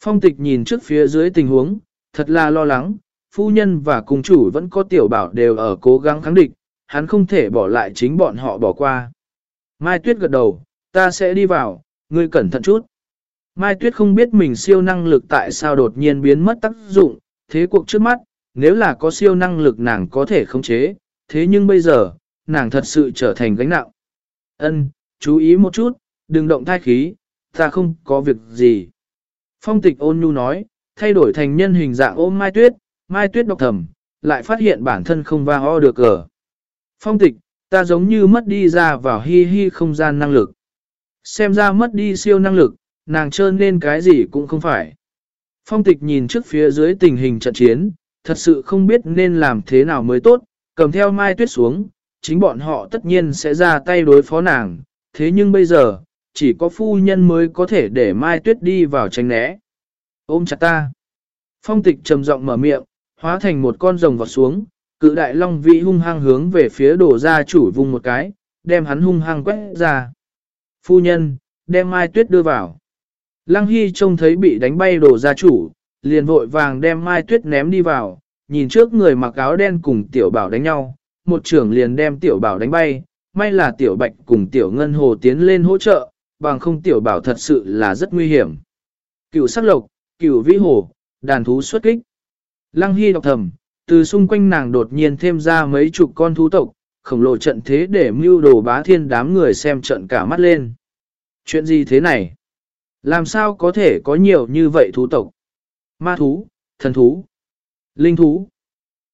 Phong tịch nhìn trước phía dưới tình huống, thật là lo lắng, phu nhân và cung chủ vẫn có tiểu bảo đều ở cố gắng kháng địch, hắn không thể bỏ lại chính bọn họ bỏ qua. Mai Tuyết gật đầu, ta sẽ đi vào, ngươi cẩn thận chút. Mai Tuyết không biết mình siêu năng lực tại sao đột nhiên biến mất tác dụng, thế cuộc trước mắt, nếu là có siêu năng lực nàng có thể khống chế, thế nhưng bây giờ, nàng thật sự trở thành gánh nặng. Ân, chú ý một chút, đừng động thai khí, ta không có việc gì. Phong tịch ôn nhu nói, thay đổi thành nhân hình dạng ôm Mai Tuyết, Mai Tuyết đọc thầm, lại phát hiện bản thân không va ho được ở. Phong tịch, Ta giống như mất đi ra vào hi hi không gian năng lực. Xem ra mất đi siêu năng lực, nàng trơn nên cái gì cũng không phải. Phong tịch nhìn trước phía dưới tình hình trận chiến, thật sự không biết nên làm thế nào mới tốt, cầm theo mai tuyết xuống, chính bọn họ tất nhiên sẽ ra tay đối phó nàng, thế nhưng bây giờ, chỉ có phu nhân mới có thể để mai tuyết đi vào tránh né. Ôm chặt ta. Phong tịch trầm giọng mở miệng, hóa thành một con rồng vọt xuống, cự đại long vĩ hung hăng hướng về phía đổ ra chủ vùng một cái, đem hắn hung hăng quét ra. Phu nhân, đem mai tuyết đưa vào. Lăng Hy trông thấy bị đánh bay đổ ra chủ, liền vội vàng đem mai tuyết ném đi vào, nhìn trước người mặc áo đen cùng tiểu bảo đánh nhau, một trưởng liền đem tiểu bảo đánh bay, may là tiểu bạch cùng tiểu ngân hồ tiến lên hỗ trợ, bằng không tiểu bảo thật sự là rất nguy hiểm. Cựu sắc lộc, cựu vĩ hồ, đàn thú xuất kích. Lăng Hy đọc thầm, từ xung quanh nàng đột nhiên thêm ra mấy chục con thú tộc, khổng lồ trận thế để mưu đồ bá thiên đám người xem trận cả mắt lên. Chuyện gì thế này? Làm sao có thể có nhiều như vậy thú tộc? Ma thú, thần thú, linh thú.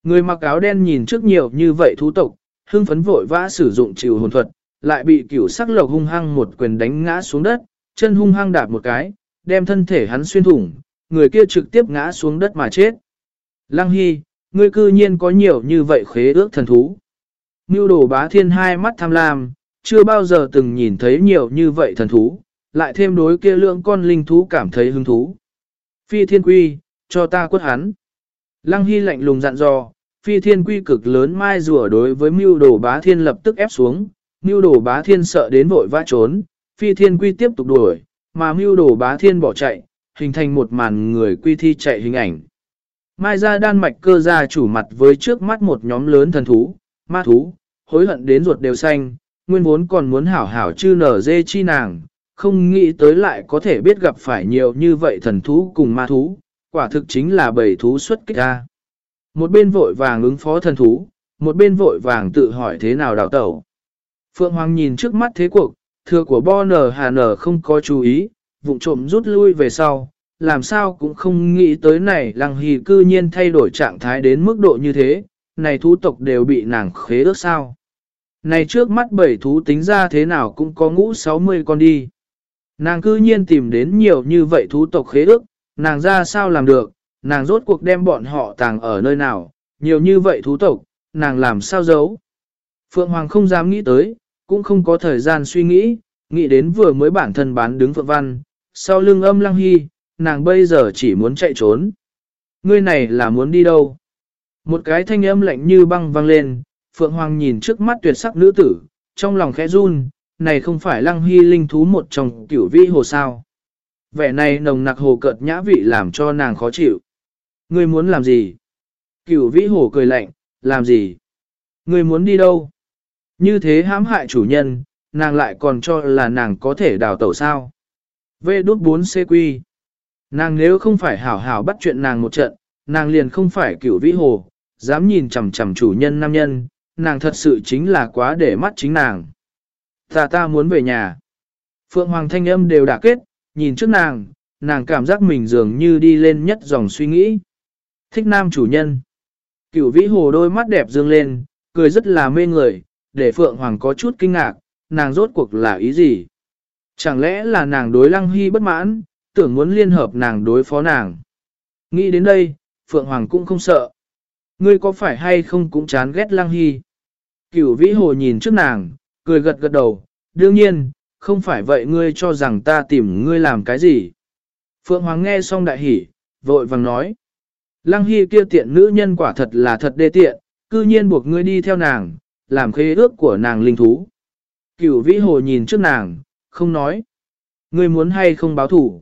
Người mặc áo đen nhìn trước nhiều như vậy thú tộc, hưng phấn vội vã sử dụng chịu hồn thuật, lại bị cửu sắc lộc hung hăng một quyền đánh ngã xuống đất, chân hung hăng đạp một cái, đem thân thể hắn xuyên thủng, người kia trực tiếp ngã xuống đất mà chết. Lăng Hy, ngươi cư nhiên có nhiều như vậy khế ước thần thú. Ngưu đồ bá thiên hai mắt tham lam, chưa bao giờ từng nhìn thấy nhiều như vậy thần thú, lại thêm đối kia lượng con linh thú cảm thấy hứng thú. Phi thiên quy, cho ta quất hắn. Lăng Hy lạnh lùng dặn dò, phi thiên quy cực lớn mai rùa đối với mưu đồ bá thiên lập tức ép xuống, mưu đồ bá thiên sợ đến vội vã trốn, phi thiên quy tiếp tục đuổi, mà mưu đồ bá thiên bỏ chạy, hình thành một màn người quy thi chạy hình ảnh. Mai ra đan mạch cơ gia chủ mặt với trước mắt một nhóm lớn thần thú, ma thú, hối hận đến ruột đều xanh, nguyên vốn còn muốn hảo hảo chư nở dê chi nàng, không nghĩ tới lại có thể biết gặp phải nhiều như vậy thần thú cùng ma thú, quả thực chính là bầy thú xuất kích ra. Một bên vội vàng ứng phó thần thú, một bên vội vàng tự hỏi thế nào đào tẩu. Phượng Hoàng nhìn trước mắt thế cuộc, thừa của bo nở hà nở không có chú ý, vụng trộm rút lui về sau, làm sao cũng không nghĩ tới này lăng hì cư nhiên thay đổi trạng thái đến mức độ như thế, này thú tộc đều bị nàng khế ước sao. Này trước mắt bảy thú tính ra thế nào cũng có ngũ 60 con đi. Nàng cư nhiên tìm đến nhiều như vậy thú tộc khế ước, nàng ra sao làm được, nàng rốt cuộc đem bọn họ tàng ở nơi nào, nhiều như vậy thú tộc, nàng làm sao giấu. Phượng Hoàng không dám nghĩ tới, cũng không có thời gian suy nghĩ, nghĩ đến vừa mới bản thân bán đứng Phượng Văn, sau lưng âm lăng hy, nàng bây giờ chỉ muốn chạy trốn. Ngươi này là muốn đi đâu? Một cái thanh âm lạnh như băng vang lên, Phượng Hoàng nhìn trước mắt tuyệt sắc nữ tử, trong lòng khẽ run, này không phải lăng hy linh thú một trong cửu vĩ hồ sao. Vẻ này nồng nặc hồ cợt nhã vị làm cho nàng khó chịu. Ngươi muốn làm gì? Cửu vĩ hồ cười lạnh, làm gì? Ngươi muốn đi đâu? Như thế hãm hại chủ nhân, nàng lại còn cho là nàng có thể đào tẩu sao. Vê đốt 4 CQ Nàng nếu không phải hảo hảo bắt chuyện nàng một trận, nàng liền không phải cửu vĩ hồ, dám nhìn chằm chằm chủ nhân nam nhân, nàng thật sự chính là quá để mắt chính nàng. Ta ta muốn về nhà. Phượng Hoàng thanh âm đều đã kết, nhìn trước nàng, nàng cảm giác mình dường như đi lên nhất dòng suy nghĩ. Thích nam chủ nhân. Cửu vĩ hồ đôi mắt đẹp dương lên, cười rất là mê người, để Phượng Hoàng có chút kinh ngạc, nàng rốt cuộc là ý gì? Chẳng lẽ là nàng đối lăng hy bất mãn, tưởng muốn liên hợp nàng đối phó nàng? Nghĩ đến đây, Phượng Hoàng cũng không sợ. Ngươi có phải hay không cũng chán ghét lăng hy? Cửu vĩ hồ nhìn trước nàng, cười gật gật đầu, đương nhiên, không phải vậy ngươi cho rằng ta tìm ngươi làm cái gì? Phượng Hoàng nghe xong đại hỉ, vội vàng nói. Lăng Hy kia tiện nữ nhân quả thật là thật đê tiện, cư nhiên buộc ngươi đi theo nàng, làm khế ước của nàng linh thú. Cửu vĩ hồ nhìn trước nàng, không nói. Ngươi muốn hay không báo thủ?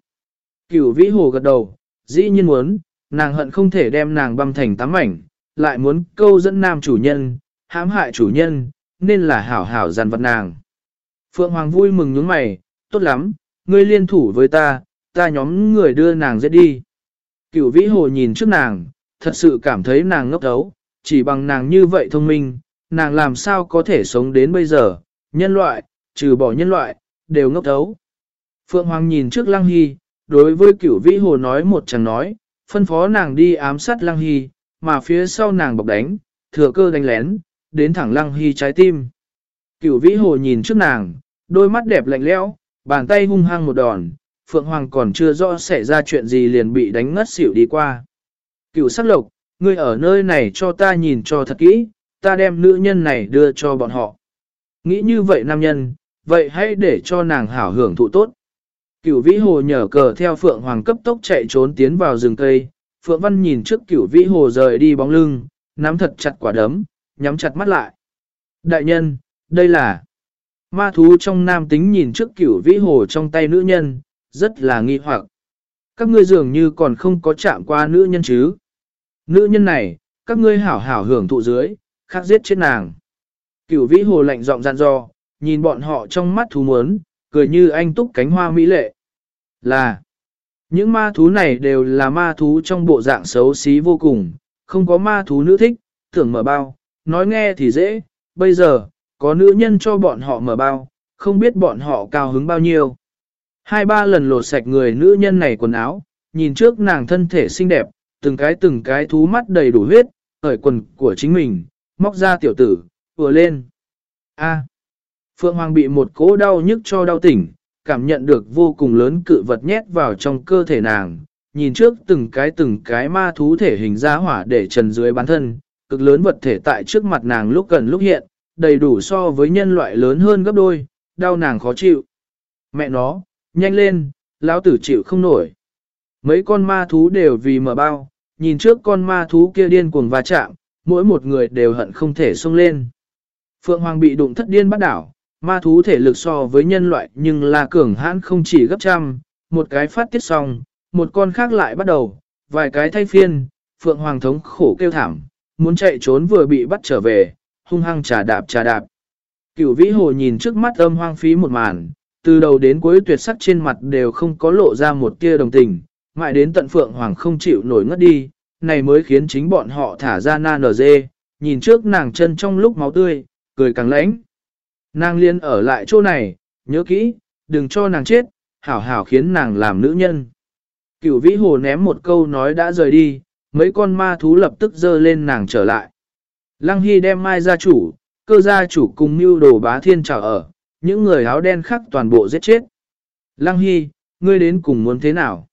Cửu vĩ hồ gật đầu, dĩ nhiên muốn, nàng hận không thể đem nàng băm thành tám mảnh, lại muốn câu dẫn nam chủ nhân, hãm hại chủ nhân, nên là hảo hảo giàn vật nàng. Phượng Hoàng vui mừng nhướng mày, tốt lắm, ngươi liên thủ với ta, ta nhóm người đưa nàng giết đi. Cửu vĩ hồ nhìn trước nàng, thật sự cảm thấy nàng ngốc đấu, chỉ bằng nàng như vậy thông minh, nàng làm sao có thể sống đến bây giờ, nhân loại, trừ bỏ nhân loại, đều ngốc đấu. Phượng Hoàng nhìn trước Lăng Hy, đối với cửu vĩ hồ nói một chẳng nói, phân phó nàng đi ám sát Lăng Hy, mà phía sau nàng bọc đánh, thừa cơ đánh lén, đến thẳng Lăng Hy trái tim. Cửu vĩ hồ nhìn trước nàng, đôi mắt đẹp lạnh lẽo, bàn tay hung hăng một đòn, Phượng Hoàng còn chưa rõ xảy ra chuyện gì liền bị đánh ngất xỉu đi qua. Cửu sắc lộc, ngươi ở nơi này cho ta nhìn cho thật kỹ, ta đem nữ nhân này đưa cho bọn họ. Nghĩ như vậy nam nhân, vậy hãy để cho nàng hảo hưởng thụ tốt. Cửu vĩ hồ nhờ cờ theo Phượng Hoàng cấp tốc chạy trốn tiến vào rừng cây, Phượng Văn nhìn trước cửu vĩ hồ rời đi bóng lưng, nắm thật chặt quả đấm, nhắm chặt mắt lại. Đại nhân, đây là ma thú trong nam tính nhìn trước cửu vĩ hồ trong tay nữ nhân, rất là nghi hoặc. Các ngươi dường như còn không có chạm qua nữ nhân chứ. Nữ nhân này, các ngươi hảo hảo hưởng thụ dưới, khác giết chết nàng. Cửu vĩ hồ lạnh giọng dặn dò, nhìn bọn họ trong mắt thú muốn, cười như anh túc cánh hoa mỹ lệ. Là, những ma thú này đều là ma thú trong bộ dạng xấu xí vô cùng, không có ma thú nữ thích, tưởng mở bao, nói nghe thì dễ, bây giờ, có nữ nhân cho bọn họ mở bao, không biết bọn họ cao hứng bao nhiêu. Hai ba lần lột sạch người nữ nhân này quần áo, nhìn trước nàng thân thể xinh đẹp, từng cái từng cái thú mắt đầy đủ huyết, ở quần của chính mình, móc ra tiểu tử, vừa lên. A. Phượng Hoàng bị một cỗ đau nhức cho đau tỉnh, cảm nhận được vô cùng lớn cự vật nhét vào trong cơ thể nàng, nhìn trước từng cái từng cái ma thú thể hình ra hỏa để trần dưới bản thân, cực lớn vật thể tại trước mặt nàng lúc gần lúc hiện, đầy đủ so với nhân loại lớn hơn gấp đôi, đau nàng khó chịu. Mẹ nó, nhanh lên, lão tử chịu không nổi. Mấy con ma thú đều vì mở bao, nhìn trước con ma thú kia điên cuồng va chạm, mỗi một người đều hận không thể xông lên. Phượng Hoàng bị đụng thất điên bắt đảo, ma thú thể lực so với nhân loại nhưng là cường hãn không chỉ gấp trăm, một cái phát tiết xong, một con khác lại bắt đầu, vài cái thay phiên, Phượng Hoàng thống khổ kêu thảm, muốn chạy trốn vừa bị bắt trở về, hung hăng trà đạp trà đạp. Cửu vĩ hồ nhìn trước mắt âm hoang phí một màn, từ đầu đến cuối tuyệt sắc trên mặt đều không có lộ ra một tia đồng tình, mãi đến tận Phượng Hoàng không chịu nổi ngất đi, này mới khiến chính bọn họ thả ra na nở dê, nhìn trước nàng chân trong lúc máu tươi, cười càng lãnh. Nàng liên ở lại chỗ này, nhớ kỹ, đừng cho nàng chết, hảo hảo khiến nàng làm nữ nhân. Cửu vĩ hồ ném một câu nói đã rời đi, mấy con ma thú lập tức dơ lên nàng trở lại. Lăng Hy đem mai gia chủ, cơ gia chủ cùng mưu đồ bá thiên trào ở, những người áo đen khác toàn bộ giết chết. Lăng Hy, ngươi đến cùng muốn thế nào?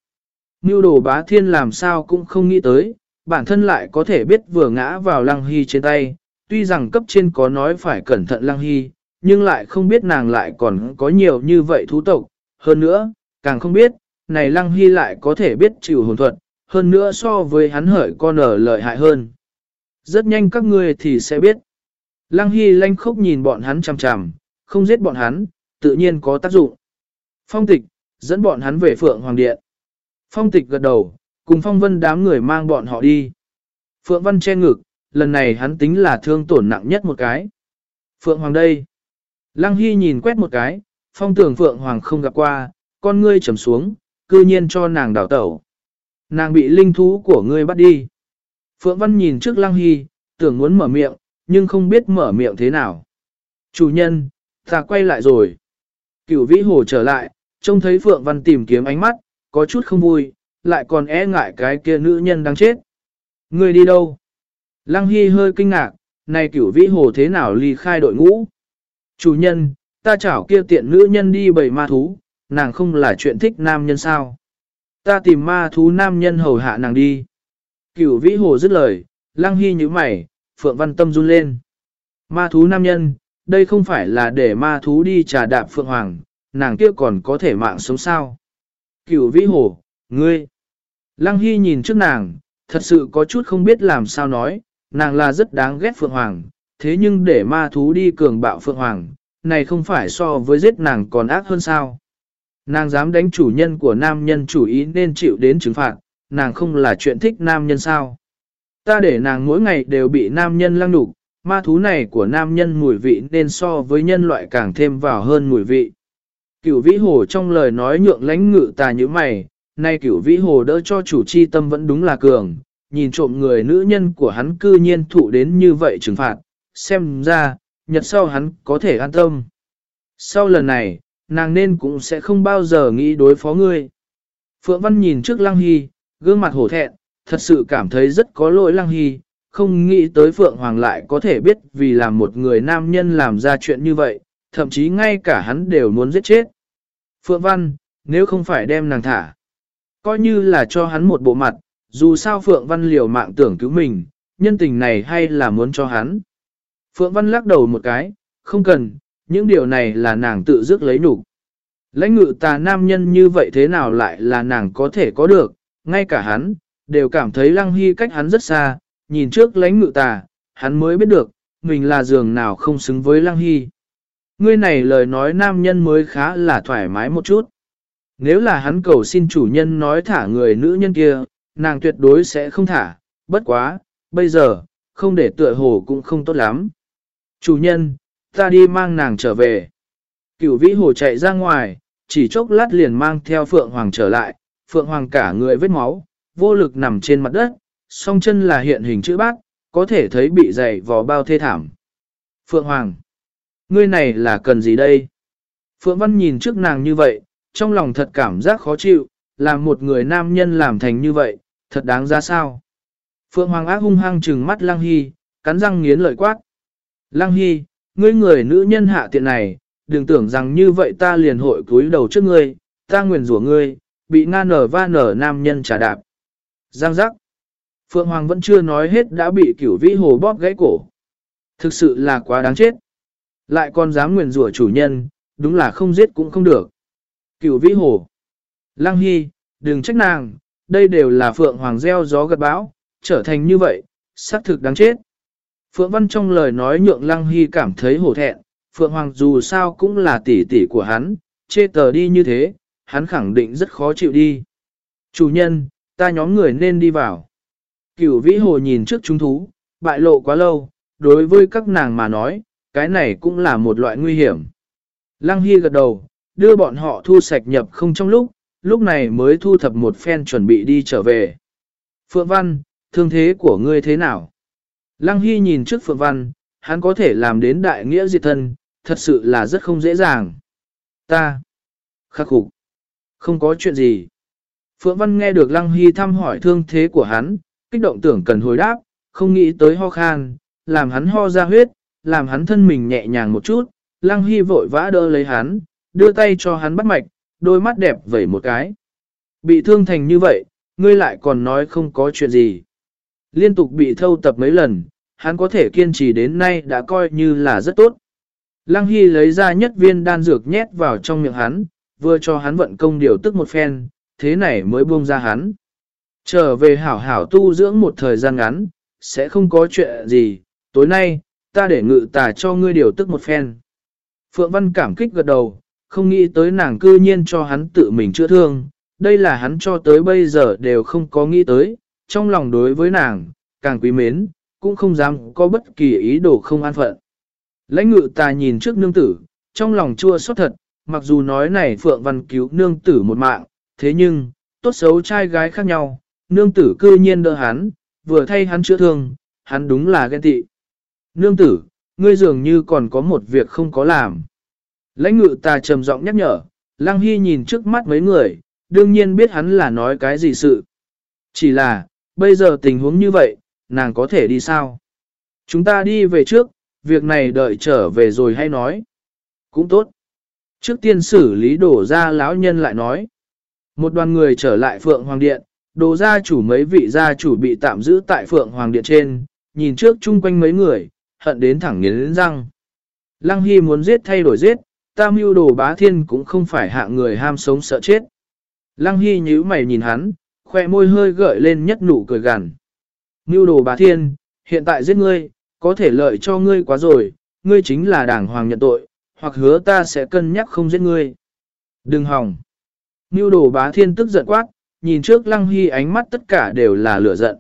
Mưu đồ bá thiên làm sao cũng không nghĩ tới, bản thân lại có thể biết vừa ngã vào Lăng Hy trên tay, tuy rằng cấp trên có nói phải cẩn thận Lăng Hy, nhưng lại không biết nàng lại còn có nhiều như vậy thú tộc, hơn nữa, càng không biết, này Lăng Hy lại có thể biết chịu hồn thuật, hơn nữa so với hắn hởi con ở lợi hại hơn. Rất nhanh các ngươi thì sẽ biết. Lăng Hy lanh khốc nhìn bọn hắn chằm chằm, không giết bọn hắn, tự nhiên có tác dụng. Phong tịch, dẫn bọn hắn về Phượng Hoàng Điện. Phong tịch gật đầu, cùng phong vân đám người mang bọn họ đi. Phượng Văn che ngực, lần này hắn tính là thương tổn nặng nhất một cái. Phượng Hoàng đây. Lăng Hy nhìn quét một cái, phong tưởng Phượng Hoàng không gặp qua, con ngươi trầm xuống, cư nhiên cho nàng đào tẩu. Nàng bị linh thú của ngươi bắt đi. Phượng Văn nhìn trước Lăng Hy, tưởng muốn mở miệng, nhưng không biết mở miệng thế nào. Chủ nhân, ta quay lại rồi. Cửu vĩ hồ trở lại, trông thấy Phượng Văn tìm kiếm ánh mắt, có chút không vui, lại còn e ngại cái kia nữ nhân đang chết. Ngươi đi đâu? Lăng Hy hơi kinh ngạc, này cửu vĩ hồ thế nào ly khai đội ngũ? Chủ nhân, ta chảo kia tiện nữ nhân đi bầy ma thú, nàng không là chuyện thích nam nhân sao? Ta tìm ma thú nam nhân hầu hạ nàng đi. Cửu vĩ hồ dứt lời, lăng hy như mày, phượng văn tâm run lên. Ma thú nam nhân, đây không phải là để ma thú đi trà đạp phượng hoàng, nàng kia còn có thể mạng sống sao. Cửu vĩ hồ, ngươi. Lăng hy nhìn trước nàng, thật sự có chút không biết làm sao nói, nàng là rất đáng ghét phượng hoàng, thế nhưng để ma thú đi cường bạo phượng hoàng, này không phải so với giết nàng còn ác hơn sao. Nàng dám đánh chủ nhân của nam nhân chủ ý nên chịu đến trừng phạt, nàng không là chuyện thích nam nhân sao. Ta để nàng mỗi ngày đều bị nam nhân lăng đục, ma thú này của nam nhân mùi vị nên so với nhân loại càng thêm vào hơn mùi vị. Cửu vĩ hồ trong lời nói nhượng lãnh ngự tà như mày, nay cửu vĩ hồ đỡ cho chủ chi tâm vẫn đúng là cường, nhìn trộm người nữ nhân của hắn cư nhiên thụ đến như vậy trừng phạt, xem ra, nhật sau hắn có thể an tâm. Sau lần này, nàng nên cũng sẽ không bao giờ nghĩ đối phó ngươi. Phượng Văn nhìn trước Lăng Hy, gương mặt hổ thẹn, thật sự cảm thấy rất có lỗi Lăng Hy, không nghĩ tới Phượng Hoàng lại có thể biết vì làm một người nam nhân làm ra chuyện như vậy, thậm chí ngay cả hắn đều muốn giết chết. Phượng Văn, nếu không phải đem nàng thả, coi như là cho hắn một bộ mặt, dù sao Phượng Văn liều mạng tưởng cứu mình, nhân tình này hay là muốn cho hắn. Phượng Văn lắc đầu một cái, không cần, những điều này là nàng tự dứt lấy đủ. Lãnh ngự tà nam nhân như vậy thế nào lại là nàng có thể có được, ngay cả hắn, đều cảm thấy lăng hy cách hắn rất xa, nhìn trước lãnh ngự tà, hắn mới biết được, mình là giường nào không xứng với lăng hy. Ngươi này lời nói nam nhân mới khá là thoải mái một chút. Nếu là hắn cầu xin chủ nhân nói thả người nữ nhân kia, nàng tuyệt đối sẽ không thả, bất quá, bây giờ, không để tựa hồ cũng không tốt lắm. Chủ nhân, ta đi mang nàng trở về. Cửu vĩ hồ chạy ra ngoài, chỉ chốc lát liền mang theo Phượng Hoàng trở lại, Phượng Hoàng cả người vết máu, vô lực nằm trên mặt đất, song chân là hiện hình chữ bát, có thể thấy bị dày vò bao thê thảm. Phượng Hoàng, ngươi này là cần gì đây? Phượng Văn nhìn trước nàng như vậy, trong lòng thật cảm giác khó chịu, làm một người nam nhân làm thành như vậy, thật đáng ra sao? Phượng Hoàng ác hung hăng trừng mắt Lăng Hy, cắn răng nghiến lợi quát. Lăng Hy, ngươi người nữ nhân hạ tiện này, đừng tưởng rằng như vậy ta liền hội cúi đầu trước ngươi, ta nguyền rủa ngươi, bị nga nở va nở nam nhân trả đạp. Giang giác. Phượng Hoàng vẫn chưa nói hết đã bị cửu vĩ hồ bóp gãy cổ. Thực sự là quá đáng chết. Lại còn dám nguyền rủa chủ nhân, đúng là không giết cũng không được. Cửu vĩ hồ. Lăng Hy, đừng trách nàng, đây đều là Phượng Hoàng gieo gió gật bão, trở thành như vậy, xác thực đáng chết. Phượng Văn trong lời nói nhượng Lăng Hy cảm thấy hổ thẹn, Phượng Hoàng dù sao cũng là tỷ tỷ của hắn, chê tờ đi như thế, hắn khẳng định rất khó chịu đi. Chủ nhân, ta nhóm người nên đi vào. Cửu vĩ hồ nhìn trước chúng thú, bại lộ quá lâu, đối với các nàng mà nói, cái này cũng là một loại nguy hiểm. Lăng Hy gật đầu, đưa bọn họ thu sạch nhập không trong lúc, lúc này mới thu thập một phen chuẩn bị đi trở về. Phượng Văn, thương thế của ngươi thế nào? Lăng Hy nhìn trước Phượng Văn, hắn có thể làm đến đại nghĩa diệt thân, thật sự là rất không dễ dàng. Ta, khắc phục, không có chuyện gì. Phượng Văn nghe được Lăng Hy thăm hỏi thương thế của hắn, kích động tưởng cần hồi đáp, không nghĩ tới ho khan, làm hắn ho ra huyết, làm hắn thân mình nhẹ nhàng một chút, Lăng Hy vội vã đỡ lấy hắn, đưa tay cho hắn bắt mạch, đôi mắt đẹp vẩy một cái. Bị thương thành như vậy, ngươi lại còn nói không có chuyện gì. Liên tục bị thâu tập mấy lần, hắn có thể kiên trì đến nay đã coi như là rất tốt. Lăng Hy lấy ra nhất viên đan dược nhét vào trong miệng hắn, vừa cho hắn vận công điều tức một phen, thế này mới buông ra hắn. Trở về hảo hảo tu dưỡng một thời gian ngắn, sẽ không có chuyện gì, tối nay, ta để ngự tà cho ngươi điều tức một phen. Phượng Văn cảm kích gật đầu, không nghĩ tới nàng cư nhiên cho hắn tự mình chữa thương, đây là hắn cho tới bây giờ đều không có nghĩ tới, trong lòng đối với nàng, càng quý mến, cũng không dám có bất kỳ ý đồ không an phận. Lãnh ngự ta nhìn trước nương tử, trong lòng chua xót thật, mặc dù nói này Phượng Văn cứu nương tử một mạng, thế nhưng, tốt xấu trai gái khác nhau, nương tử cư nhiên đỡ hắn, vừa thay hắn chữa thương, hắn đúng là ghen tị. Nương tử, ngươi dường như còn có một việc không có làm. Lãnh ngự ta trầm giọng nhắc nhở, Lăng Hy nhìn trước mắt mấy người, đương nhiên biết hắn là nói cái gì sự. Chỉ là, bây giờ tình huống như vậy, nàng có thể đi sao? Chúng ta đi về trước, việc này đợi trở về rồi hay nói. Cũng tốt. Trước tiên xử lý đổ ra lão nhân lại nói. Một đoàn người trở lại Phượng Hoàng Điện, đồ gia chủ mấy vị gia chủ bị tạm giữ tại Phượng Hoàng Điện trên, nhìn trước chung quanh mấy người, hận đến thẳng nghiến răng. Lăng Hy muốn giết thay đổi giết, tam mưu đồ bá thiên cũng không phải hạ người ham sống sợ chết. Lăng Hy nhíu mày nhìn hắn, khoe môi hơi gợi lên nhất nụ cười gằn. Ngưu đồ bá thiên, hiện tại giết ngươi, có thể lợi cho ngươi quá rồi, ngươi chính là đảng hoàng nhận tội, hoặc hứa ta sẽ cân nhắc không giết ngươi. Đừng hỏng. Ngưu đồ bá thiên tức giận quát, nhìn trước lăng hy ánh mắt tất cả đều là lửa giận.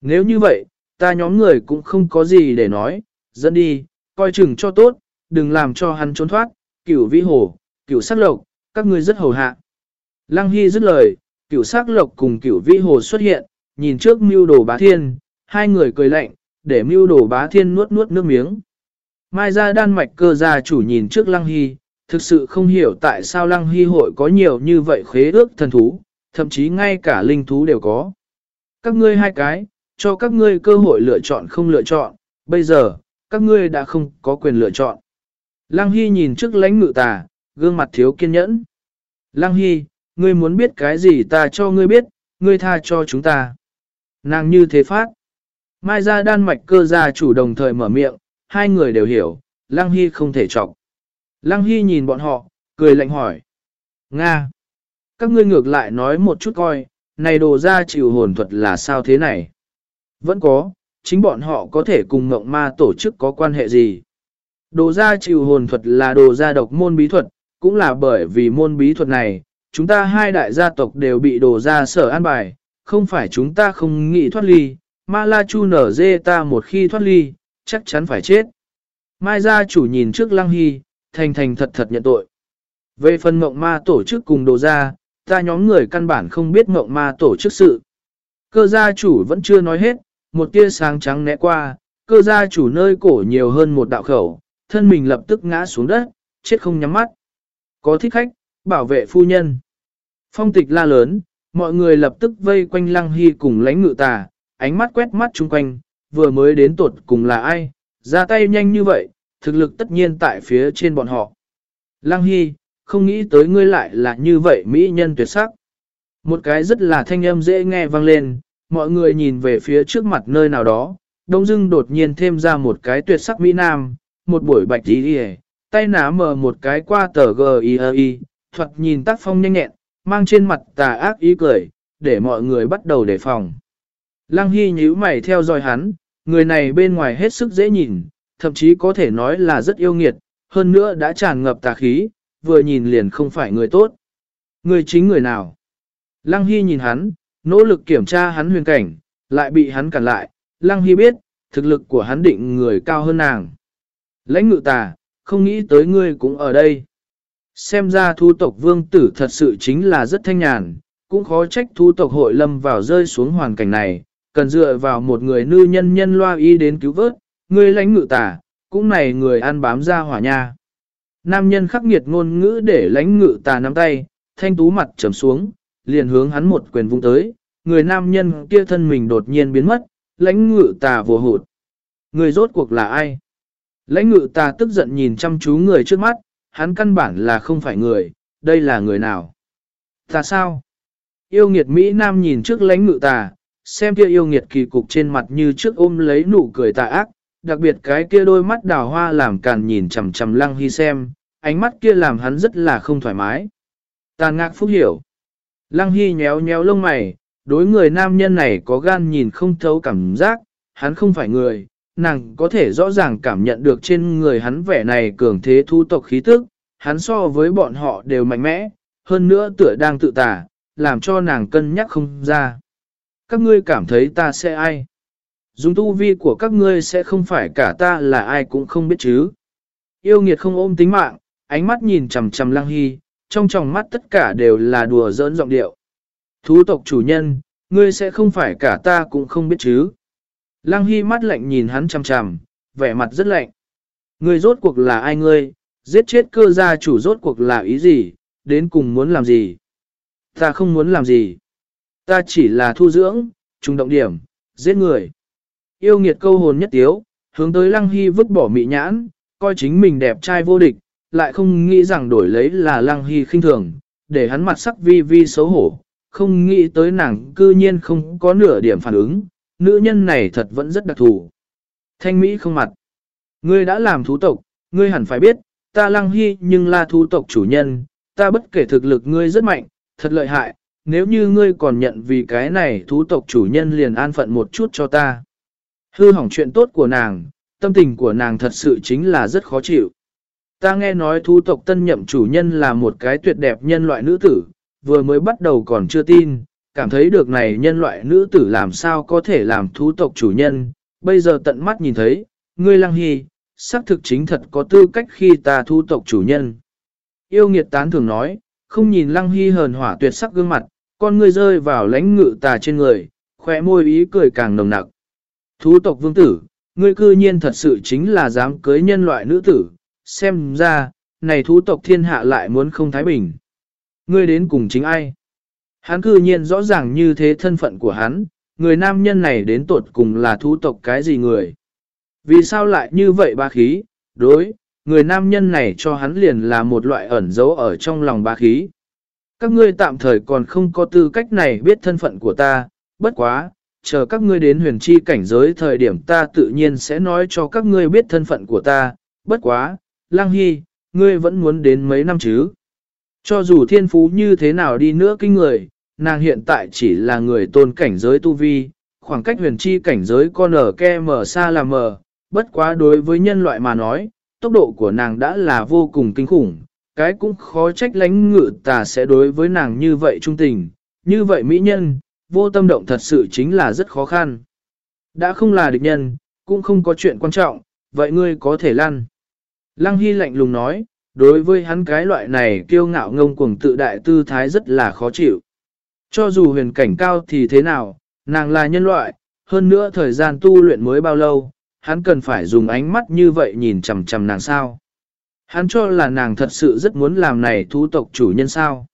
Nếu như vậy, ta nhóm người cũng không có gì để nói, dẫn đi, coi chừng cho tốt, đừng làm cho hắn trốn thoát, cửu vĩ hồ, cửu sắc lộc, các ngươi rất hầu hạ. Lăng hy dứt lời, cửu sắc lộc cùng cửu vĩ hồ xuất hiện, nhìn trước mưu đồ bá thiên, hai người cười lạnh, để mưu đồ bá thiên nuốt nuốt nước miếng. Mai ra đan mạch cơ gia chủ nhìn trước lăng hy, thực sự không hiểu tại sao lăng hy hội có nhiều như vậy khế ước thần thú, thậm chí ngay cả linh thú đều có. Các ngươi hai cái, cho các ngươi cơ hội lựa chọn không lựa chọn, bây giờ, các ngươi đã không có quyền lựa chọn. Lăng Hy nhìn trước lãnh ngự tà, gương mặt thiếu kiên nhẫn. Lăng Hy, ngươi muốn biết cái gì ta cho ngươi biết, ngươi tha cho chúng ta. Nàng như thế phát. Mai ra đan mạch cơ gia chủ đồng thời mở miệng, hai người đều hiểu, Lăng Hy không thể chọc. Lăng Hy nhìn bọn họ, cười lạnh hỏi. Nga! Các ngươi ngược lại nói một chút coi, này đồ ra chịu hồn thuật là sao thế này? Vẫn có, chính bọn họ có thể cùng ngộng ma tổ chức có quan hệ gì? Đồ ra chịu hồn thuật là đồ ra độc môn bí thuật, cũng là bởi vì môn bí thuật này, chúng ta hai đại gia tộc đều bị đồ ra sở an bài, không phải chúng ta không nghĩ thoát ly, ma la chu nở dê ta một khi thoát ly, chắc chắn phải chết. Mai gia chủ nhìn trước lăng hy, thành thành thật thật nhận tội. Về phần mộng ma tổ chức cùng đồ ra, ta nhóm người căn bản không biết mộng ma tổ chức sự. Cơ gia chủ vẫn chưa nói hết, một tia sáng trắng né qua, cơ gia chủ nơi cổ nhiều hơn một đạo khẩu, thân mình lập tức ngã xuống đất, chết không nhắm mắt. Có thích khách, bảo vệ phu nhân. Phong tịch la lớn, mọi người lập tức vây quanh lăng hy cùng lánh ngự tà, ánh mắt quét mắt chung quanh, vừa mới đến tột cùng là ai, ra tay nhanh như vậy, thực lực tất nhiên tại phía trên bọn họ. Lăng hy, không nghĩ tới ngươi lại là như vậy mỹ nhân tuyệt sắc. Một cái rất là thanh âm dễ nghe vang lên, mọi người nhìn về phía trước mặt nơi nào đó, đông dưng đột nhiên thêm ra một cái tuyệt sắc mỹ nam, một buổi bạch tí đi tay ná mờ một cái qua tờ G.I.E.I, thuật nhìn tác phong nhanh nhẹn, mang trên mặt tà ác ý cười, để mọi người bắt đầu đề phòng. Lăng Hy nhíu mày theo dõi hắn, người này bên ngoài hết sức dễ nhìn, thậm chí có thể nói là rất yêu nghiệt, hơn nữa đã tràn ngập tà khí, vừa nhìn liền không phải người tốt. Người chính người nào? Lăng Hy nhìn hắn, nỗ lực kiểm tra hắn huyền cảnh, lại bị hắn cản lại. Lăng Hy biết, thực lực của hắn định người cao hơn nàng. Lãnh ngự tà, không nghĩ tới ngươi cũng ở đây. Xem ra thu tộc vương tử thật sự chính là rất thanh nhàn, cũng khó trách thu tộc hội lâm vào rơi xuống hoàn cảnh này, cần dựa vào một người nư nhân nhân loa y đến cứu vớt, người lãnh ngự tả cũng này người ăn bám ra hỏa nha. Nam nhân khắc nghiệt ngôn ngữ để lãnh ngự tà nắm tay, thanh tú mặt trầm xuống, liền hướng hắn một quyền vung tới, người nam nhân kia thân mình đột nhiên biến mất, lãnh ngự tà vô hụt. Người rốt cuộc là ai? Lãnh ngự tà tức giận nhìn chăm chú người trước mắt, hắn căn bản là không phải người, đây là người nào? Ta sao? Yêu nghiệt Mỹ Nam nhìn trước lãnh ngự tà, xem kia yêu nghiệt kỳ cục trên mặt như trước ôm lấy nụ cười tà ác, đặc biệt cái kia đôi mắt đào hoa làm càn nhìn chằm chằm lăng hy xem, ánh mắt kia làm hắn rất là không thoải mái. Tàn ngạc phúc hiểu. Lăng hy nhéo nhéo lông mày, đối người nam nhân này có gan nhìn không thấu cảm giác, hắn không phải người, nàng có thể rõ ràng cảm nhận được trên người hắn vẻ này cường thế thu tộc khí tức, hắn so với bọn họ đều mạnh mẽ, hơn nữa tựa đang tự tả, làm cho nàng cân nhắc không ra. Các ngươi cảm thấy ta sẽ ai? Dùng tu vi của các ngươi sẽ không phải cả ta là ai cũng không biết chứ. Yêu nghiệt không ôm tính mạng, ánh mắt nhìn chầm chầm lăng hy, trong tròng mắt tất cả đều là đùa giỡn giọng điệu. Thú tộc chủ nhân, ngươi sẽ không phải cả ta cũng không biết chứ. Lăng hy mắt lạnh nhìn hắn chằm chằm, vẻ mặt rất lạnh. Ngươi rốt cuộc là ai ngươi, giết chết cơ gia chủ rốt cuộc là ý gì, đến cùng muốn làm gì. Ta không muốn làm gì. Ta chỉ là thu dưỡng, trùng động điểm, giết người yêu nghiệt câu hồn nhất tiếu, hướng tới Lăng Hy vứt bỏ mị nhãn, coi chính mình đẹp trai vô địch, lại không nghĩ rằng đổi lấy là Lăng Hy khinh thường, để hắn mặt sắc vi vi xấu hổ, không nghĩ tới nàng cư nhiên không có nửa điểm phản ứng, nữ nhân này thật vẫn rất đặc thù. Thanh Mỹ không mặt. Ngươi đã làm thú tộc, ngươi hẳn phải biết, ta Lăng Hy nhưng là thú tộc chủ nhân, ta bất kể thực lực ngươi rất mạnh, thật lợi hại, nếu như ngươi còn nhận vì cái này thú tộc chủ nhân liền an phận một chút cho ta. Hư hỏng chuyện tốt của nàng, tâm tình của nàng thật sự chính là rất khó chịu. Ta nghe nói thú tộc tân nhậm chủ nhân là một cái tuyệt đẹp nhân loại nữ tử, vừa mới bắt đầu còn chưa tin, cảm thấy được này nhân loại nữ tử làm sao có thể làm thú tộc chủ nhân, bây giờ tận mắt nhìn thấy, ngươi lăng hy, xác thực chính thật có tư cách khi ta thú tộc chủ nhân. Yêu nghiệt tán thường nói, không nhìn lăng hy hờn hỏa tuyệt sắc gương mặt, con ngươi rơi vào lãnh ngự tà trên người, khỏe môi ý cười càng nồng nặc. Thú tộc vương tử, ngươi cư nhiên thật sự chính là dám cưới nhân loại nữ tử, xem ra, này thú tộc thiên hạ lại muốn không thái bình. Ngươi đến cùng chính ai? Hắn cư nhiên rõ ràng như thế thân phận của hắn, người nam nhân này đến tột cùng là thú tộc cái gì người. Vì sao lại như vậy ba khí, đối, người nam nhân này cho hắn liền là một loại ẩn dấu ở trong lòng ba khí. Các ngươi tạm thời còn không có tư cách này biết thân phận của ta, bất quá, chờ các ngươi đến huyền chi cảnh giới thời điểm ta tự nhiên sẽ nói cho các ngươi biết thân phận của ta, bất quá, lang Hy, ngươi vẫn muốn đến mấy năm chứ. Cho dù thiên phú như thế nào đi nữa kinh người, nàng hiện tại chỉ là người tôn cảnh giới tu vi, khoảng cách huyền chi cảnh giới con ở ke mở xa là mờ, bất quá đối với nhân loại mà nói, tốc độ của nàng đã là vô cùng kinh khủng, cái cũng khó trách lánh ngự tà sẽ đối với nàng như vậy trung tình, như vậy mỹ nhân, vô tâm động thật sự chính là rất khó khăn. Đã không là địch nhân, cũng không có chuyện quan trọng, vậy ngươi có thể lăn. Lăng Hy lạnh lùng nói, đối với hắn cái loại này kiêu ngạo ngông cuồng tự đại tư thái rất là khó chịu. Cho dù huyền cảnh cao thì thế nào, nàng là nhân loại, hơn nữa thời gian tu luyện mới bao lâu, hắn cần phải dùng ánh mắt như vậy nhìn chằm chằm nàng sao. Hắn cho là nàng thật sự rất muốn làm này thú tộc chủ nhân sao.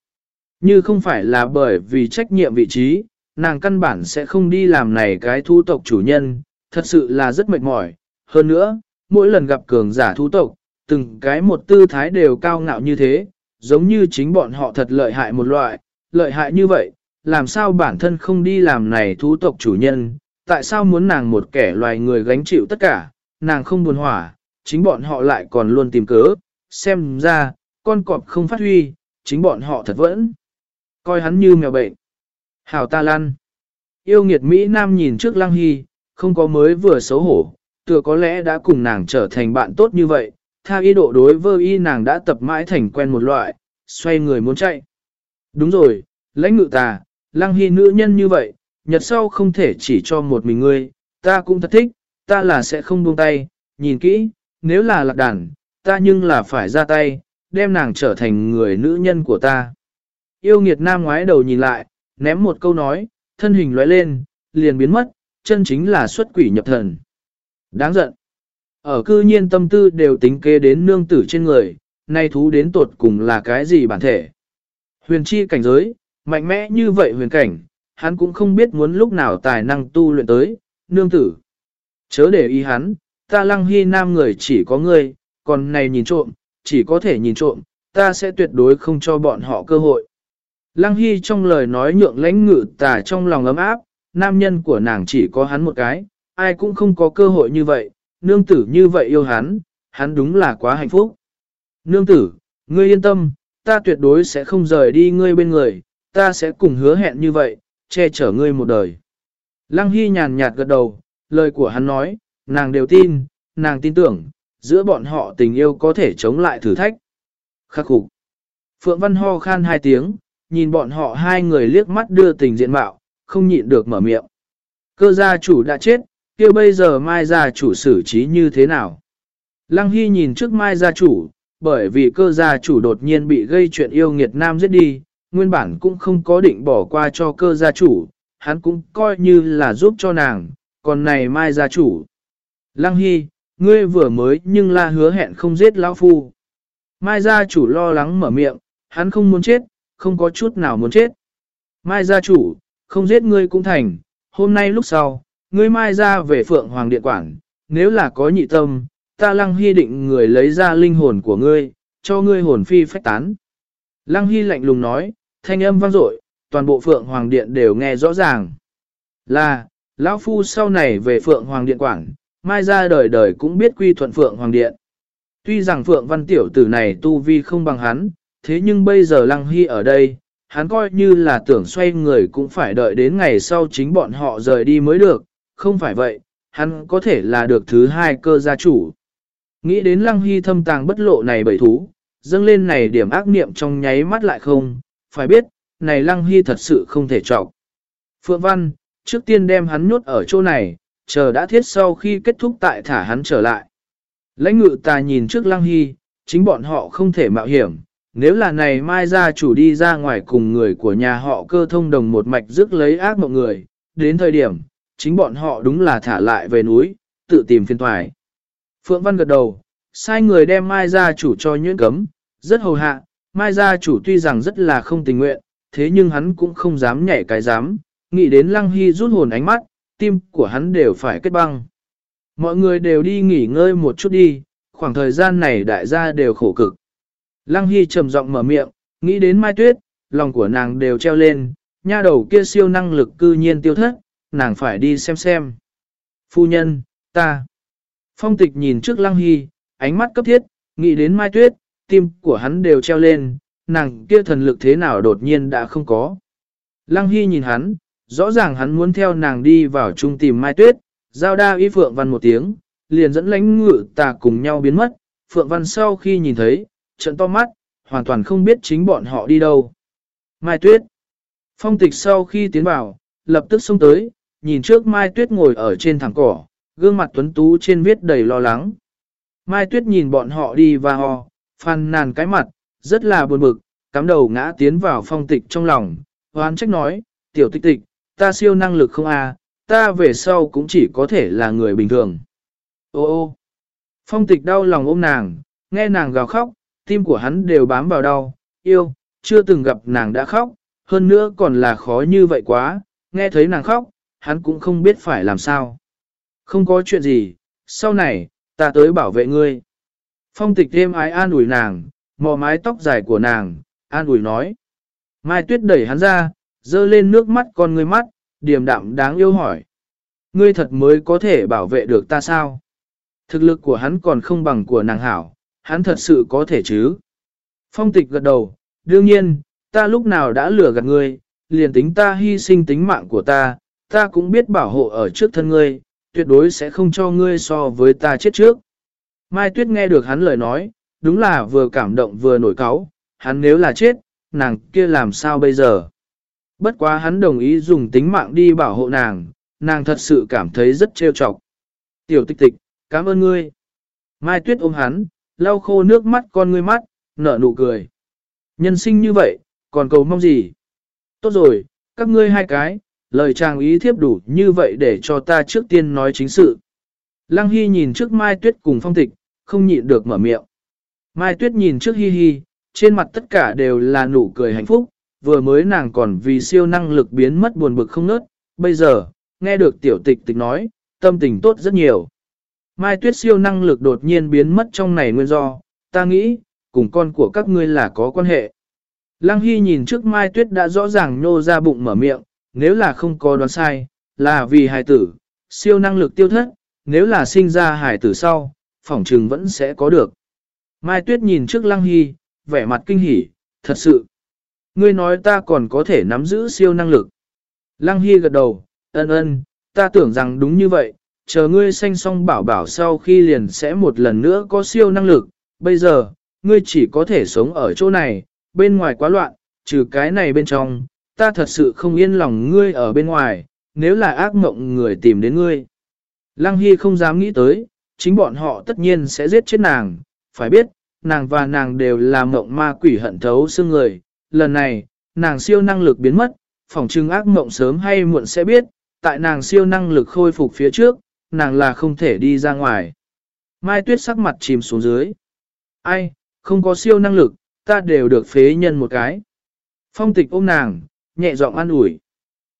Như không phải là bởi vì trách nhiệm vị trí, nàng căn bản sẽ không đi làm này cái thú tộc chủ nhân, thật sự là rất mệt mỏi. Hơn nữa, mỗi lần gặp cường giả thú tộc, từng cái một tư thái đều cao ngạo như thế, giống như chính bọn họ thật lợi hại một loại, lợi hại như vậy, làm sao bản thân không đi làm này thú tộc chủ nhân, tại sao muốn nàng một kẻ loài người gánh chịu tất cả, nàng không buồn hỏa, chính bọn họ lại còn luôn tìm cớ, xem ra, con cọp không phát huy, chính bọn họ thật vẫn coi hắn như mèo bệnh. Hảo ta lăn. Yêu nghiệt Mỹ Nam nhìn trước Lăng Hy, không có mới vừa xấu hổ, tựa có lẽ đã cùng nàng trở thành bạn tốt như vậy, tha ý độ đối với y nàng đã tập mãi thành quen một loại, xoay người muốn chạy. Đúng rồi, lãnh ngự tà, Lăng Hy nữ nhân như vậy, nhật sau không thể chỉ cho một mình ngươi, ta cũng thật thích, ta là sẽ không buông tay, nhìn kỹ, nếu là lạc đàn, ta nhưng là phải ra tay, đem nàng trở thành người nữ nhân của ta. Yêu nghiệt nam ngoái đầu nhìn lại, ném một câu nói, thân hình lóe lên, liền biến mất, chân chính là xuất quỷ nhập thần. Đáng giận. Ở cư nhiên tâm tư đều tính kế đến nương tử trên người, nay thú đến tột cùng là cái gì bản thể. Huyền chi cảnh giới, mạnh mẽ như vậy huyền cảnh, hắn cũng không biết muốn lúc nào tài năng tu luyện tới, nương tử. Chớ để ý hắn, ta lăng hy nam người chỉ có ngươi, còn này nhìn trộm, chỉ có thể nhìn trộm, ta sẽ tuyệt đối không cho bọn họ cơ hội. Lăng Hy trong lời nói nhượng lãnh ngự tà trong lòng ấm áp, nam nhân của nàng chỉ có hắn một cái, ai cũng không có cơ hội như vậy, nương tử như vậy yêu hắn, hắn đúng là quá hạnh phúc. Nương tử, ngươi yên tâm, ta tuyệt đối sẽ không rời đi ngươi bên người, ta sẽ cùng hứa hẹn như vậy, che chở ngươi một đời. Lăng Hy nhàn nhạt gật đầu, lời của hắn nói, nàng đều tin, nàng tin tưởng, giữa bọn họ tình yêu có thể chống lại thử thách. Khắc phục. Phượng Văn ho khan hai tiếng, nhìn bọn họ hai người liếc mắt đưa tình diện mạo, không nhịn được mở miệng. Cơ gia chủ đã chết, kia bây giờ mai gia chủ xử trí như thế nào? Lăng Hy nhìn trước mai gia chủ, bởi vì cơ gia chủ đột nhiên bị gây chuyện yêu nghiệt nam giết đi, nguyên bản cũng không có định bỏ qua cho cơ gia chủ, hắn cũng coi như là giúp cho nàng, còn này mai gia chủ. Lăng Hy, ngươi vừa mới nhưng la hứa hẹn không giết lão phu. Mai gia chủ lo lắng mở miệng, hắn không muốn chết, không có chút nào muốn chết. Mai gia chủ, không giết ngươi cũng thành, hôm nay lúc sau, ngươi mai ra về phượng hoàng điện quản, nếu là có nhị tâm, ta lăng hy định người lấy ra linh hồn của ngươi, cho ngươi hồn phi phách tán. Lăng hy lạnh lùng nói, thanh âm vang dội, toàn bộ phượng hoàng điện đều nghe rõ ràng. Là, lão phu sau này về phượng hoàng điện quản, mai ra đời đời cũng biết quy thuận phượng hoàng điện. Tuy rằng phượng văn tiểu tử này tu vi không bằng hắn, thế nhưng bây giờ lăng hy ở đây, hắn coi như là tưởng xoay người cũng phải đợi đến ngày sau chính bọn họ rời đi mới được, không phải vậy, hắn có thể là được thứ hai cơ gia chủ. Nghĩ đến lăng hy thâm tàng bất lộ này bởi thú, dâng lên này điểm ác niệm trong nháy mắt lại không, phải biết, này lăng hy thật sự không thể trọng. Phượng Văn, trước tiên đem hắn nhốt ở chỗ này, chờ đã thiết sau khi kết thúc tại thả hắn trở lại. Lãnh ngự ta nhìn trước lăng hy, chính bọn họ không thể mạo hiểm, nếu là này mai gia chủ đi ra ngoài cùng người của nhà họ cơ thông đồng một mạch rước lấy ác mộng người, đến thời điểm, chính bọn họ đúng là thả lại về núi, tự tìm phiên thoại. Phượng Văn gật đầu, sai người đem mai gia chủ cho nhuyễn cấm, rất hầu hạ, mai gia chủ tuy rằng rất là không tình nguyện, thế nhưng hắn cũng không dám nhảy cái dám, nghĩ đến Lăng Hy rút hồn ánh mắt, tim của hắn đều phải kết băng. Mọi người đều đi nghỉ ngơi một chút đi, khoảng thời gian này đại gia đều khổ cực. Lăng Hy trầm giọng mở miệng, nghĩ đến Mai Tuyết, lòng của nàng đều treo lên, nha đầu kia siêu năng lực cư nhiên tiêu thất, nàng phải đi xem xem. Phu nhân, ta. Phong tịch nhìn trước Lăng Hy, ánh mắt cấp thiết, nghĩ đến Mai Tuyết, tim của hắn đều treo lên, nàng kia thần lực thế nào đột nhiên đã không có. Lăng Hy nhìn hắn, rõ ràng hắn muốn theo nàng đi vào chung tìm Mai Tuyết, giao đa y Phượng Văn một tiếng, liền dẫn lãnh ngự tà cùng nhau biến mất, Phượng Văn sau khi nhìn thấy, trận to mắt, hoàn toàn không biết chính bọn họ đi đâu. Mai Tuyết Phong tịch sau khi tiến vào, lập tức xông tới, nhìn trước Mai Tuyết ngồi ở trên thẳng cỏ, gương mặt tuấn tú trên viết đầy lo lắng. Mai Tuyết nhìn bọn họ đi và ho, phàn nàn cái mặt, rất là buồn bực, cắm đầu ngã tiến vào phong tịch trong lòng, hoán trách nói, tiểu tịch tịch, ta siêu năng lực không à, ta về sau cũng chỉ có thể là người bình thường. Ô ô, phong tịch đau lòng ôm nàng, nghe nàng gào khóc, tim của hắn đều bám vào đau, yêu, chưa từng gặp nàng đã khóc, hơn nữa còn là khó như vậy quá, nghe thấy nàng khóc, hắn cũng không biết phải làm sao. Không có chuyện gì, sau này, ta tới bảo vệ ngươi. Phong tịch thêm ái an ủi nàng, mò mái tóc dài của nàng, an ủi nói. Mai tuyết đẩy hắn ra, dơ lên nước mắt con ngươi mắt, điềm đạm đáng yêu hỏi. Ngươi thật mới có thể bảo vệ được ta sao? Thực lực của hắn còn không bằng của nàng hảo, hắn thật sự có thể chứ? Phong tịch gật đầu, đương nhiên, ta lúc nào đã lừa gạt ngươi, liền tính ta hy sinh tính mạng của ta, ta cũng biết bảo hộ ở trước thân ngươi, tuyệt đối sẽ không cho ngươi so với ta chết trước. Mai Tuyết nghe được hắn lời nói, đúng là vừa cảm động vừa nổi cáu, hắn nếu là chết, nàng kia làm sao bây giờ? Bất quá hắn đồng ý dùng tính mạng đi bảo hộ nàng, nàng thật sự cảm thấy rất trêu chọc. Tiểu tịch tịch, cảm ơn ngươi. Mai Tuyết ôm hắn, lau khô nước mắt con ngươi mắt, nở nụ cười. Nhân sinh như vậy, còn cầu mong gì? Tốt rồi, các ngươi hai cái, lời chàng ý thiếp đủ như vậy để cho ta trước tiên nói chính sự. Lăng Hy nhìn trước Mai Tuyết cùng phong tịch, không nhịn được mở miệng. Mai Tuyết nhìn trước Hi Hi, trên mặt tất cả đều là nụ cười hạnh phúc, vừa mới nàng còn vì siêu năng lực biến mất buồn bực không nớt, bây giờ, nghe được tiểu tịch tịch nói, tâm tình tốt rất nhiều. Mai Tuyết siêu năng lực đột nhiên biến mất trong này nguyên do, ta nghĩ, cùng con của các ngươi là có quan hệ. Lăng Hy nhìn trước Mai Tuyết đã rõ ràng nhô ra bụng mở miệng, nếu là không có đoán sai, là vì hài tử, siêu năng lực tiêu thất, nếu là sinh ra hài tử sau, phỏng trừng vẫn sẽ có được. Mai Tuyết nhìn trước Lăng Hy, vẻ mặt kinh hỉ, thật sự. Ngươi nói ta còn có thể nắm giữ siêu năng lực. Lăng Hy gật đầu, ân ân, ta tưởng rằng đúng như vậy, chờ ngươi sanh xong bảo bảo sau khi liền sẽ một lần nữa có siêu năng lực. Bây giờ, ngươi chỉ có thể sống ở chỗ này, bên ngoài quá loạn, trừ cái này bên trong, ta thật sự không yên lòng ngươi ở bên ngoài, nếu là ác mộng người tìm đến ngươi. Lăng Hy không dám nghĩ tới, chính bọn họ tất nhiên sẽ giết chết nàng, phải biết, nàng và nàng đều là mộng ma quỷ hận thấu xương người, lần này, nàng siêu năng lực biến mất, phòng trưng ác mộng sớm hay muộn sẽ biết, tại nàng siêu năng lực khôi phục phía trước, nàng là không thể đi ra ngoài. Mai Tuyết sắc mặt chìm xuống dưới. Ai, không có siêu năng lực, ta đều được phế nhân một cái. Phong tịch ôm nàng, nhẹ giọng an ủi.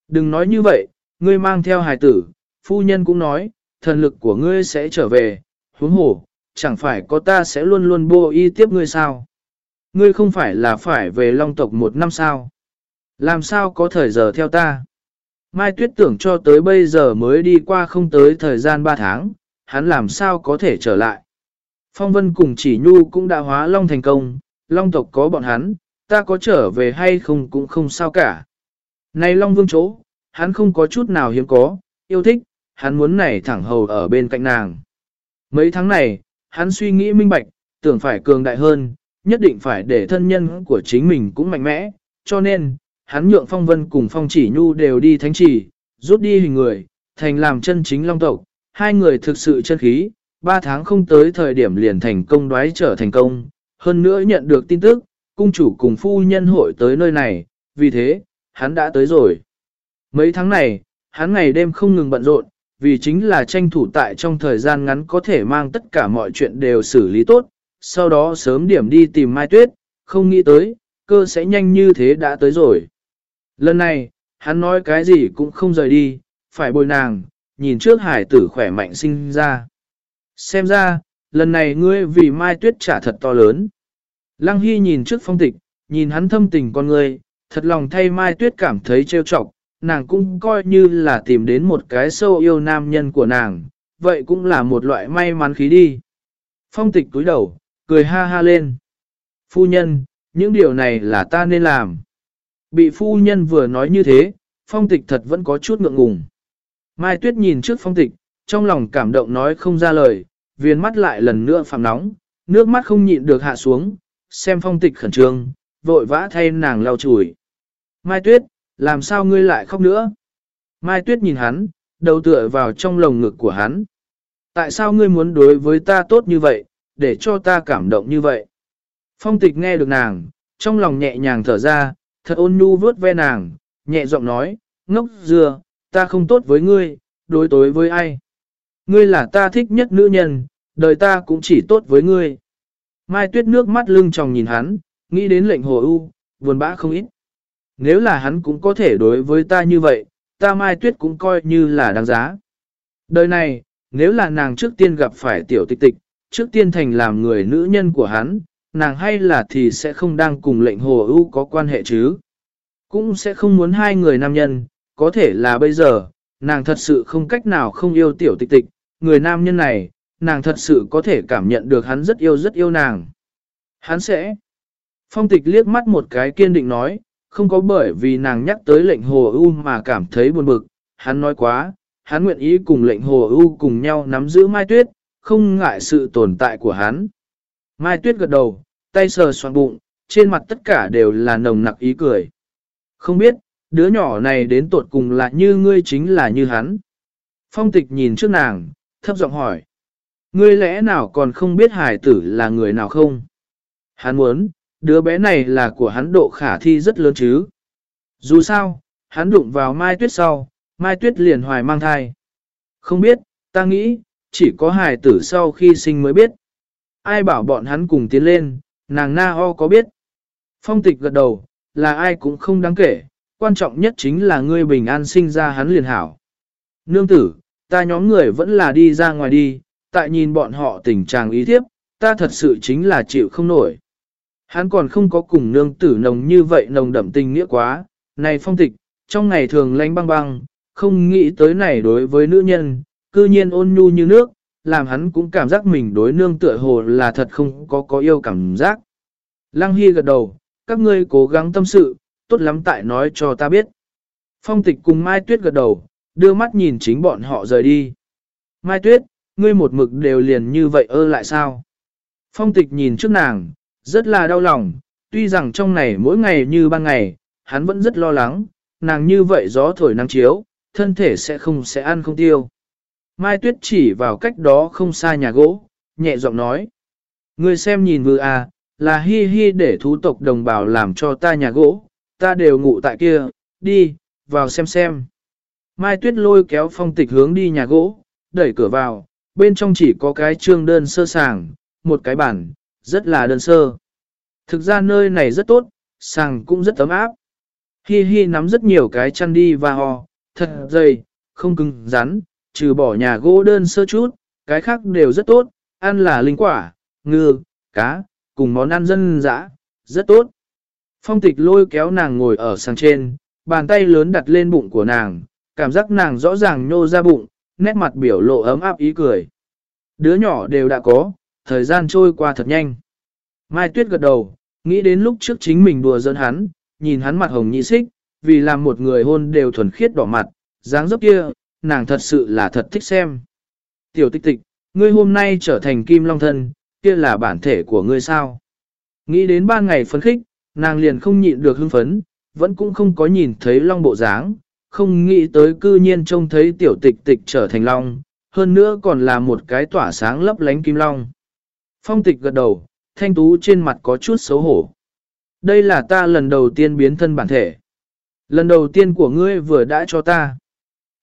Đừng nói như vậy, ngươi mang theo hài tử, phu nhân cũng nói, thần lực của ngươi sẽ trở về, huống hồ, chẳng phải có ta sẽ luôn luôn bô y tiếp ngươi sao? Ngươi không phải là phải về long tộc một năm sao? Làm sao có thời giờ theo ta? Mai Tuyết tưởng cho tới bây giờ mới đi qua không tới thời gian 3 tháng, hắn làm sao có thể trở lại? Phong Vân cùng chỉ nhu cũng đã hóa long thành công, long tộc có bọn hắn, ta có trở về hay không cũng không sao cả. Này long vương chỗ, hắn không có chút nào hiếm có, yêu thích, hắn muốn này thẳng hầu ở bên cạnh nàng. Mấy tháng này, hắn suy nghĩ minh bạch, tưởng phải cường đại hơn, nhất định phải để thân nhân của chính mình cũng mạnh mẽ, cho nên, hắn nhượng phong vân cùng phong chỉ nhu đều đi thánh chỉ, rút đi hình người, thành làm chân chính long tộc, hai người thực sự chân khí, ba tháng không tới thời điểm liền thành công đoái trở thành công, hơn nữa nhận được tin tức, cung chủ cùng phu nhân hội tới nơi này, vì thế, hắn đã tới rồi. Mấy tháng này, hắn ngày đêm không ngừng bận rộn, vì chính là tranh thủ tại trong thời gian ngắn có thể mang tất cả mọi chuyện đều xử lý tốt, sau đó sớm điểm đi tìm Mai Tuyết, không nghĩ tới, cơ sẽ nhanh như thế đã tới rồi. Lần này, hắn nói cái gì cũng không rời đi, phải bồi nàng, nhìn trước hải tử khỏe mạnh sinh ra. Xem ra, lần này ngươi vì Mai Tuyết trả thật to lớn. Lăng Hy nhìn trước phong tịch, nhìn hắn thâm tình con ngươi, thật lòng thay Mai Tuyết cảm thấy trêu chọc, nàng cũng coi như là tìm đến một cái sâu yêu nam nhân của nàng, vậy cũng là một loại may mắn khí đi. Phong tịch túi đầu, cười ha ha lên. Phu nhân, những điều này là ta nên làm. Bị phu nhân vừa nói như thế, phong tịch thật vẫn có chút ngượng ngùng. Mai Tuyết nhìn trước phong tịch, trong lòng cảm động nói không ra lời, viên mắt lại lần nữa phạm nóng, nước mắt không nhịn được hạ xuống, xem phong tịch khẩn trương, vội vã thay nàng lau chùi. Mai Tuyết, làm sao ngươi lại khóc nữa? Mai Tuyết nhìn hắn, đầu tựa vào trong lồng ngực của hắn. Tại sao ngươi muốn đối với ta tốt như vậy, để cho ta cảm động như vậy? Phong tịch nghe được nàng, trong lòng nhẹ nhàng thở ra, thật ôn nhu vớt ve nàng, nhẹ giọng nói, ngốc dừa, ta không tốt với ngươi, đối tối với ai. Ngươi là ta thích nhất nữ nhân, đời ta cũng chỉ tốt với ngươi. Mai tuyết nước mắt lưng tròng nhìn hắn, nghĩ đến lệnh hồ ưu, buồn bã không ít. Nếu là hắn cũng có thể đối với ta như vậy, ta mai tuyết cũng coi như là đáng giá. Đời này, nếu là nàng trước tiên gặp phải tiểu tịch tịch, trước tiên thành làm người nữ nhân của hắn, nàng hay là thì sẽ không đang cùng lệnh hồ ưu có quan hệ chứ. Cũng sẽ không muốn hai người nam nhân, có thể là bây giờ, nàng thật sự không cách nào không yêu tiểu tịch tịch, người nam nhân này, nàng thật sự có thể cảm nhận được hắn rất yêu rất yêu nàng. Hắn sẽ. Phong tịch liếc mắt một cái kiên định nói, không có bởi vì nàng nhắc tới lệnh hồ ưu mà cảm thấy buồn bực, hắn nói quá, hắn nguyện ý cùng lệnh hồ ưu cùng nhau nắm giữ Mai Tuyết, không ngại sự tồn tại của hắn. Mai Tuyết gật đầu, tay sờ soạn bụng, trên mặt tất cả đều là nồng nặc ý cười. Không biết, đứa nhỏ này đến tột cùng là như ngươi chính là như hắn. Phong tịch nhìn trước nàng, thấp giọng hỏi. Ngươi lẽ nào còn không biết hải tử là người nào không? Hắn muốn, đứa bé này là của hắn độ khả thi rất lớn chứ. Dù sao, hắn đụng vào Mai Tuyết sau, Mai Tuyết liền hoài mang thai. Không biết, ta nghĩ, chỉ có hài tử sau khi sinh mới biết. Ai bảo bọn hắn cùng tiến lên, nàng na ho có biết. Phong tịch gật đầu, là ai cũng không đáng kể, quan trọng nhất chính là ngươi bình an sinh ra hắn liền hảo. Nương tử, ta nhóm người vẫn là đi ra ngoài đi, tại nhìn bọn họ tình trạng ý thiếp, ta thật sự chính là chịu không nổi. Hắn còn không có cùng nương tử nồng như vậy nồng đậm tình nghĩa quá, này phong tịch, trong ngày thường lánh băng băng, không nghĩ tới này đối với nữ nhân, cư nhiên ôn nhu như nước, làm hắn cũng cảm giác mình đối nương tựa hồ là thật không có có yêu cảm giác. Lăng Hy gật đầu, các ngươi cố gắng tâm sự, tốt lắm tại nói cho ta biết. Phong tịch cùng Mai Tuyết gật đầu, đưa mắt nhìn chính bọn họ rời đi. Mai Tuyết, ngươi một mực đều liền như vậy ơ lại sao? Phong tịch nhìn trước nàng, rất là đau lòng, tuy rằng trong này mỗi ngày như ban ngày, hắn vẫn rất lo lắng, nàng như vậy gió thổi nắng chiếu, thân thể sẽ không sẽ ăn không tiêu. Mai Tuyết chỉ vào cách đó không xa nhà gỗ, nhẹ giọng nói. người xem nhìn vừa à, là hi hi để thú tộc đồng bào làm cho ta nhà gỗ, ta đều ngủ tại kia, đi, vào xem xem. Mai Tuyết lôi kéo phong tịch hướng đi nhà gỗ, đẩy cửa vào, bên trong chỉ có cái trương đơn sơ sàng, một cái bàn, rất là đơn sơ. Thực ra nơi này rất tốt, sàng cũng rất ấm áp. Hi hi nắm rất nhiều cái chăn đi và ho, thật dày, không cứng rắn, trừ bỏ nhà gỗ đơn sơ chút, cái khác đều rất tốt, ăn là linh quả, ngư, cá, cùng món ăn dân dã, rất tốt. Phong tịch lôi kéo nàng ngồi ở sàng trên, bàn tay lớn đặt lên bụng của nàng, cảm giác nàng rõ ràng nhô ra bụng, nét mặt biểu lộ ấm áp ý cười. Đứa nhỏ đều đã có, thời gian trôi qua thật nhanh. Mai Tuyết gật đầu, nghĩ đến lúc trước chính mình đùa giỡn hắn, nhìn hắn mặt hồng nhị xích, vì làm một người hôn đều thuần khiết đỏ mặt, dáng dấp kia, nàng thật sự là thật thích xem. Tiểu tích tịch, ngươi hôm nay trở thành kim long thân, kia là bản thể của ngươi sao? Nghĩ đến ba ngày phấn khích, nàng liền không nhịn được hưng phấn, vẫn cũng không có nhìn thấy long bộ dáng, không nghĩ tới cư nhiên trông thấy tiểu tịch tịch trở thành long, hơn nữa còn là một cái tỏa sáng lấp lánh kim long. Phong tịch gật đầu, thanh tú trên mặt có chút xấu hổ. Đây là ta lần đầu tiên biến thân bản thể. Lần đầu tiên của ngươi vừa đã cho ta.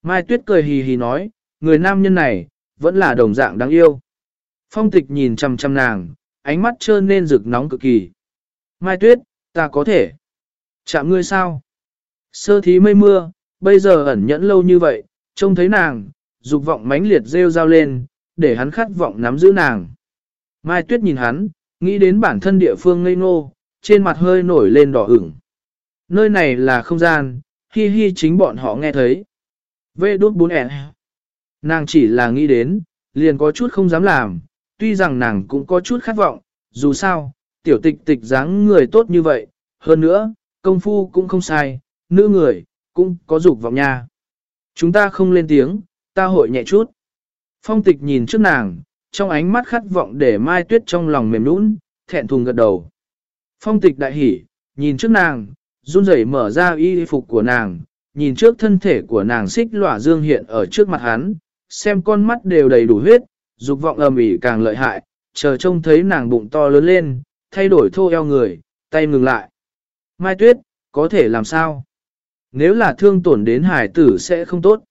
Mai Tuyết cười hì hì nói, người nam nhân này, vẫn là đồng dạng đáng yêu. Phong tịch nhìn chăm chăm nàng, ánh mắt trơn nên rực nóng cực kỳ. Mai Tuyết, ta có thể. Chạm ngươi sao? Sơ thí mây mưa, bây giờ ẩn nhẫn lâu như vậy, trông thấy nàng, dục vọng mãnh liệt rêu rao lên, để hắn khát vọng nắm giữ nàng. Mai Tuyết nhìn hắn, nghĩ đến bản thân địa phương ngây ngô, trên mặt hơi nổi lên đỏ ửng. Nơi này là không gian, hi hi chính bọn họ nghe thấy. Vê đốt bốn ẻn. Nàng chỉ là nghĩ đến, liền có chút không dám làm, tuy rằng nàng cũng có chút khát vọng, dù sao, tiểu tịch tịch dáng người tốt như vậy, hơn nữa, công phu cũng không sai, nữ người, cũng có dục vọng nha. Chúng ta không lên tiếng, ta hội nhẹ chút. Phong tịch nhìn trước nàng, trong ánh mắt khát vọng để mai tuyết trong lòng mềm nũng, thẹn thùng gật đầu. Phong tịch đại hỉ, nhìn trước nàng, run rẩy mở ra y phục của nàng, nhìn trước thân thể của nàng xích lỏa dương hiện ở trước mặt hắn, xem con mắt đều đầy đủ huyết, dục vọng ầm ỉ càng lợi hại, chờ trông thấy nàng bụng to lớn lên, thay đổi thô eo người, tay ngừng lại. Mai Tuyết, có thể làm sao? Nếu là thương tổn đến hải tử sẽ không tốt.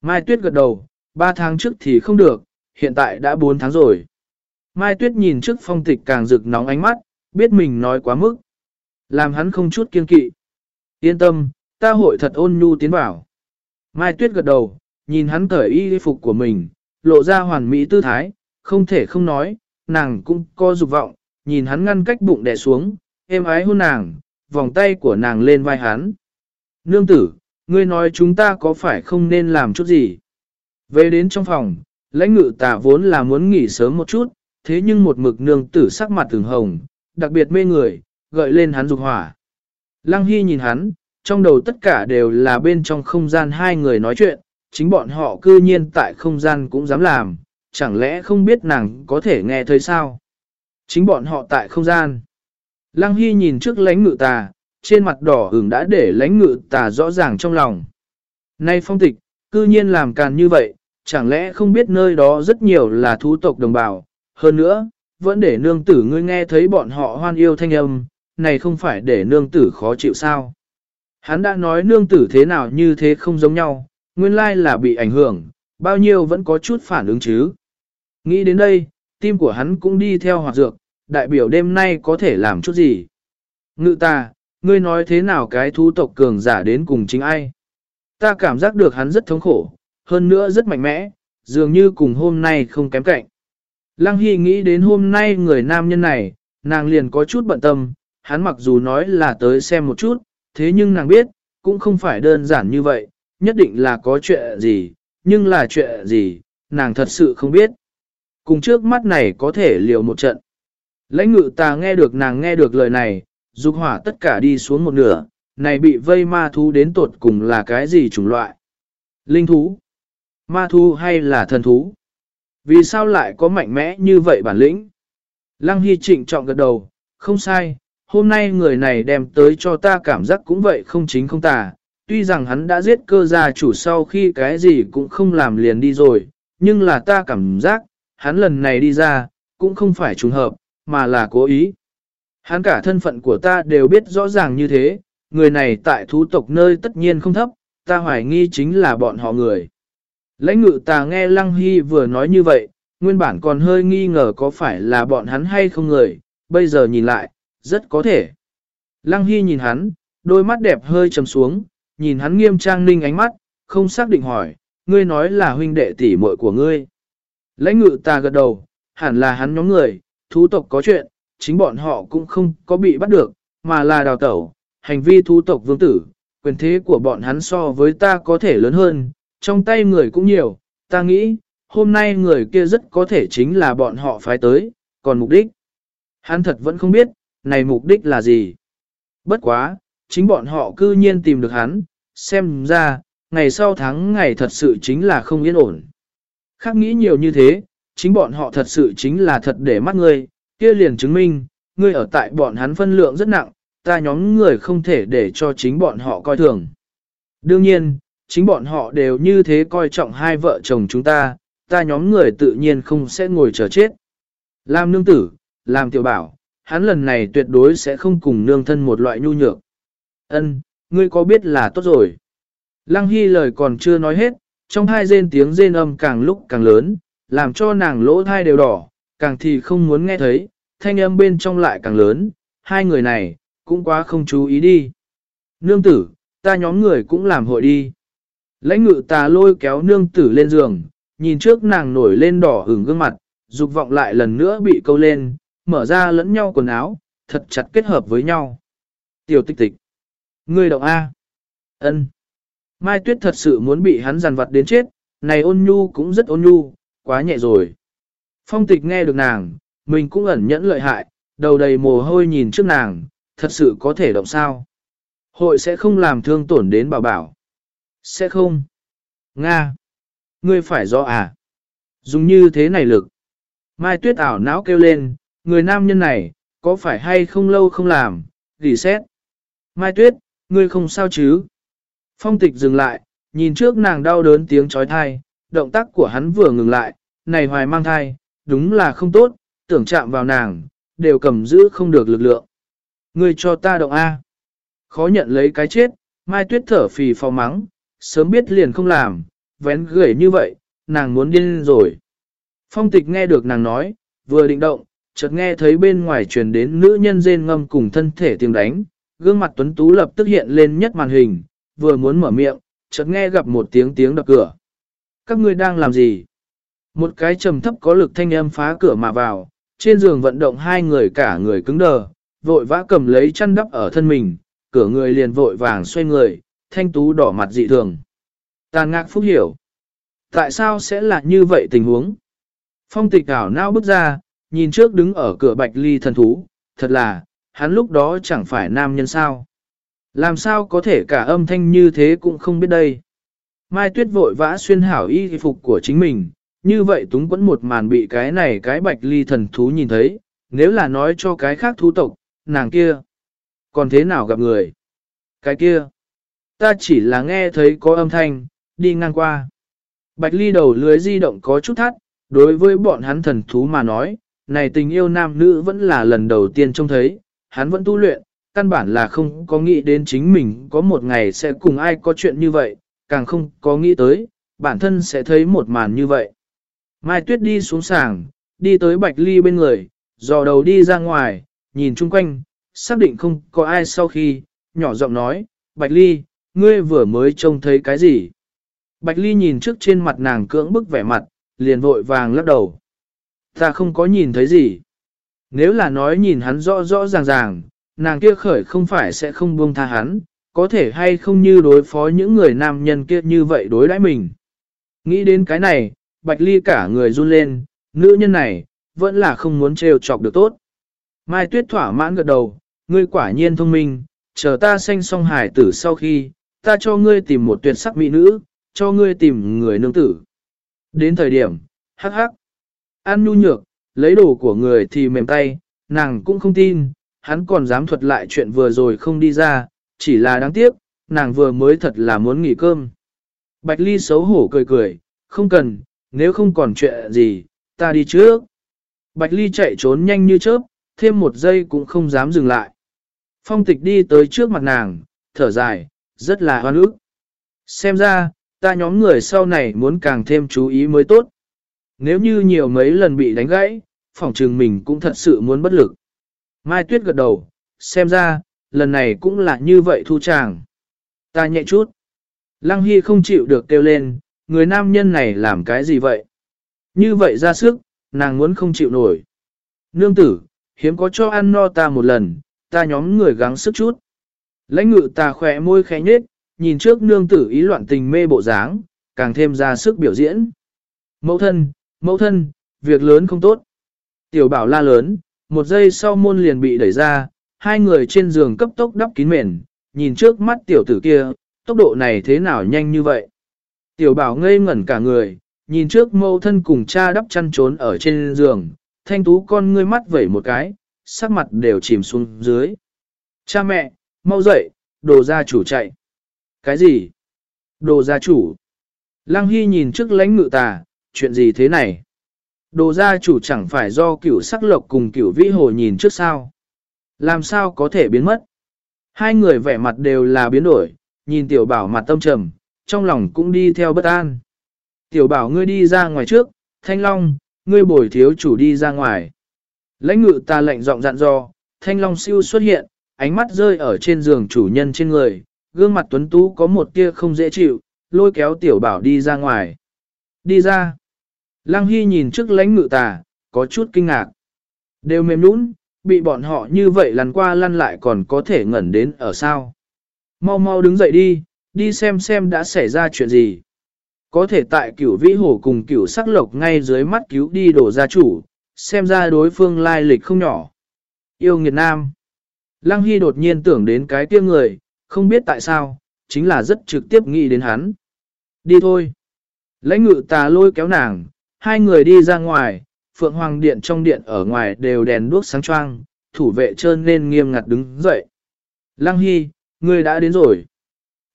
Mai Tuyết gật đầu, ba tháng trước thì không được, hiện tại đã 4 tháng rồi. Mai Tuyết nhìn trước phong tịch càng rực nóng ánh mắt, biết mình nói quá mức. Làm hắn không chút kiên kỵ. Yên tâm, ta hội thật ôn nhu tiến vào. Mai Tuyết gật đầu, nhìn hắn cởi y phục của mình, lộ ra hoàn mỹ tư thái, không thể không nói, nàng cũng có dục vọng, nhìn hắn ngăn cách bụng đè xuống, êm ái hôn nàng, vòng tay của nàng lên vai hắn. Nương tử, ngươi nói chúng ta có phải không nên làm chút gì? Về đến trong phòng, lãnh ngự tả vốn là muốn nghỉ sớm một chút, thế nhưng một mực nương tử sắc mặt từng hồng, đặc biệt mê người, gợi lên hắn dục hỏa. Lăng Hy nhìn hắn, trong đầu tất cả đều là bên trong không gian hai người nói chuyện, chính bọn họ cư nhiên tại không gian cũng dám làm, chẳng lẽ không biết nàng có thể nghe thấy sao? Chính bọn họ tại không gian. Lăng Hy nhìn trước lãnh ngự tà, trên mặt đỏ ửng đã để lãnh ngự tà rõ ràng trong lòng. Nay phong tịch, cư nhiên làm càn như vậy, chẳng lẽ không biết nơi đó rất nhiều là thú tộc đồng bào. Hơn nữa, vẫn để nương tử ngươi nghe thấy bọn họ hoan yêu thanh âm, này không phải để nương tử khó chịu sao. Hắn đã nói nương tử thế nào như thế không giống nhau, nguyên lai là bị ảnh hưởng, bao nhiêu vẫn có chút phản ứng chứ. Nghĩ đến đây, tim của hắn cũng đi theo hoạt dược, đại biểu đêm nay có thể làm chút gì. Ngự ta, ngươi nói thế nào cái thú tộc cường giả đến cùng chính ai? Ta cảm giác được hắn rất thống khổ, hơn nữa rất mạnh mẽ, dường như cùng hôm nay không kém cạnh. Lăng Hy nghĩ đến hôm nay người nam nhân này, nàng liền có chút bận tâm, hắn mặc dù nói là tới xem một chút, thế nhưng nàng biết, cũng không phải đơn giản như vậy, nhất định là có chuyện gì, nhưng là chuyện gì, nàng thật sự không biết. Cùng trước mắt này có thể liều một trận. Lãnh ngự ta nghe được nàng nghe được lời này, dục hỏa tất cả đi xuống một nửa, này bị vây ma thú đến tột cùng là cái gì chủng loại? Linh thú? Ma thú hay là thần thú? Vì sao lại có mạnh mẽ như vậy bản lĩnh? Lăng Hy trịnh trọng gật đầu, không sai, hôm nay người này đem tới cho ta cảm giác cũng vậy không chính không tà. Tuy rằng hắn đã giết cơ gia chủ sau khi cái gì cũng không làm liền đi rồi, nhưng là ta cảm giác, hắn lần này đi ra, cũng không phải trùng hợp, mà là cố ý. Hắn cả thân phận của ta đều biết rõ ràng như thế, người này tại thú tộc nơi tất nhiên không thấp, ta hoài nghi chính là bọn họ người. Lãnh ngự tà nghe Lăng Hy vừa nói như vậy, nguyên bản còn hơi nghi ngờ có phải là bọn hắn hay không người, bây giờ nhìn lại, rất có thể. Lăng Hy nhìn hắn, đôi mắt đẹp hơi trầm xuống, nhìn hắn nghiêm trang ninh ánh mắt, không xác định hỏi, ngươi nói là huynh đệ tỷ muội của ngươi. Lãnh ngự ta gật đầu, hẳn là hắn nhóm người, thú tộc có chuyện, chính bọn họ cũng không có bị bắt được, mà là đào tẩu, hành vi thú tộc vương tử, quyền thế của bọn hắn so với ta có thể lớn hơn, trong tay người cũng nhiều, ta nghĩ, hôm nay người kia rất có thể chính là bọn họ phái tới, còn mục đích. Hắn thật vẫn không biết, này mục đích là gì. Bất quá, chính bọn họ cư nhiên tìm được hắn, xem ra, ngày sau tháng ngày thật sự chính là không yên ổn. Khác nghĩ nhiều như thế, chính bọn họ thật sự chính là thật để mắt ngươi, kia liền chứng minh, ngươi ở tại bọn hắn phân lượng rất nặng, ta nhóm người không thể để cho chính bọn họ coi thường. Đương nhiên, chính bọn họ đều như thế coi trọng hai vợ chồng chúng ta, ta nhóm người tự nhiên không sẽ ngồi chờ chết. Làm nương tử, làm tiểu bảo, hắn lần này tuyệt đối sẽ không cùng nương thân một loại nhu nhược. Ân, ngươi có biết là tốt rồi. Lăng Hy lời còn chưa nói hết, trong hai rên tiếng rên âm càng lúc càng lớn, làm cho nàng lỗ thai đều đỏ, càng thì không muốn nghe thấy, thanh âm bên trong lại càng lớn, hai người này, cũng quá không chú ý đi. Nương tử, ta nhóm người cũng làm hội đi. Lãnh ngự tà lôi kéo nương tử lên giường, nhìn trước nàng nổi lên đỏ hửng gương mặt, dục vọng lại lần nữa bị câu lên, mở ra lẫn nhau quần áo, thật chặt kết hợp với nhau. Tiểu tích tịch. Ngươi động A. ân Mai Tuyết thật sự muốn bị hắn giàn vặt đến chết, này ôn nhu cũng rất ôn nhu, quá nhẹ rồi. Phong tịch nghe được nàng, mình cũng ẩn nhẫn lợi hại, đầu đầy mồ hôi nhìn trước nàng, thật sự có thể động sao. Hội sẽ không làm thương tổn đến bảo bảo. Sẽ không. Nga. Ngươi phải rõ à. Dùng như thế này lực. Mai tuyết ảo não kêu lên, người nam nhân này, có phải hay không lâu không làm, gỉ xét. Mai tuyết, ngươi không sao chứ? Phong tịch dừng lại, nhìn trước nàng đau đớn tiếng trói thai, động tác của hắn vừa ngừng lại, này hoài mang thai, đúng là không tốt, tưởng chạm vào nàng, đều cầm giữ không được lực lượng. Ngươi cho ta động A. Khó nhận lấy cái chết, Mai Tuyết thở phì phò mắng, sớm biết liền không làm, vén gửi như vậy, nàng muốn điên rồi. Phong tịch nghe được nàng nói, vừa định động, chợt nghe thấy bên ngoài truyền đến nữ nhân rên ngâm cùng thân thể tiếng đánh, gương mặt tuấn tú lập tức hiện lên nhất màn hình, vừa muốn mở miệng, chợt nghe gặp một tiếng tiếng đập cửa. Các ngươi đang làm gì? Một cái trầm thấp có lực thanh âm phá cửa mà vào, trên giường vận động hai người cả người cứng đờ, vội vã cầm lấy chăn đắp ở thân mình, cửa người liền vội vàng xoay người, thanh tú đỏ mặt dị thường. Tàn ngạc phúc hiểu. Tại sao sẽ là như vậy tình huống? Phong tịch ảo nao bước ra, nhìn trước đứng ở cửa bạch ly thần thú, thật là, hắn lúc đó chẳng phải nam nhân sao. Làm sao có thể cả âm thanh như thế cũng không biết đây. Mai tuyết vội vã xuyên hảo y phục của chính mình, như vậy túng quẫn một màn bị cái này cái bạch ly thần thú nhìn thấy, nếu là nói cho cái khác thú tộc, nàng kia. Còn thế nào gặp người? Cái kia. Ta chỉ là nghe thấy có âm thanh, đi ngang qua. Bạch ly đầu lưới di động có chút thắt, đối với bọn hắn thần thú mà nói, này tình yêu nam nữ vẫn là lần đầu tiên trông thấy, hắn vẫn tu luyện, căn bản là không có nghĩ đến chính mình có một ngày sẽ cùng ai có chuyện như vậy, càng không có nghĩ tới, bản thân sẽ thấy một màn như vậy. Mai Tuyết đi xuống sàng, đi tới Bạch Ly bên người, dò đầu đi ra ngoài, nhìn chung quanh, xác định không có ai sau khi, nhỏ giọng nói, Bạch Ly, ngươi vừa mới trông thấy cái gì? Bạch Ly nhìn trước trên mặt nàng cưỡng bức vẻ mặt, liền vội vàng lắc đầu. Ta không có nhìn thấy gì. Nếu là nói nhìn hắn rõ rõ ràng ràng, nàng kia khởi không phải sẽ không buông tha hắn, có thể hay không như đối phó những người nam nhân kia như vậy đối đãi mình. Nghĩ đến cái này, Bạch Ly cả người run lên, nữ nhân này, vẫn là không muốn trêu chọc được tốt. Mai Tuyết thỏa mãn gật đầu, ngươi quả nhiên thông minh, chờ ta sanh Song hải tử sau khi, ta cho ngươi tìm một tuyệt sắc mỹ nữ, cho ngươi tìm người nương tử. Đến thời điểm, hắc hắc, ăn nhu nhược, lấy đồ của người thì mềm tay, nàng cũng không tin, hắn còn dám thuật lại chuyện vừa rồi không đi ra, chỉ là đáng tiếc, nàng vừa mới thật là muốn nghỉ cơm. Bạch Ly xấu hổ cười cười, không cần, nếu không còn chuyện gì, ta đi trước. Bạch Ly chạy trốn nhanh như chớp, thêm một giây cũng không dám dừng lại. Phong tịch đi tới trước mặt nàng, thở dài, rất là hoan ức. Xem ra, ta nhóm người sau này muốn càng thêm chú ý mới tốt. Nếu như nhiều mấy lần bị đánh gãy, phòng trường mình cũng thật sự muốn bất lực. Mai Tuyết gật đầu, xem ra, lần này cũng là như vậy thu chàng. Ta nhẹ chút. Lăng Hy không chịu được kêu lên, người nam nhân này làm cái gì vậy? Như vậy ra sức, nàng muốn không chịu nổi. Nương tử, hiếm có cho ăn no ta một lần, ta nhóm người gắng sức chút. Lãnh ngự ta khỏe môi khẽ nhết, nhìn trước nương tử ý loạn tình mê bộ dáng, càng thêm ra sức biểu diễn. Mẫu thân, mẫu thân, việc lớn không tốt. Tiểu bảo la lớn, một giây sau môn liền bị đẩy ra, hai người trên giường cấp tốc đắp kín mền, nhìn trước mắt tiểu tử kia, tốc độ này thế nào nhanh như vậy. Tiểu bảo ngây ngẩn cả người, nhìn trước mẫu thân cùng cha đắp chăn trốn ở trên giường, thanh tú con ngươi mắt vẩy một cái, sắc mặt đều chìm xuống dưới. Cha mẹ, mau dậy, đồ gia chủ chạy. Cái gì? Đồ gia chủ. Lăng Hy nhìn trước lãnh ngự tà, chuyện gì thế này? Đồ gia chủ chẳng phải do cửu sắc lộc cùng cửu vĩ hồ nhìn trước sao? Làm sao có thể biến mất? Hai người vẻ mặt đều là biến đổi, nhìn tiểu bảo mặt tâm trầm, trong lòng cũng đi theo bất an. Tiểu bảo ngươi đi ra ngoài trước, thanh long, ngươi bồi thiếu chủ đi ra ngoài. Lãnh ngự ta lệnh giọng dặn dò, thanh long siêu xuất hiện, ánh mắt rơi ở trên giường chủ nhân trên người, gương mặt tuấn tú có một tia không dễ chịu, lôi kéo tiểu bảo đi ra ngoài. Đi ra. Lăng Hy nhìn trước lãnh ngự tà, có chút kinh ngạc. Đều mềm nũng, bị bọn họ như vậy lăn qua lăn lại còn có thể ngẩn đến ở sao. Mau mau đứng dậy đi, đi xem xem đã xảy ra chuyện gì. Có thể tại cửu vĩ hồ cùng cửu sắc lộc ngay dưới mắt cứu đi đổ gia chủ, xem ra đối phương lai lịch không nhỏ. Yêu nghiệt nam. Lăng Hy đột nhiên tưởng đến cái kia người, không biết tại sao, chính là rất trực tiếp nghĩ đến hắn. Đi thôi. Lãnh ngự tà lôi kéo nàng, hai người đi ra ngoài, Phượng Hoàng Điện trong điện ở ngoài đều đèn đuốc sáng choang, thủ vệ trơn nên nghiêm ngặt đứng dậy. Lăng Hy, người đã đến rồi.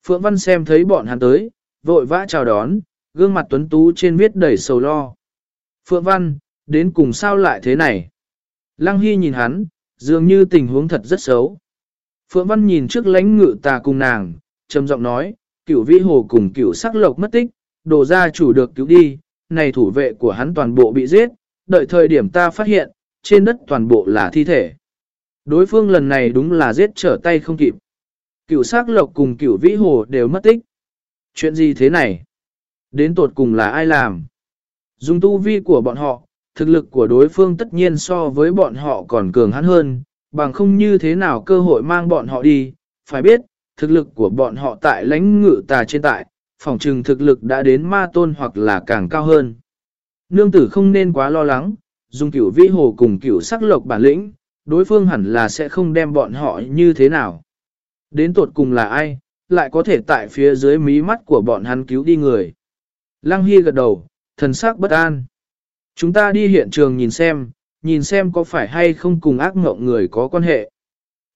Phượng Văn xem thấy bọn hắn tới, vội vã chào đón, gương mặt tuấn tú trên viết đầy sầu lo. Phượng Văn, đến cùng sao lại thế này? Lăng Hy nhìn hắn, dường như tình huống thật rất xấu. Phượng Văn nhìn trước lãnh ngự tà cùng nàng, trầm giọng nói, cửu vĩ hồ cùng cửu sắc lộc mất tích, đồ gia chủ được cứu đi, này thủ vệ của hắn toàn bộ bị giết, đợi thời điểm ta phát hiện, trên đất toàn bộ là thi thể. Đối phương lần này đúng là giết trở tay không kịp. Cửu sắc lộc cùng cửu vĩ hồ đều mất tích. Chuyện gì thế này? Đến tột cùng là ai làm? Dùng tu vi của bọn họ, thực lực của đối phương tất nhiên so với bọn họ còn cường hắn hơn, bằng không như thế nào cơ hội mang bọn họ đi. Phải biết, thực lực của bọn họ tại lãnh ngự tà trên tại, phòng trừng thực lực đã đến ma tôn hoặc là càng cao hơn. Nương tử không nên quá lo lắng, dùng cửu vĩ hồ cùng cửu sắc lộc bản lĩnh, đối phương hẳn là sẽ không đem bọn họ như thế nào. Đến tột cùng là ai, lại có thể tại phía dưới mí mắt của bọn hắn cứu đi người. Lăng Hy gật đầu, thần sắc bất an. Chúng ta đi hiện trường nhìn xem, nhìn xem có phải hay không cùng ác mộng người có quan hệ.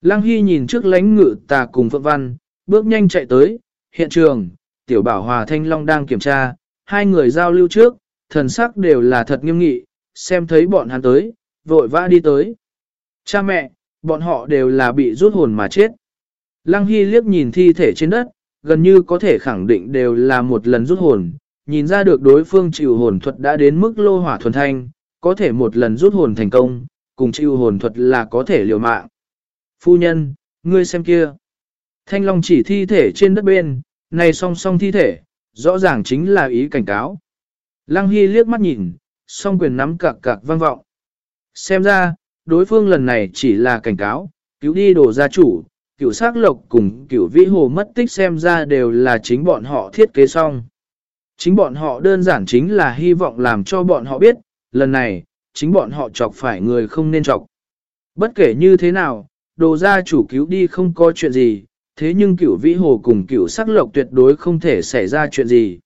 Lăng Hy nhìn trước lánh ngự tà cùng Phượng Văn, bước nhanh chạy tới, hiện trường, Tiểu Bảo Hòa Thanh Long đang kiểm tra, hai người giao lưu trước, thần sắc đều là thật nghiêm nghị, xem thấy bọn hắn tới, vội vã đi tới. Cha mẹ, bọn họ đều là bị rút hồn mà chết. Lăng Hy liếc nhìn thi thể trên đất, gần như có thể khẳng định đều là một lần rút hồn, nhìn ra được đối phương chịu hồn thuật đã đến mức lô hỏa thuần thanh, có thể một lần rút hồn thành công, cùng chịu hồn thuật là có thể liều mạng. Phu nhân, ngươi xem kia. Thanh Long chỉ thi thể trên đất bên, này song song thi thể, rõ ràng chính là ý cảnh cáo. Lăng Hy liếc mắt nhìn, song quyền nắm cạc cạc vang vọng. Xem ra, đối phương lần này chỉ là cảnh cáo, cứu đi đồ gia chủ, cửu sát lộc cùng cửu vĩ hồ mất tích xem ra đều là chính bọn họ thiết kế xong. Chính bọn họ đơn giản chính là hy vọng làm cho bọn họ biết, lần này, chính bọn họ chọc phải người không nên chọc. Bất kể như thế nào, đồ gia chủ cứu đi không có chuyện gì, thế nhưng cửu vĩ hồ cùng cửu sắc lộc tuyệt đối không thể xảy ra chuyện gì.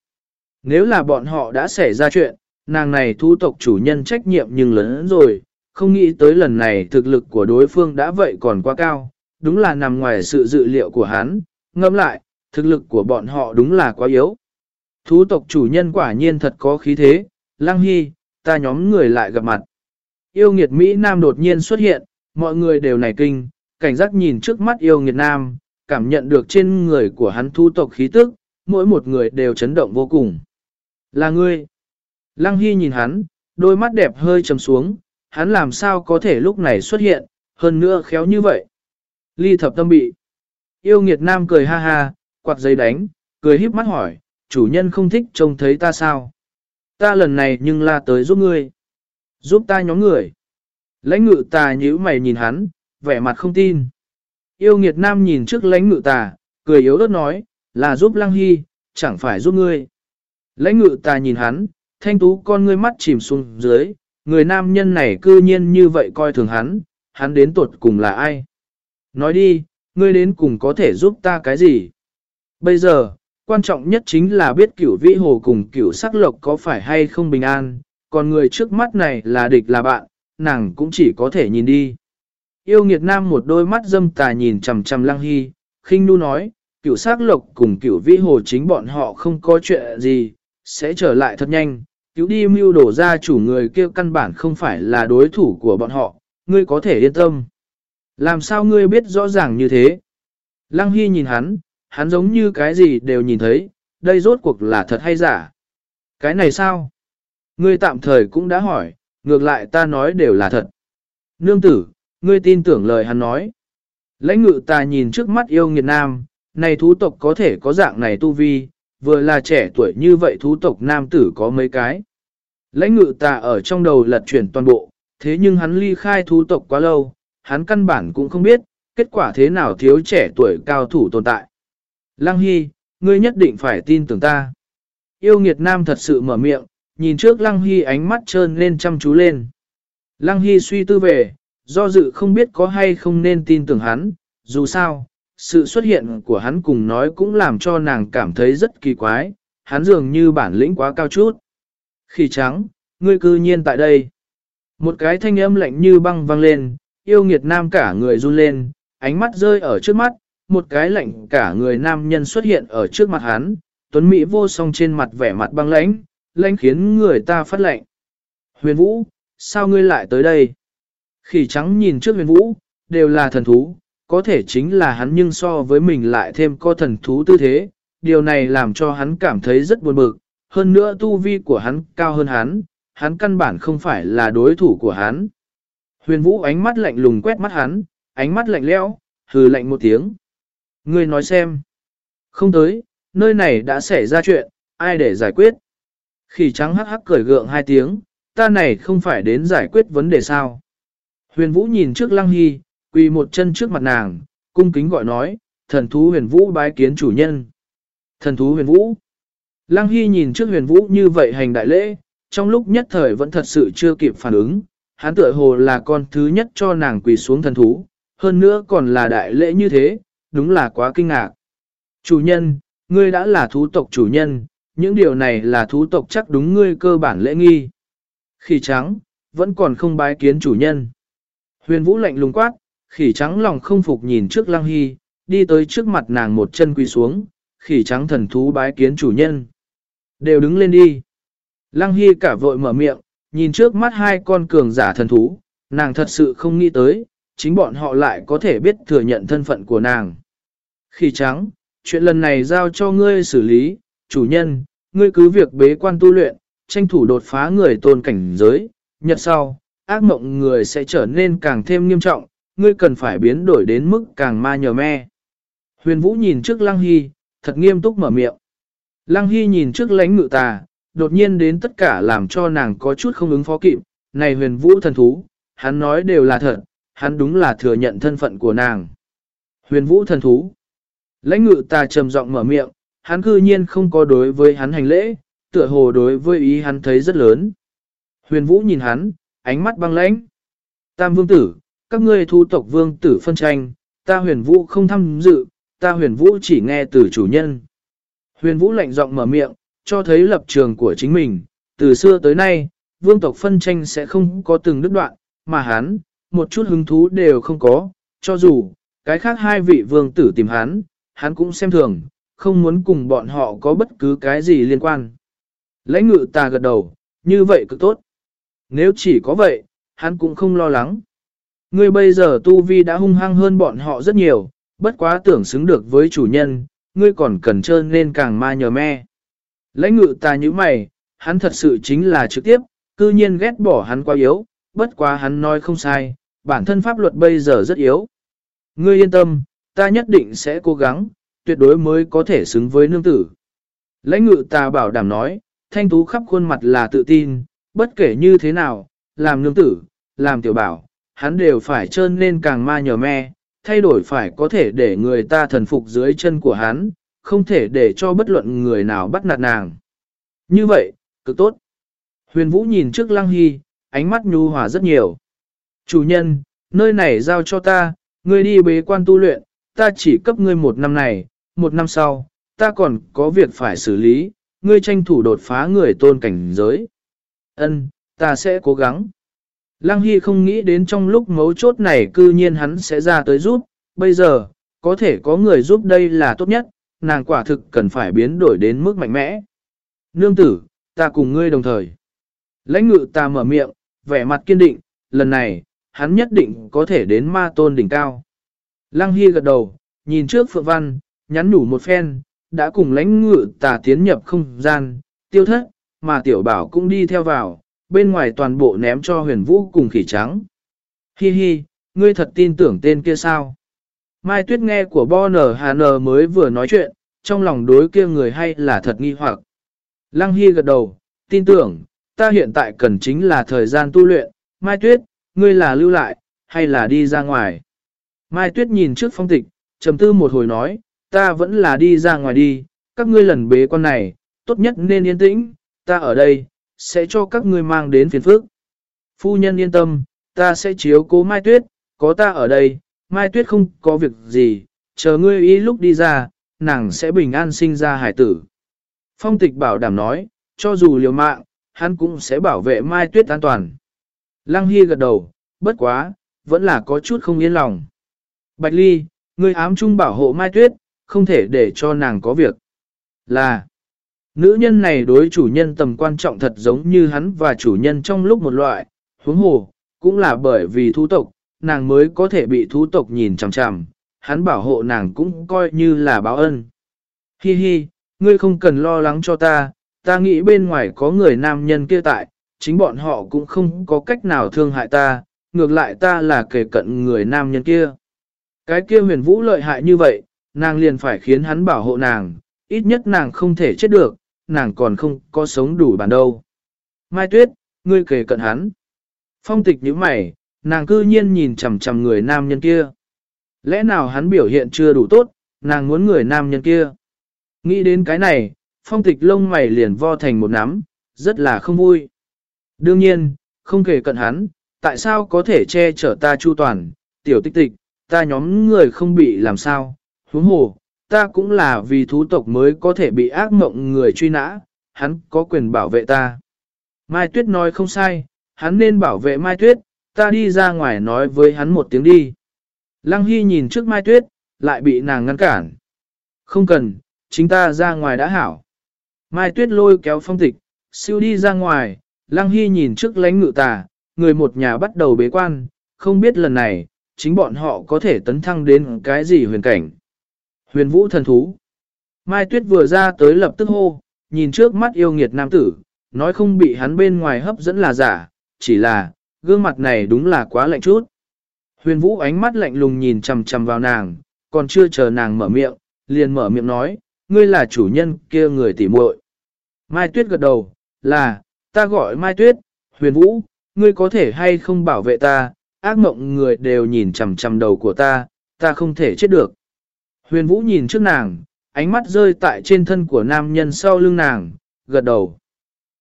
Nếu là bọn họ đã xảy ra chuyện, nàng này thu tộc chủ nhân trách nhiệm nhưng lớn rồi, không nghĩ tới lần này thực lực của đối phương đã vậy còn quá cao, đúng là nằm ngoài sự dự liệu của hắn, ngẫm lại, thực lực của bọn họ đúng là quá yếu. Thú tộc chủ nhân quả nhiên thật có khí thế, Lăng Hy, ta nhóm người lại gặp mặt. Yêu nghiệt Mỹ Nam đột nhiên xuất hiện, mọi người đều nảy kinh, cảnh giác nhìn trước mắt yêu nghiệt Nam, cảm nhận được trên người của hắn thu tộc khí tức, mỗi một người đều chấn động vô cùng. Là ngươi. Lăng Hy nhìn hắn, đôi mắt đẹp hơi trầm xuống, hắn làm sao có thể lúc này xuất hiện, hơn nữa khéo như vậy. Ly thập tâm bị. Yêu nghiệt nam cười ha ha, quạt giấy đánh, cười híp mắt hỏi, chủ nhân không thích trông thấy ta sao? Ta lần này nhưng la tới giúp ngươi. Giúp ta nhóm người. Lãnh ngự tà nhíu mày nhìn hắn, vẻ mặt không tin. Yêu nghiệt nam nhìn trước lãnh ngự tà, cười yếu ớt nói, là giúp lăng hy, chẳng phải giúp ngươi. Lãnh ngự tà nhìn hắn, thanh tú con ngươi mắt chìm xuống dưới, người nam nhân này cư nhiên như vậy coi thường hắn, hắn đến tuột cùng là ai? Nói đi, ngươi đến cùng có thể giúp ta cái gì? Bây giờ, quan trọng nhất chính là biết cửu vĩ hồ cùng cửu sắc lộc có phải hay không bình an, còn người trước mắt này là địch là bạn, nàng cũng chỉ có thể nhìn đi. Yêu nghiệt nam một đôi mắt dâm tà nhìn chầm chầm lăng hy, khinh nu nói, cửu sắc lộc cùng cửu vĩ hồ chính bọn họ không có chuyện gì, sẽ trở lại thật nhanh, cứu đi mưu đổ ra chủ người kia căn bản không phải là đối thủ của bọn họ, ngươi có thể yên tâm. Làm sao ngươi biết rõ ràng như thế? Lăng Hy nhìn hắn, hắn giống như cái gì đều nhìn thấy, đây rốt cuộc là thật hay giả. Cái này sao? Ngươi tạm thời cũng đã hỏi, ngược lại ta nói đều là thật. Nương tử, ngươi tin tưởng lời hắn nói. Lãnh ngự ta nhìn trước mắt yêu nghiệt nam, này thú tộc có thể có dạng này tu vi, vừa là trẻ tuổi như vậy thú tộc nam tử có mấy cái. Lãnh ngự ta ở trong đầu lật chuyển toàn bộ, thế nhưng hắn ly khai thú tộc quá lâu, hắn căn bản cũng không biết, kết quả thế nào thiếu trẻ tuổi cao thủ tồn tại. Lăng Hy, ngươi nhất định phải tin tưởng ta. Yêu nghiệt nam thật sự mở miệng, nhìn trước Lăng Hy ánh mắt trơn lên chăm chú lên. Lăng Hy suy tư về, do dự không biết có hay không nên tin tưởng hắn, dù sao, sự xuất hiện của hắn cùng nói cũng làm cho nàng cảm thấy rất kỳ quái, hắn dường như bản lĩnh quá cao chút. Khỉ trắng, ngươi cư nhiên tại đây. Một cái thanh âm lạnh như băng vang lên, yêu nghiệt nam cả người run lên, ánh mắt rơi ở trước mắt, một cái lạnh cả người nam nhân xuất hiện ở trước mặt hắn, tuấn mỹ vô song trên mặt vẻ mặt băng lãnh, lãnh khiến người ta phát lạnh. Huyền Vũ, sao ngươi lại tới đây? Khỉ trắng nhìn trước huyền Vũ, đều là thần thú, có thể chính là hắn nhưng so với mình lại thêm có thần thú tư thế, điều này làm cho hắn cảm thấy rất buồn bực, hơn nữa tu vi của hắn cao hơn hắn, hắn căn bản không phải là đối thủ của hắn. Huyền Vũ ánh mắt lạnh lùng quét mắt hắn, ánh mắt lạnh lẽo, hừ lạnh một tiếng. Ngươi nói xem. Không tới, nơi này đã xảy ra chuyện, ai để giải quyết? Khỉ trắng hắc hắc cười gượng hai tiếng, ta này không phải đến giải quyết vấn đề sao. Huyền Vũ nhìn trước Lăng Hy, quỳ một chân trước mặt nàng, cung kính gọi nói, thần thú huyền Vũ bái kiến chủ nhân. Thần thú huyền Vũ. Lăng Hy nhìn trước huyền Vũ như vậy hành đại lễ, trong lúc nhất thời vẫn thật sự chưa kịp phản ứng, hắn tựa hồ là con thứ nhất cho nàng quỳ xuống thần thú, hơn nữa còn là đại lễ như thế, đúng là quá kinh ngạc. Chủ nhân, ngươi đã là thú tộc chủ nhân, những điều này là thú tộc chắc đúng ngươi cơ bản lễ nghi. Khỉ trắng, vẫn còn không bái kiến chủ nhân. Huyền vũ lạnh lùng quát, khỉ trắng lòng không phục nhìn trước lăng hy, đi tới trước mặt nàng một chân quỳ xuống, khỉ trắng thần thú bái kiến chủ nhân. Đều đứng lên đi. Lăng hy cả vội mở miệng, nhìn trước mắt hai con cường giả thần thú, nàng thật sự không nghĩ tới, chính bọn họ lại có thể biết thừa nhận thân phận của nàng. Khỉ trắng, chuyện lần này giao cho ngươi xử lý, chủ nhân, ngươi cứ việc bế quan tu luyện, tranh thủ đột phá người tôn cảnh giới, nhật sau, ác mộng người sẽ trở nên càng thêm nghiêm trọng, ngươi cần phải biến đổi đến mức càng ma nhờ me. Huyền Vũ nhìn trước Lăng Hy, thật nghiêm túc mở miệng. Lăng Hy nhìn trước lãnh ngự tà, đột nhiên đến tất cả làm cho nàng có chút không ứng phó kịp. Này huyền vũ thần thú, hắn nói đều là thật, hắn đúng là thừa nhận thân phận của nàng. Huyền vũ thần thú. Lãnh ngự ta trầm giọng mở miệng, hắn cư nhiên không có đối với hắn hành lễ, tựa hồ đối với ý hắn thấy rất lớn. Huyền vũ nhìn hắn, ánh mắt băng lãnh. Tam vương tử, các ngươi thu tộc vương tử phân tranh, ta huyền vũ không tham dự, ta huyền vũ chỉ nghe từ chủ nhân. Huyền vũ lạnh giọng mở miệng, cho thấy lập trường của chính mình, từ xưa tới nay, vương tộc phân tranh sẽ không có từng đứt đoạn, mà hắn, một chút hứng thú đều không có, cho dù, cái khác hai vị vương tử tìm hắn, hắn cũng xem thường, không muốn cùng bọn họ có bất cứ cái gì liên quan. Lãnh ngự ta gật đầu, như vậy cực tốt. Nếu chỉ có vậy, hắn cũng không lo lắng. Ngươi bây giờ tu vi đã hung hăng hơn bọn họ rất nhiều, bất quá tưởng xứng được với chủ nhân, ngươi còn cần trơn nên càng ma nhờ me. Lãnh ngự ta như mày, hắn thật sự chính là trực tiếp, cư nhiên ghét bỏ hắn quá yếu, bất quá hắn nói không sai, bản thân pháp luật bây giờ rất yếu. Ngươi yên tâm, ta nhất định sẽ cố gắng, tuyệt đối mới có thể xứng với nương tử. Lãnh ngự ta bảo đảm nói, thanh tú khắp khuôn mặt là tự tin, bất kể như thế nào, làm nương tử, làm tiểu bảo, hắn đều phải trơn nên càng ma nhờ me, thay đổi phải có thể để người ta thần phục dưới chân của hắn, không thể để cho bất luận người nào bắt nạt nàng. Như vậy, cực tốt. Huyền Vũ nhìn trước Lăng Hy, ánh mắt nhu hòa rất nhiều. Chủ nhân, nơi này giao cho ta, ngươi đi bế quan tu luyện, ta chỉ cấp ngươi một năm này, một năm sau, ta còn có việc phải xử lý, ngươi tranh thủ đột phá người tôn cảnh giới. Ân, ta sẽ cố gắng. Lăng Hy không nghĩ đến trong lúc mấu chốt này cư nhiên hắn sẽ ra tới giúp, bây giờ, có thể có người giúp đây là tốt nhất, nàng quả thực cần phải biến đổi đến mức mạnh mẽ. Nương tử, ta cùng ngươi đồng thời. Lãnh ngự ta mở miệng, vẻ mặt kiên định, lần này, hắn nhất định có thể đến ma tôn đỉnh cao. Lăng Hy gật đầu, nhìn trước Phượng Văn, nhắn nhủ một phen, đã cùng lãnh ngự tà tiến nhập không gian, tiêu thất, mà tiểu bảo cũng đi theo vào, bên ngoài toàn bộ ném cho huyền vũ cùng khỉ trắng. Hi hi, ngươi thật tin tưởng tên kia sao? Mai Tuyết nghe của Bo Nở Hà mới vừa nói chuyện, trong lòng đối kia người hay là thật nghi hoặc. Lăng Hy gật đầu, tin tưởng, ta hiện tại cần chính là thời gian tu luyện, Mai Tuyết, ngươi là lưu lại, hay là đi ra ngoài. Mai Tuyết nhìn trước phong tịch, trầm tư một hồi nói, ta vẫn là đi ra ngoài đi, các ngươi lần bế con này, tốt nhất nên yên tĩnh, ta ở đây, sẽ cho các ngươi mang đến phiền phức. Phu nhân yên tâm, ta sẽ chiếu cố Mai Tuyết, có ta ở đây, Mai Tuyết không có việc gì, chờ ngươi ý lúc đi ra, nàng sẽ bình an sinh ra hải tử. Phong tịch bảo đảm nói, cho dù liều mạng, hắn cũng sẽ bảo vệ Mai Tuyết an toàn. Lăng Hy gật đầu, bất quá, vẫn là có chút không yên lòng. Bạch Ly, ngươi ám trung bảo hộ Mai Tuyết, không thể để cho nàng có việc. Là, nữ nhân này đối chủ nhân tầm quan trọng thật giống như hắn và chủ nhân trong lúc một loại, huống hồ, cũng là bởi vì thú tộc, nàng mới có thể bị thú tộc nhìn chằm chằm, hắn bảo hộ nàng cũng coi như là báo ân. Hi hi, ngươi không cần lo lắng cho ta, ta nghĩ bên ngoài có người nam nhân kia tại, chính bọn họ cũng không có cách nào thương hại ta, ngược lại ta là kể cận người nam nhân kia. Cái kia huyền vũ lợi hại như vậy, nàng liền phải khiến hắn bảo hộ nàng, ít nhất nàng không thể chết được, nàng còn không có sống đủ bản đâu. Mai Tuyết, ngươi kể cận hắn. Phong tịch như mày, nàng cư nhiên nhìn chằm chằm người nam nhân kia. Lẽ nào hắn biểu hiện chưa đủ tốt, nàng muốn người nam nhân kia. Nghĩ đến cái này, phong tịch lông mày liền vo thành một nắm, rất là không vui. Đương nhiên, không kể cận hắn, tại sao có thể che chở ta chu toàn, tiểu tích tịch, ta nhóm người không bị làm sao, huống hồ, ta cũng là vì thú tộc mới có thể bị ác mộng người truy nã, hắn có quyền bảo vệ ta. Mai Tuyết nói không sai, hắn nên bảo vệ Mai Tuyết, ta đi ra ngoài nói với hắn một tiếng đi. Lăng Hy nhìn trước Mai Tuyết, lại bị nàng ngăn cản. Không cần, chính ta ra ngoài đã hảo. Mai Tuyết lôi kéo phong tịch, siêu đi ra ngoài, Lăng Hy nhìn trước lánh ngự tà, người một nhà bắt đầu bế quan, không biết lần này, chính bọn họ có thể tấn thăng đến cái gì huyền cảnh. Huyền vũ thần thú. Mai Tuyết vừa ra tới lập tức hô, nhìn trước mắt yêu nghiệt nam tử, nói không bị hắn bên ngoài hấp dẫn là giả, chỉ là, gương mặt này đúng là quá lạnh chút. Huyền vũ ánh mắt lạnh lùng nhìn chầm chầm vào nàng, còn chưa chờ nàng mở miệng, liền mở miệng nói, ngươi là chủ nhân kia người tỉ muội. Mai Tuyết gật đầu, là, ta gọi Mai Tuyết, huyền vũ, ngươi có thể hay không bảo vệ ta, ác mộng người đều nhìn chằm chằm đầu của ta, ta không thể chết được. Huyền vũ nhìn trước nàng, ánh mắt rơi tại trên thân của nam nhân sau lưng nàng, gật đầu.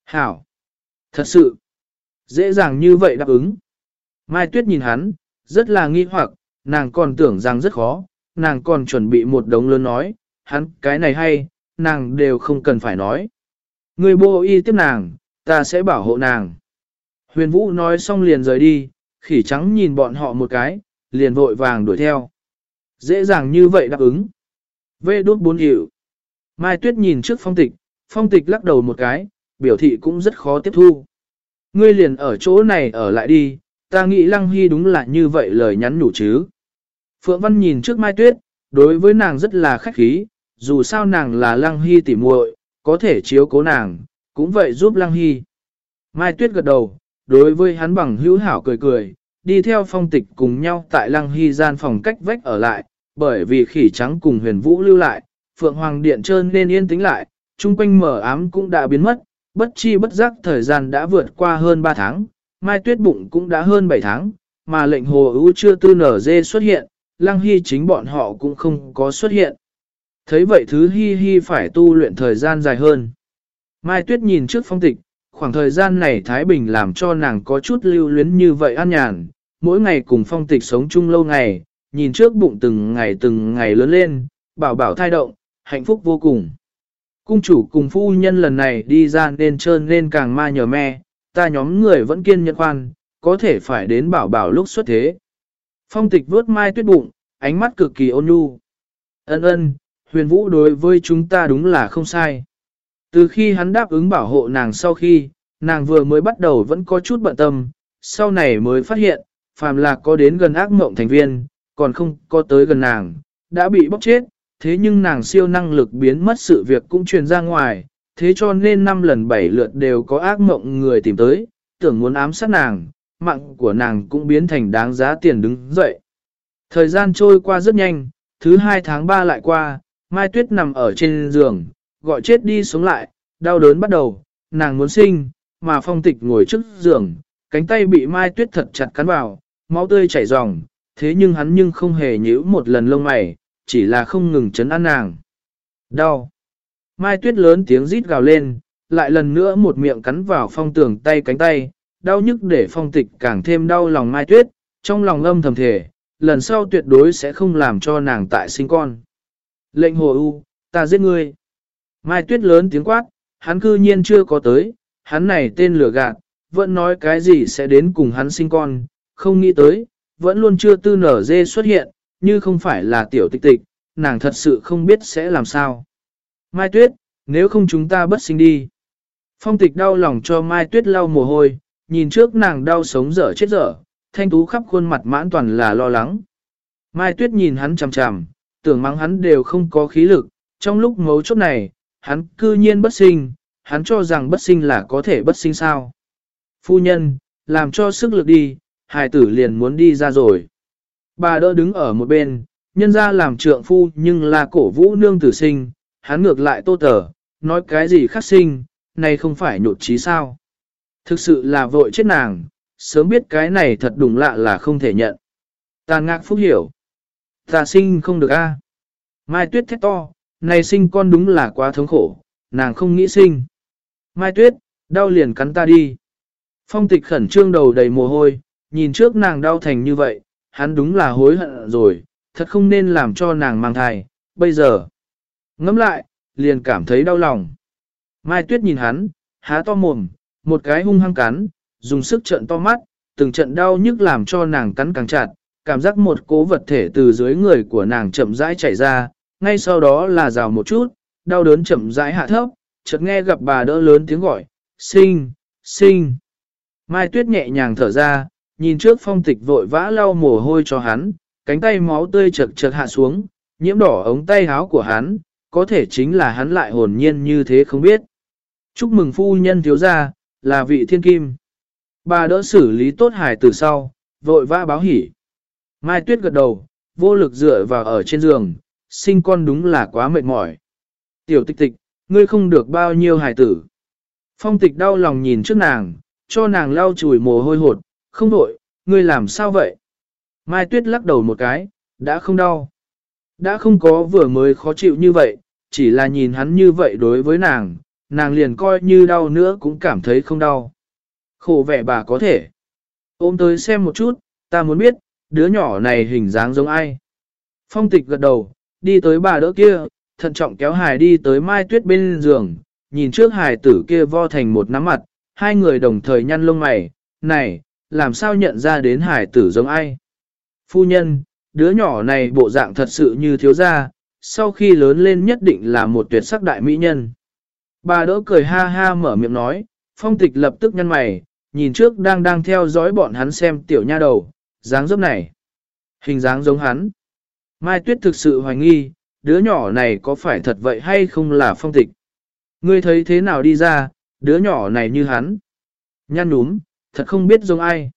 Hảo! Thật sự! Dễ dàng như vậy đáp ứng. Mai Tuyết nhìn hắn, rất là nghi hoặc, nàng còn tưởng rằng rất khó, nàng còn chuẩn bị một đống lớn nói, hắn cái này hay, nàng đều không cần phải nói. Người bộ y tiếp nàng, ta sẽ bảo hộ nàng. Huyền Vũ nói xong liền rời đi, khỉ trắng nhìn bọn họ một cái, liền vội vàng đuổi theo. Dễ dàng như vậy đáp ứng. Vê đốt bốn hiệu. Mai Tuyết nhìn trước phong tịch, phong tịch lắc đầu một cái, biểu thị cũng rất khó tiếp thu. Ngươi liền ở chỗ này ở lại đi, ta nghĩ Lăng Hy đúng là như vậy lời nhắn nhủ chứ. Phượng Văn nhìn trước Mai Tuyết, đối với nàng rất là khách khí, dù sao nàng là Lăng Hy tỉ muội, có thể chiếu cố nàng, cũng vậy giúp Lăng Hy. Mai Tuyết gật đầu, đối với hắn bằng hữu hảo cười cười, đi theo phong tịch cùng nhau tại Lăng Hy gian phòng cách vách ở lại, bởi vì khỉ trắng cùng huyền vũ lưu lại, Phượng Hoàng Điện trơn nên yên tĩnh lại, chung quanh mở ám cũng đã biến mất, bất chi bất giác thời gian đã vượt qua hơn 3 tháng, Mai Tuyết Bụng cũng đã hơn 7 tháng, mà lệnh hồ ưu chưa tư nở dê xuất hiện, Lăng Hy chính bọn họ cũng không có xuất hiện. Thấy vậy thứ Hi Hi phải tu luyện thời gian dài hơn. Mai Tuyết nhìn trước phong tịch, khoảng thời gian này Thái Bình làm cho nàng có chút lưu luyến như vậy an nhàn, mỗi ngày cùng phong tịch sống chung lâu ngày, nhìn trước bụng từng ngày từng ngày lớn lên, bảo bảo thai động, hạnh phúc vô cùng. Cung chủ cùng phu nhân lần này đi ra nên trơn nên càng ma nhờ me, ta nhóm người vẫn kiên nhẫn khoan, có thể phải đến bảo bảo lúc xuất thế. Phong tịch vuốt mai tuyết bụng, ánh mắt cực kỳ ôn nhu. Ân ân, huyền vũ đối với chúng ta đúng là không sai. Từ khi hắn đáp ứng bảo hộ nàng sau khi, nàng vừa mới bắt đầu vẫn có chút bận tâm, sau này mới phát hiện, phàm là có đến gần ác mộng thành viên, còn không có tới gần nàng, đã bị bóc chết, thế nhưng nàng siêu năng lực biến mất sự việc cũng truyền ra ngoài, thế cho nên năm lần bảy lượt đều có ác mộng người tìm tới, tưởng muốn ám sát nàng, mạng của nàng cũng biến thành đáng giá tiền đứng dậy. Thời gian trôi qua rất nhanh, thứ hai tháng ba lại qua, Mai Tuyết nằm ở trên giường, gọi chết đi sống lại, đau đớn bắt đầu, nàng muốn sinh, mà phong tịch ngồi trước giường, cánh tay bị Mai Tuyết thật chặt cắn vào, máu tươi chảy ròng, thế nhưng hắn nhưng không hề nhíu một lần lông mày, chỉ là không ngừng chấn an nàng. Đau. Mai Tuyết lớn tiếng rít gào lên, lại lần nữa một miệng cắn vào phong tường tay cánh tay, đau nhức để phong tịch càng thêm đau lòng Mai Tuyết, trong lòng âm thầm thể, lần sau tuyệt đối sẽ không làm cho nàng tại sinh con. Lệnh hồ u, ta giết ngươi. Mai Tuyết lớn tiếng quát, hắn cư nhiên chưa có tới, hắn này tên lửa gạt, vẫn nói cái gì sẽ đến cùng hắn sinh con, không nghĩ tới, vẫn luôn chưa tư nở dê xuất hiện, như không phải là tiểu tịch tịch, nàng thật sự không biết sẽ làm sao. Mai Tuyết, nếu không chúng ta bất sinh đi. Phong tịch đau lòng cho Mai Tuyết lau mồ hôi, nhìn trước nàng đau sống dở chết dở, thanh tú khắp khuôn mặt mãn toàn là lo lắng. Mai Tuyết nhìn hắn chằm chằm, tưởng mắng hắn đều không có khí lực, trong lúc mấu chốt này, hắn cư nhiên bất sinh, hắn cho rằng bất sinh là có thể bất sinh sao. Phu nhân, làm cho sức lực đi, hài tử liền muốn đi ra rồi. Bà đỡ đứng ở một bên, nhân ra làm trượng phu nhưng là cổ vũ nương tử sinh, hắn ngược lại tô tở, nói cái gì khắc sinh, này không phải nhột trí sao. Thực sự là vội chết nàng, sớm biết cái này thật đúng lạ là không thể nhận. Tàn ngạc phúc hiểu. Ta sinh không được a. Mai tuyết thét to, này sinh con đúng là quá thống khổ, nàng không nghĩ sinh. Mai tuyết, đau liền cắn ta đi. Phong tịch khẩn trương đầu đầy mồ hôi, nhìn trước nàng đau thành như vậy, hắn đúng là hối hận rồi, thật không nên làm cho nàng mang thai, bây giờ. Ngắm lại, liền cảm thấy đau lòng. Mai tuyết nhìn hắn, há to mồm, một cái hung hăng cắn, dùng sức trận to mắt, từng trận đau nhức làm cho nàng cắn càng chặt, cảm giác một cố vật thể từ dưới người của nàng chậm rãi chảy ra, ngay sau đó là rào một chút, đau đớn chậm rãi hạ thấp, chợt nghe gặp bà đỡ lớn tiếng gọi, sinh, sinh. Mai tuyết nhẹ nhàng thở ra, nhìn trước phong tịch vội vã lau mồ hôi cho hắn, cánh tay máu tươi chật chật hạ xuống, nhiễm đỏ ống tay háo của hắn, có thể chính là hắn lại hồn nhiên như thế không biết. Chúc mừng phu nhân thiếu gia, là vị thiên kim. Bà đỡ xử lý tốt hài từ sau, vội vã báo hỉ. Mai tuyết gật đầu, vô lực dựa vào ở trên giường, sinh con đúng là quá mệt mỏi. Tiểu tịch tịch, ngươi không được bao nhiêu hài tử. Phong tịch đau lòng nhìn trước nàng, cho nàng lau chùi mồ hôi hột, không đổi, ngươi làm sao vậy? Mai tuyết lắc đầu một cái, đã không đau. Đã không có vừa mới khó chịu như vậy, chỉ là nhìn hắn như vậy đối với nàng, nàng liền coi như đau nữa cũng cảm thấy không đau. Khổ vẻ bà có thể. Ôm tới xem một chút, ta muốn biết, đứa nhỏ này hình dáng giống ai. Phong tịch gật đầu, đi tới bà đỡ kia, thận trọng kéo hài đi tới mai tuyết bên giường, nhìn trước hài tử kia vo thành một nắm mặt, hai người đồng thời nhăn lông mày, này, làm sao nhận ra đến hài tử giống ai. Phu nhân, đứa nhỏ này bộ dạng thật sự như thiếu gia, sau khi lớn lên nhất định là một tuyệt sắc đại mỹ nhân. Bà đỡ cười ha ha mở miệng nói, phong tịch lập tức nhăn mày, nhìn trước đang đang theo dõi bọn hắn xem tiểu nha đầu, dáng dấp này. Hình dáng giống hắn. Mai Tuyết thực sự hoài nghi, đứa nhỏ này có phải thật vậy hay không là phong tịch. Ngươi thấy thế nào đi ra, đứa nhỏ này như hắn. Nhăn núm, thật không biết giống ai.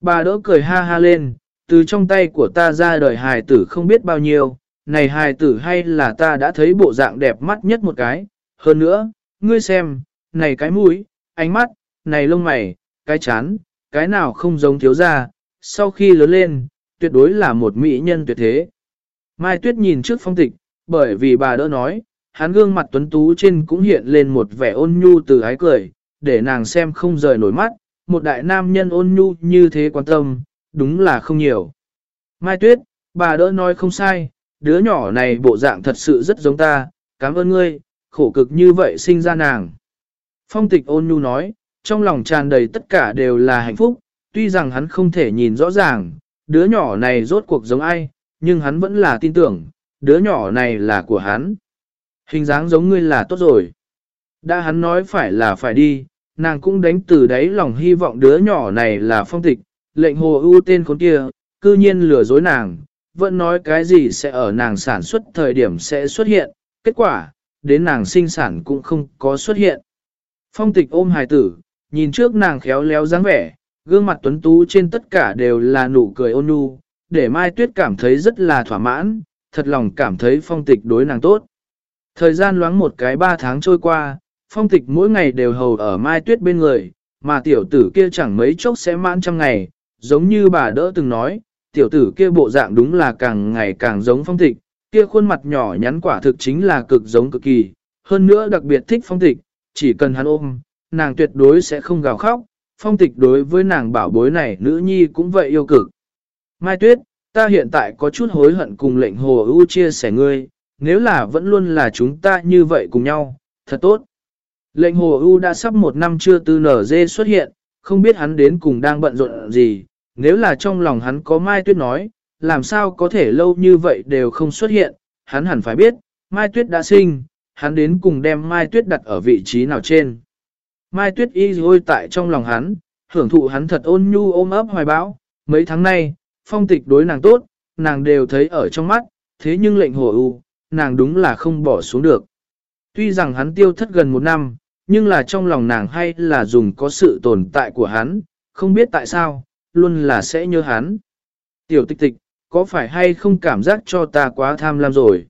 Bà đỡ cười ha ha lên, từ trong tay của ta ra đời hài tử không biết bao nhiêu, này hài tử hay là ta đã thấy bộ dạng đẹp mắt nhất một cái, hơn nữa, ngươi xem, này cái mũi, ánh mắt, này lông mày, cái chán, cái nào không giống thiếu gia, sau khi lớn lên, tuyệt đối là một mỹ nhân tuyệt thế. Mai Tuyết nhìn trước phong tịch, bởi vì bà đỡ nói, hắn gương mặt tuấn tú trên cũng hiện lên một vẻ ôn nhu từ ái cười, để nàng xem không rời nổi mắt, một đại nam nhân ôn nhu như thế quan tâm, đúng là không nhiều. Mai Tuyết, bà đỡ nói không sai, đứa nhỏ này bộ dạng thật sự rất giống ta, cảm ơn ngươi, khổ cực như vậy sinh ra nàng. Phong tịch ôn nhu nói, trong lòng tràn đầy tất cả đều là hạnh phúc, tuy rằng hắn không thể nhìn rõ ràng, đứa nhỏ này rốt cuộc giống ai, nhưng hắn vẫn là tin tưởng, đứa nhỏ này là của hắn. Hình dáng giống ngươi là tốt rồi. Đã hắn nói phải là phải đi, nàng cũng đánh từ đáy lòng hy vọng đứa nhỏ này là phong tịch, lệnh hồ ưu tên con kia, cư nhiên lừa dối nàng, vẫn nói cái gì sẽ ở nàng sản xuất thời điểm sẽ xuất hiện, kết quả, đến nàng sinh sản cũng không có xuất hiện. Phong tịch ôm hài tử, nhìn trước nàng khéo léo dáng vẻ, gương mặt tuấn tú trên tất cả đều là nụ cười ôn nhu, để Mai Tuyết cảm thấy rất là thỏa mãn, thật lòng cảm thấy phong tịch đối nàng tốt. Thời gian loáng một cái ba tháng trôi qua, phong tịch mỗi ngày đều hầu ở Mai Tuyết bên người, mà tiểu tử kia chẳng mấy chốc sẽ mãn trăm ngày, giống như bà đỡ từng nói, tiểu tử kia bộ dạng đúng là càng ngày càng giống phong tịch, kia khuôn mặt nhỏ nhắn quả thực chính là cực giống cực kỳ, hơn nữa đặc biệt thích phong tịch, chỉ cần hắn ôm, nàng tuyệt đối sẽ không gào khóc, phong tịch đối với nàng bảo bối này nữ nhi cũng vậy yêu cực. Mai Tuyết, ta hiện tại có chút hối hận cùng lệnh hồ ưu chia sẻ ngươi, nếu là vẫn luôn là chúng ta như vậy cùng nhau, thật tốt. Lệnh hồ ưu đã sắp một năm chưa tư nở dê xuất hiện, không biết hắn đến cùng đang bận rộn gì, nếu là trong lòng hắn có Mai Tuyết nói, làm sao có thể lâu như vậy đều không xuất hiện, hắn hẳn phải biết, Mai Tuyết đã sinh, hắn đến cùng đem Mai Tuyết đặt ở vị trí nào trên. Mai Tuyết y rồi tại trong lòng hắn, hưởng thụ hắn thật ôn nhu ôm ấp hoài bão, mấy tháng nay, phong tịch đối nàng tốt, nàng đều thấy ở trong mắt, thế nhưng lệnh hồ ưu, nàng đúng là không bỏ xuống được. Tuy rằng hắn tiêu thất gần một năm, nhưng là trong lòng nàng hay là dùng có sự tồn tại của hắn, không biết tại sao, luôn là sẽ nhớ hắn. Tiểu tịch tịch, có phải hay không cảm giác cho ta quá tham lam rồi?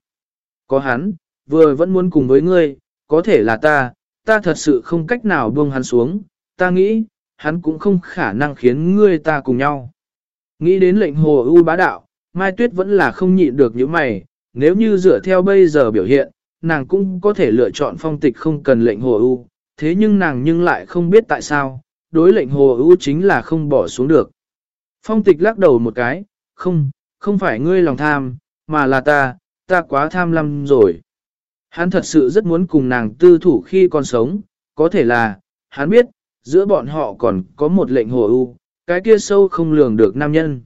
Có hắn, vừa vẫn muốn cùng với ngươi, có thể là ta, ta thật sự không cách nào buông hắn xuống, ta nghĩ, hắn cũng không khả năng khiến ngươi ta cùng nhau. Nghĩ đến lệnh hồ ưu bá đạo, Mai Tuyết vẫn là không nhịn được những mày, nếu như dựa theo bây giờ biểu hiện, nàng cũng có thể lựa chọn phong tịch không cần lệnh hồ ưu, thế nhưng nàng nhưng lại không biết tại sao, đối lệnh hồ ưu chính là không bỏ xuống được. Phong tịch lắc đầu một cái, không, không phải ngươi lòng tham, mà là ta, ta quá tham lam rồi. Hắn thật sự rất muốn cùng nàng tư thủ khi còn sống, có thể là, hắn biết, giữa bọn họ còn có một lệnh hồ ưu, cái kia sâu không lường được nam nhân.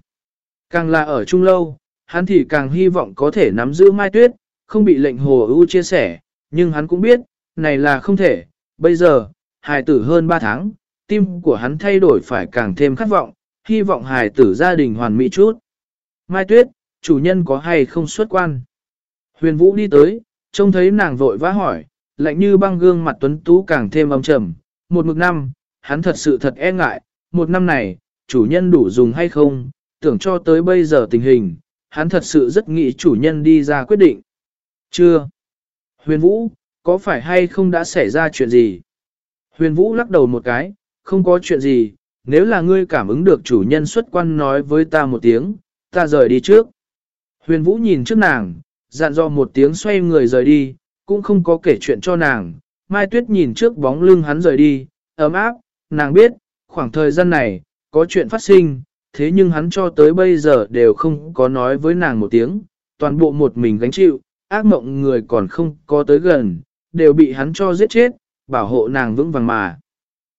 Càng là ở chung lâu, hắn thì càng hy vọng có thể nắm giữ mai tuyết, không bị lệnh hồ ưu chia sẻ, nhưng hắn cũng biết, này là không thể, bây giờ, hài tử hơn 3 tháng, tim của hắn thay đổi phải càng thêm khát vọng, hy vọng hài tử gia đình hoàn mỹ chút. Mai tuyết, chủ nhân có hay không xuất quan? Huyền Vũ đi tới, trông thấy nàng vội vã hỏi, lạnh như băng gương mặt tuấn tú càng thêm âm trầm, một mực năm, hắn thật sự thật e ngại, một năm này, chủ nhân đủ dùng hay không, tưởng cho tới bây giờ tình hình, hắn thật sự rất nghĩ chủ nhân đi ra quyết định. Chưa. Huyền Vũ, có phải hay không đã xảy ra chuyện gì? Huyền Vũ lắc đầu một cái, không có chuyện gì, nếu là ngươi cảm ứng được chủ nhân xuất quan nói với ta một tiếng, ta rời đi trước. Huyền Vũ nhìn trước nàng, dặn dò một tiếng xoay người rời đi, cũng không có kể chuyện cho nàng. Mai Tuyết nhìn trước bóng lưng hắn rời đi, ấm áp, nàng biết, khoảng thời gian này, có chuyện phát sinh, thế nhưng hắn cho tới bây giờ đều không có nói với nàng một tiếng, toàn bộ một mình gánh chịu, ác mộng người còn không có tới gần, đều bị hắn cho giết chết, bảo hộ nàng vững vàng mà.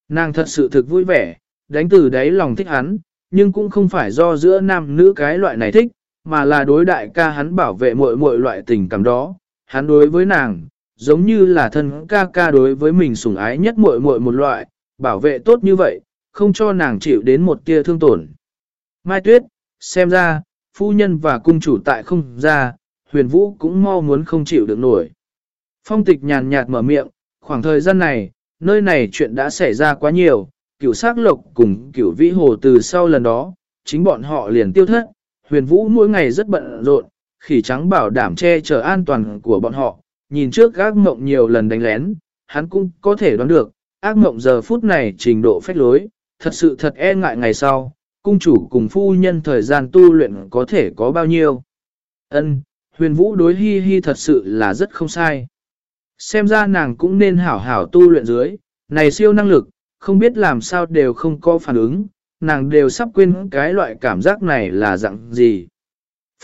Nàng thật sự thực vui vẻ, đánh từ đáy lòng thích hắn, nhưng cũng không phải do giữa nam nữ cái loại này thích, mà là đối đại ca hắn bảo vệ mọi mọi loại tình cảm đó. Hắn đối với nàng, giống như là thân ca ca đối với mình sủng ái nhất muội muội một loại, bảo vệ tốt như vậy, không cho nàng chịu đến một tia thương tổn. Mai Tuyết, xem ra, phu nhân và cung chủ tại không ra, huyền vũ cũng mau muốn không chịu được nổi. Phong tịch nhàn nhạt mở miệng, khoảng thời gian này, nơi này chuyện đã xảy ra quá nhiều, cửu sát lộc cùng cửu vĩ hồ từ sau lần đó, chính bọn họ liền tiêu thất, huyền vũ mỗi ngày rất bận rộn, khỉ trắng bảo đảm che chở an toàn của bọn họ, nhìn trước ác mộng nhiều lần đánh lén, hắn cũng có thể đoán được, ác mộng giờ phút này trình độ phách lối, thật sự thật e ngại ngày sau, cung chủ cùng phu nhân thời gian tu luyện có thể có bao nhiêu. Ân, huyền vũ đối hi hi thật sự là rất không sai. Xem ra nàng cũng nên hảo hảo tu luyện dưới, này siêu năng lực, không biết làm sao đều không có phản ứng, nàng đều sắp quên cái loại cảm giác này là dạng gì.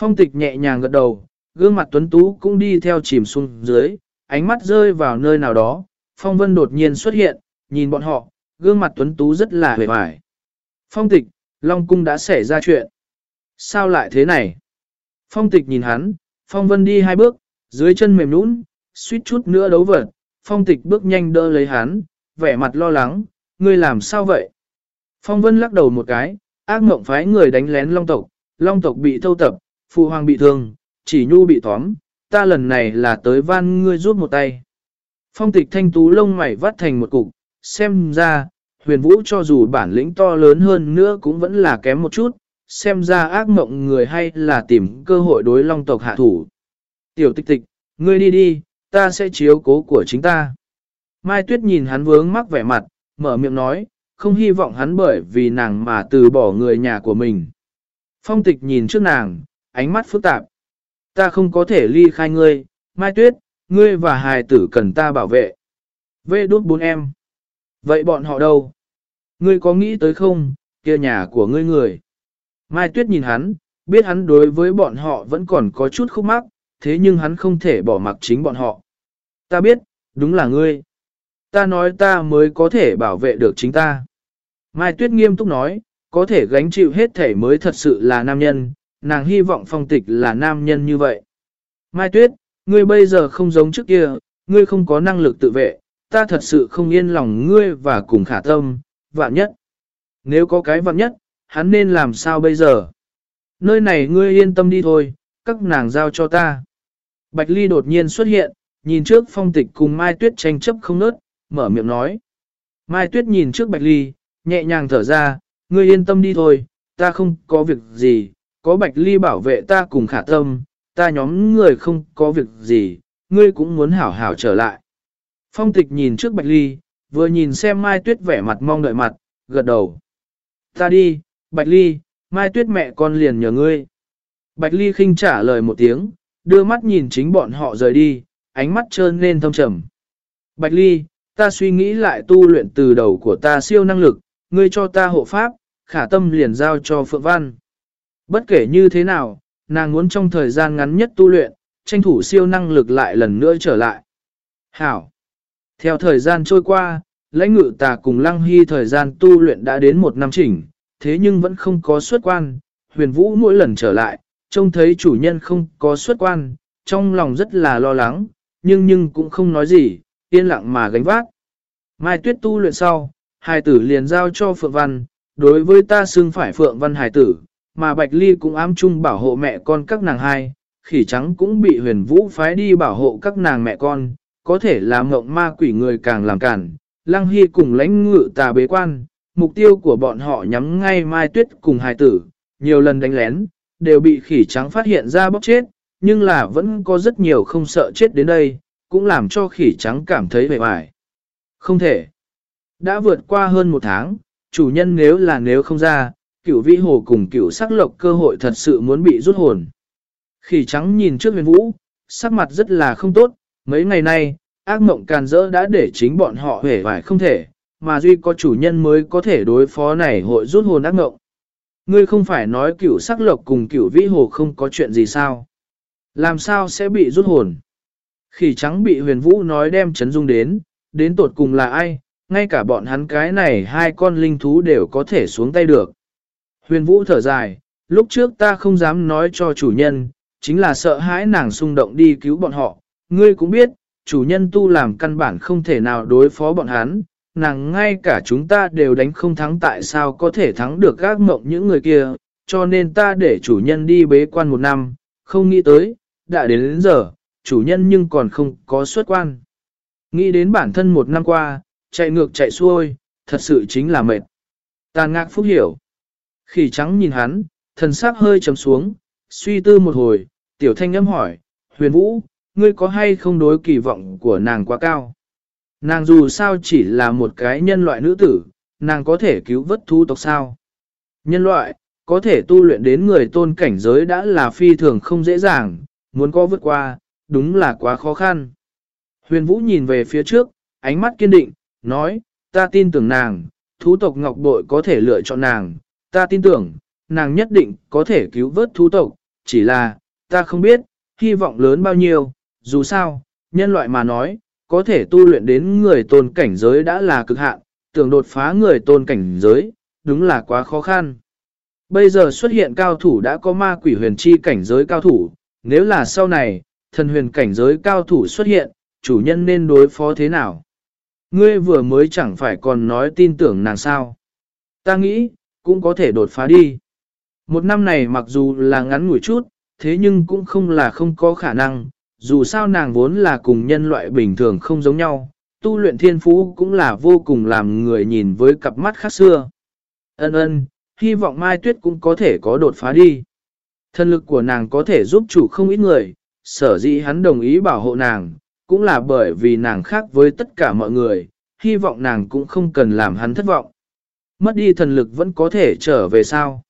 Phong tịch nhẹ nhàng gật đầu, gương mặt tuấn tú cũng đi theo chìm xuống dưới, ánh mắt rơi vào nơi nào đó, phong vân đột nhiên xuất hiện, nhìn bọn họ, gương mặt tuấn tú rất là hề hoài. Phong tịch, Long Cung đã xảy ra chuyện. Sao lại thế này? Phong tịch nhìn hắn, phong vân đi hai bước, dưới chân mềm nũng, suýt chút nữa đấu vật. Phong tịch bước nhanh đỡ lấy hắn, vẻ mặt lo lắng, ngươi làm sao vậy? Phong vân lắc đầu một cái, ác mộng phái người đánh lén long tộc, long tộc bị thâu tập, phụ hoàng bị thương, chỉ nhu bị tóm, ta lần này là tới van ngươi rút một tay. Phong tịch thanh tú lông mày vắt thành một cục, xem ra, huyền vũ cho dù bản lĩnh to lớn hơn nữa cũng vẫn là kém một chút, xem ra ác mộng người hay là tìm cơ hội đối long tộc hạ thủ. Tiểu tịch tịch, ngươi đi đi, ta sẽ chiếu cố của chính ta. Mai Tuyết nhìn hắn vướng mắc vẻ mặt, mở miệng nói, không hy vọng hắn bởi vì nàng mà từ bỏ người nhà của mình. Phong tịch nhìn trước nàng, ánh mắt phức tạp. Ta không có thể ly khai ngươi, Mai Tuyết, ngươi và hài tử cần ta bảo vệ. Vê đốt bốn em. Vậy bọn họ đâu? Ngươi có nghĩ tới không, kia nhà của ngươi người? Mai Tuyết nhìn hắn, biết hắn đối với bọn họ vẫn còn có chút khúc mắc, thế nhưng hắn không thể bỏ mặc chính bọn họ. Ta biết, đúng là ngươi. Ta nói ta mới có thể bảo vệ được chính ta. Mai Tuyết nghiêm túc nói, có thể gánh chịu hết thể mới thật sự là nam nhân, nàng hy vọng phong tịch là nam nhân như vậy. Mai Tuyết, ngươi bây giờ không giống trước kia, ngươi không có năng lực tự vệ, ta thật sự không yên lòng ngươi và cùng khả tâm, vạn nhất. Nếu có cái vạn nhất, hắn nên làm sao bây giờ? Nơi này ngươi yên tâm đi thôi, các nàng giao cho ta. Bạch Ly đột nhiên xuất hiện, nhìn trước phong tịch cùng Mai Tuyết tranh chấp không nớt, mở miệng nói. Mai Tuyết nhìn trước Bạch Ly, nhẹ nhàng thở ra, ngươi yên tâm đi thôi, ta không có việc gì, có Bạch Ly bảo vệ ta cùng khả tâm, ta nhóm người không có việc gì, ngươi cũng muốn hảo hảo trở lại. Phong tịch nhìn trước Bạch Ly, vừa nhìn xem Mai Tuyết vẻ mặt mong đợi mặt, gật đầu. Ta đi, Bạch Ly, Mai Tuyết mẹ con liền nhờ ngươi. Bạch Ly khinh trả lời một tiếng, đưa mắt nhìn chính bọn họ rời đi, ánh mắt trơn lên thâm trầm. Bạch Ly, ta suy nghĩ lại tu luyện từ đầu của ta siêu năng lực, ngươi cho ta hộ pháp, khả tâm liền giao cho Phượng Văn. Bất kể như thế nào, nàng muốn trong thời gian ngắn nhất tu luyện, tranh thủ siêu năng lực lại lần nữa trở lại. Hảo! Theo thời gian trôi qua, lãnh ngự tà cùng lăng hy thời gian tu luyện đã đến một năm chỉnh, thế nhưng vẫn không có xuất quan, huyền vũ mỗi lần trở lại, trông thấy chủ nhân không có xuất quan, trong lòng rất là lo lắng, nhưng nhưng cũng không nói gì, yên lặng mà gánh vác. Mai tuyết tu luyện sau, hài tử liền giao cho Phượng Văn, đối với ta xưng phải Phượng Văn hài tử, mà Bạch Ly cũng ám chung bảo hộ mẹ con các nàng hai, khỉ trắng cũng bị huyền vũ phái đi bảo hộ các nàng mẹ con, có thể làm mộng ma quỷ người càng làm cản. Lăng Hy cùng lãnh ngự tà bế quan, mục tiêu của bọn họ nhắm ngay Mai Tuyết cùng hài tử, nhiều lần đánh lén, đều bị khỉ trắng phát hiện ra bóc chết, nhưng là vẫn có rất nhiều không sợ chết đến đây, cũng làm cho khỉ trắng cảm thấy vẻ vải. Không thể. Đã vượt qua hơn một tháng, chủ nhân nếu là nếu không ra, cửu vĩ hồ cùng cửu sắc lộc cơ hội thật sự muốn bị rút hồn. Khỉ trắng nhìn trước huyền vũ, sắc mặt rất là không tốt, mấy ngày nay, ác mộng càn rỡ đã để chính bọn họ hề vải không thể, mà duy có chủ nhân mới có thể đối phó này hội rút hồn ác mộng. Ngươi không phải nói cửu sắc lộc cùng cửu vĩ hồ không có chuyện gì sao? Làm sao sẽ bị rút hồn? Khỉ trắng bị huyền vũ nói đem chấn dung đến, đến tột cùng là ai, ngay cả bọn hắn cái này hai con linh thú đều có thể xuống tay được. Huyền vũ thở dài, lúc trước ta không dám nói cho chủ nhân, chính là sợ hãi nàng xung động đi cứu bọn họ. Ngươi cũng biết, chủ nhân tu làm căn bản không thể nào đối phó bọn hắn, nàng ngay cả chúng ta đều đánh không thắng tại sao có thể thắng được gác mộng những người kia, cho nên ta để chủ nhân đi bế quan một năm, không nghĩ tới, đã đến đến giờ, chủ nhân nhưng còn không có xuất quan. Nghĩ đến bản thân một năm qua, chạy ngược chạy xuôi, thật sự chính là mệt. Tàn ngạc phúc hiểu. Khỉ trắng nhìn hắn, thần sắc hơi trầm xuống, suy tư một hồi, tiểu thanh âm hỏi, huyền vũ, ngươi có hay không đối kỳ vọng của nàng quá cao? Nàng dù sao chỉ là một cái nhân loại nữ tử, nàng có thể cứu vớt thú tộc sao? Nhân loại, có thể tu luyện đến người tôn cảnh giới đã là phi thường không dễ dàng, muốn có vượt qua, đúng là quá khó khăn. Huyền Vũ nhìn về phía trước, ánh mắt kiên định, nói, ta tin tưởng nàng, thú tộc Ngọc Bội có thể lựa chọn nàng, ta tin tưởng, nàng nhất định có thể cứu vớt thú tộc, chỉ là, ta không biết, hy vọng lớn bao nhiêu, dù sao, nhân loại mà nói, có thể tu luyện đến người tôn cảnh giới đã là cực hạn, tưởng đột phá người tôn cảnh giới, đúng là quá khó khăn. Bây giờ xuất hiện cao thủ đã có ma quỷ huyền chi cảnh giới cao thủ, nếu là sau này, thần huyền cảnh giới cao thủ xuất hiện, chủ nhân nên đối phó thế nào? Ngươi vừa mới chẳng phải còn nói tin tưởng nàng sao. Ta nghĩ, cũng có thể đột phá đi. Một năm này mặc dù là ngắn ngủi chút, thế nhưng cũng không là không có khả năng, dù sao nàng vốn là cùng nhân loại bình thường không giống nhau, tu luyện thiên phú cũng là vô cùng làm người nhìn với cặp mắt khác xưa. Ân ân, hy vọng Mai Tuyết cũng có thể có đột phá đi. Thân lực của nàng có thể giúp chủ không ít người, sở dĩ hắn đồng ý bảo hộ nàng, cũng là bởi vì nàng khác với tất cả mọi người, hy vọng nàng cũng không cần làm hắn thất vọng. Mất đi thần lực vẫn có thể trở về sao.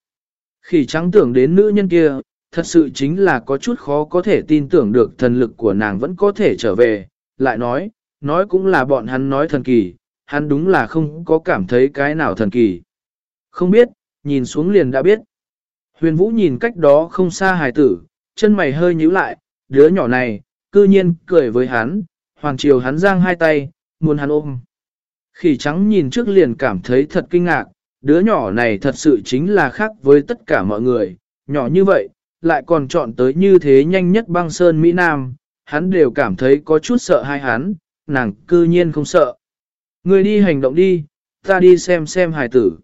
Khi trắng tưởng đến nữ nhân kia, thật sự chính là có chút khó có thể tin tưởng được thần lực của nàng vẫn có thể trở về, lại nói, nói cũng là bọn hắn nói thần kỳ, hắn đúng là không có cảm thấy cái nào thần kỳ. Không biết, nhìn xuống liền đã biết. Huyền Vũ nhìn cách đó không xa hài tử, chân mày hơi nhíu lại, đứa nhỏ này, cư nhiên cười với hắn, hoàng triều hắn giang hai tay, muốn hắn ôm. Khỉ trắng nhìn trước liền cảm thấy thật kinh ngạc, đứa nhỏ này thật sự chính là khác với tất cả mọi người, nhỏ như vậy, lại còn chọn tới như thế nhanh nhất băng sơn Mỹ Nam, hắn đều cảm thấy có chút sợ hai hắn, nàng cư nhiên không sợ. Người đi hành động đi, ta đi xem xem hài tử.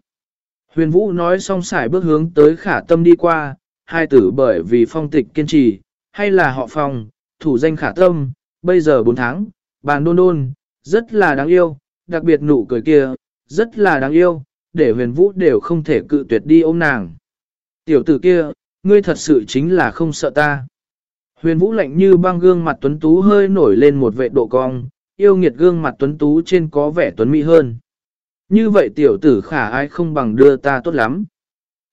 Huyền Vũ nói xong xài bước hướng tới khả tâm đi qua, hai tử bởi vì phong tịch kiên trì, hay là họ phong, thủ danh khả tâm, bây giờ 4 tháng, bàn đôn đôn, rất là đáng yêu, đặc biệt nụ cười kia, rất là đáng yêu, để huyền vũ đều không thể cự tuyệt đi ôm nàng. Tiểu tử kia, ngươi thật sự chính là không sợ ta. Huyền vũ lạnh như băng gương mặt tuấn tú hơi nổi lên một vệ độ cong, yêu nghiệt gương mặt tuấn tú trên có vẻ tuấn mỹ hơn. Như vậy tiểu tử khả ai không bằng đưa ta tốt lắm.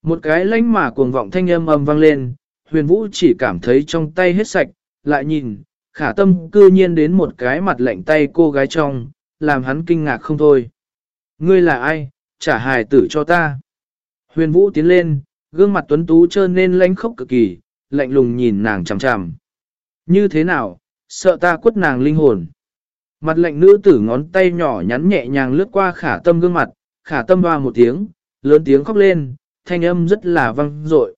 Một cái lánh mà cuồng vọng thanh âm âm vang lên, huyền vũ chỉ cảm thấy trong tay hết sạch, lại nhìn, khả tâm cư nhiên đến một cái mặt lạnh tay cô gái trong, làm hắn kinh ngạc không thôi. Ngươi là ai, trả hài tử cho ta. Huyền vũ tiến lên, gương mặt tuấn tú trơn nên lánh khốc cực kỳ, lạnh lùng nhìn nàng chằm chằm. Như thế nào, sợ ta quất nàng linh hồn. Mặt lạnh nữ tử ngón tay nhỏ nhắn nhẹ nhàng lướt qua khả tâm gương mặt, khả tâm hoa một tiếng, lớn tiếng khóc lên, thanh âm rất là vang dội.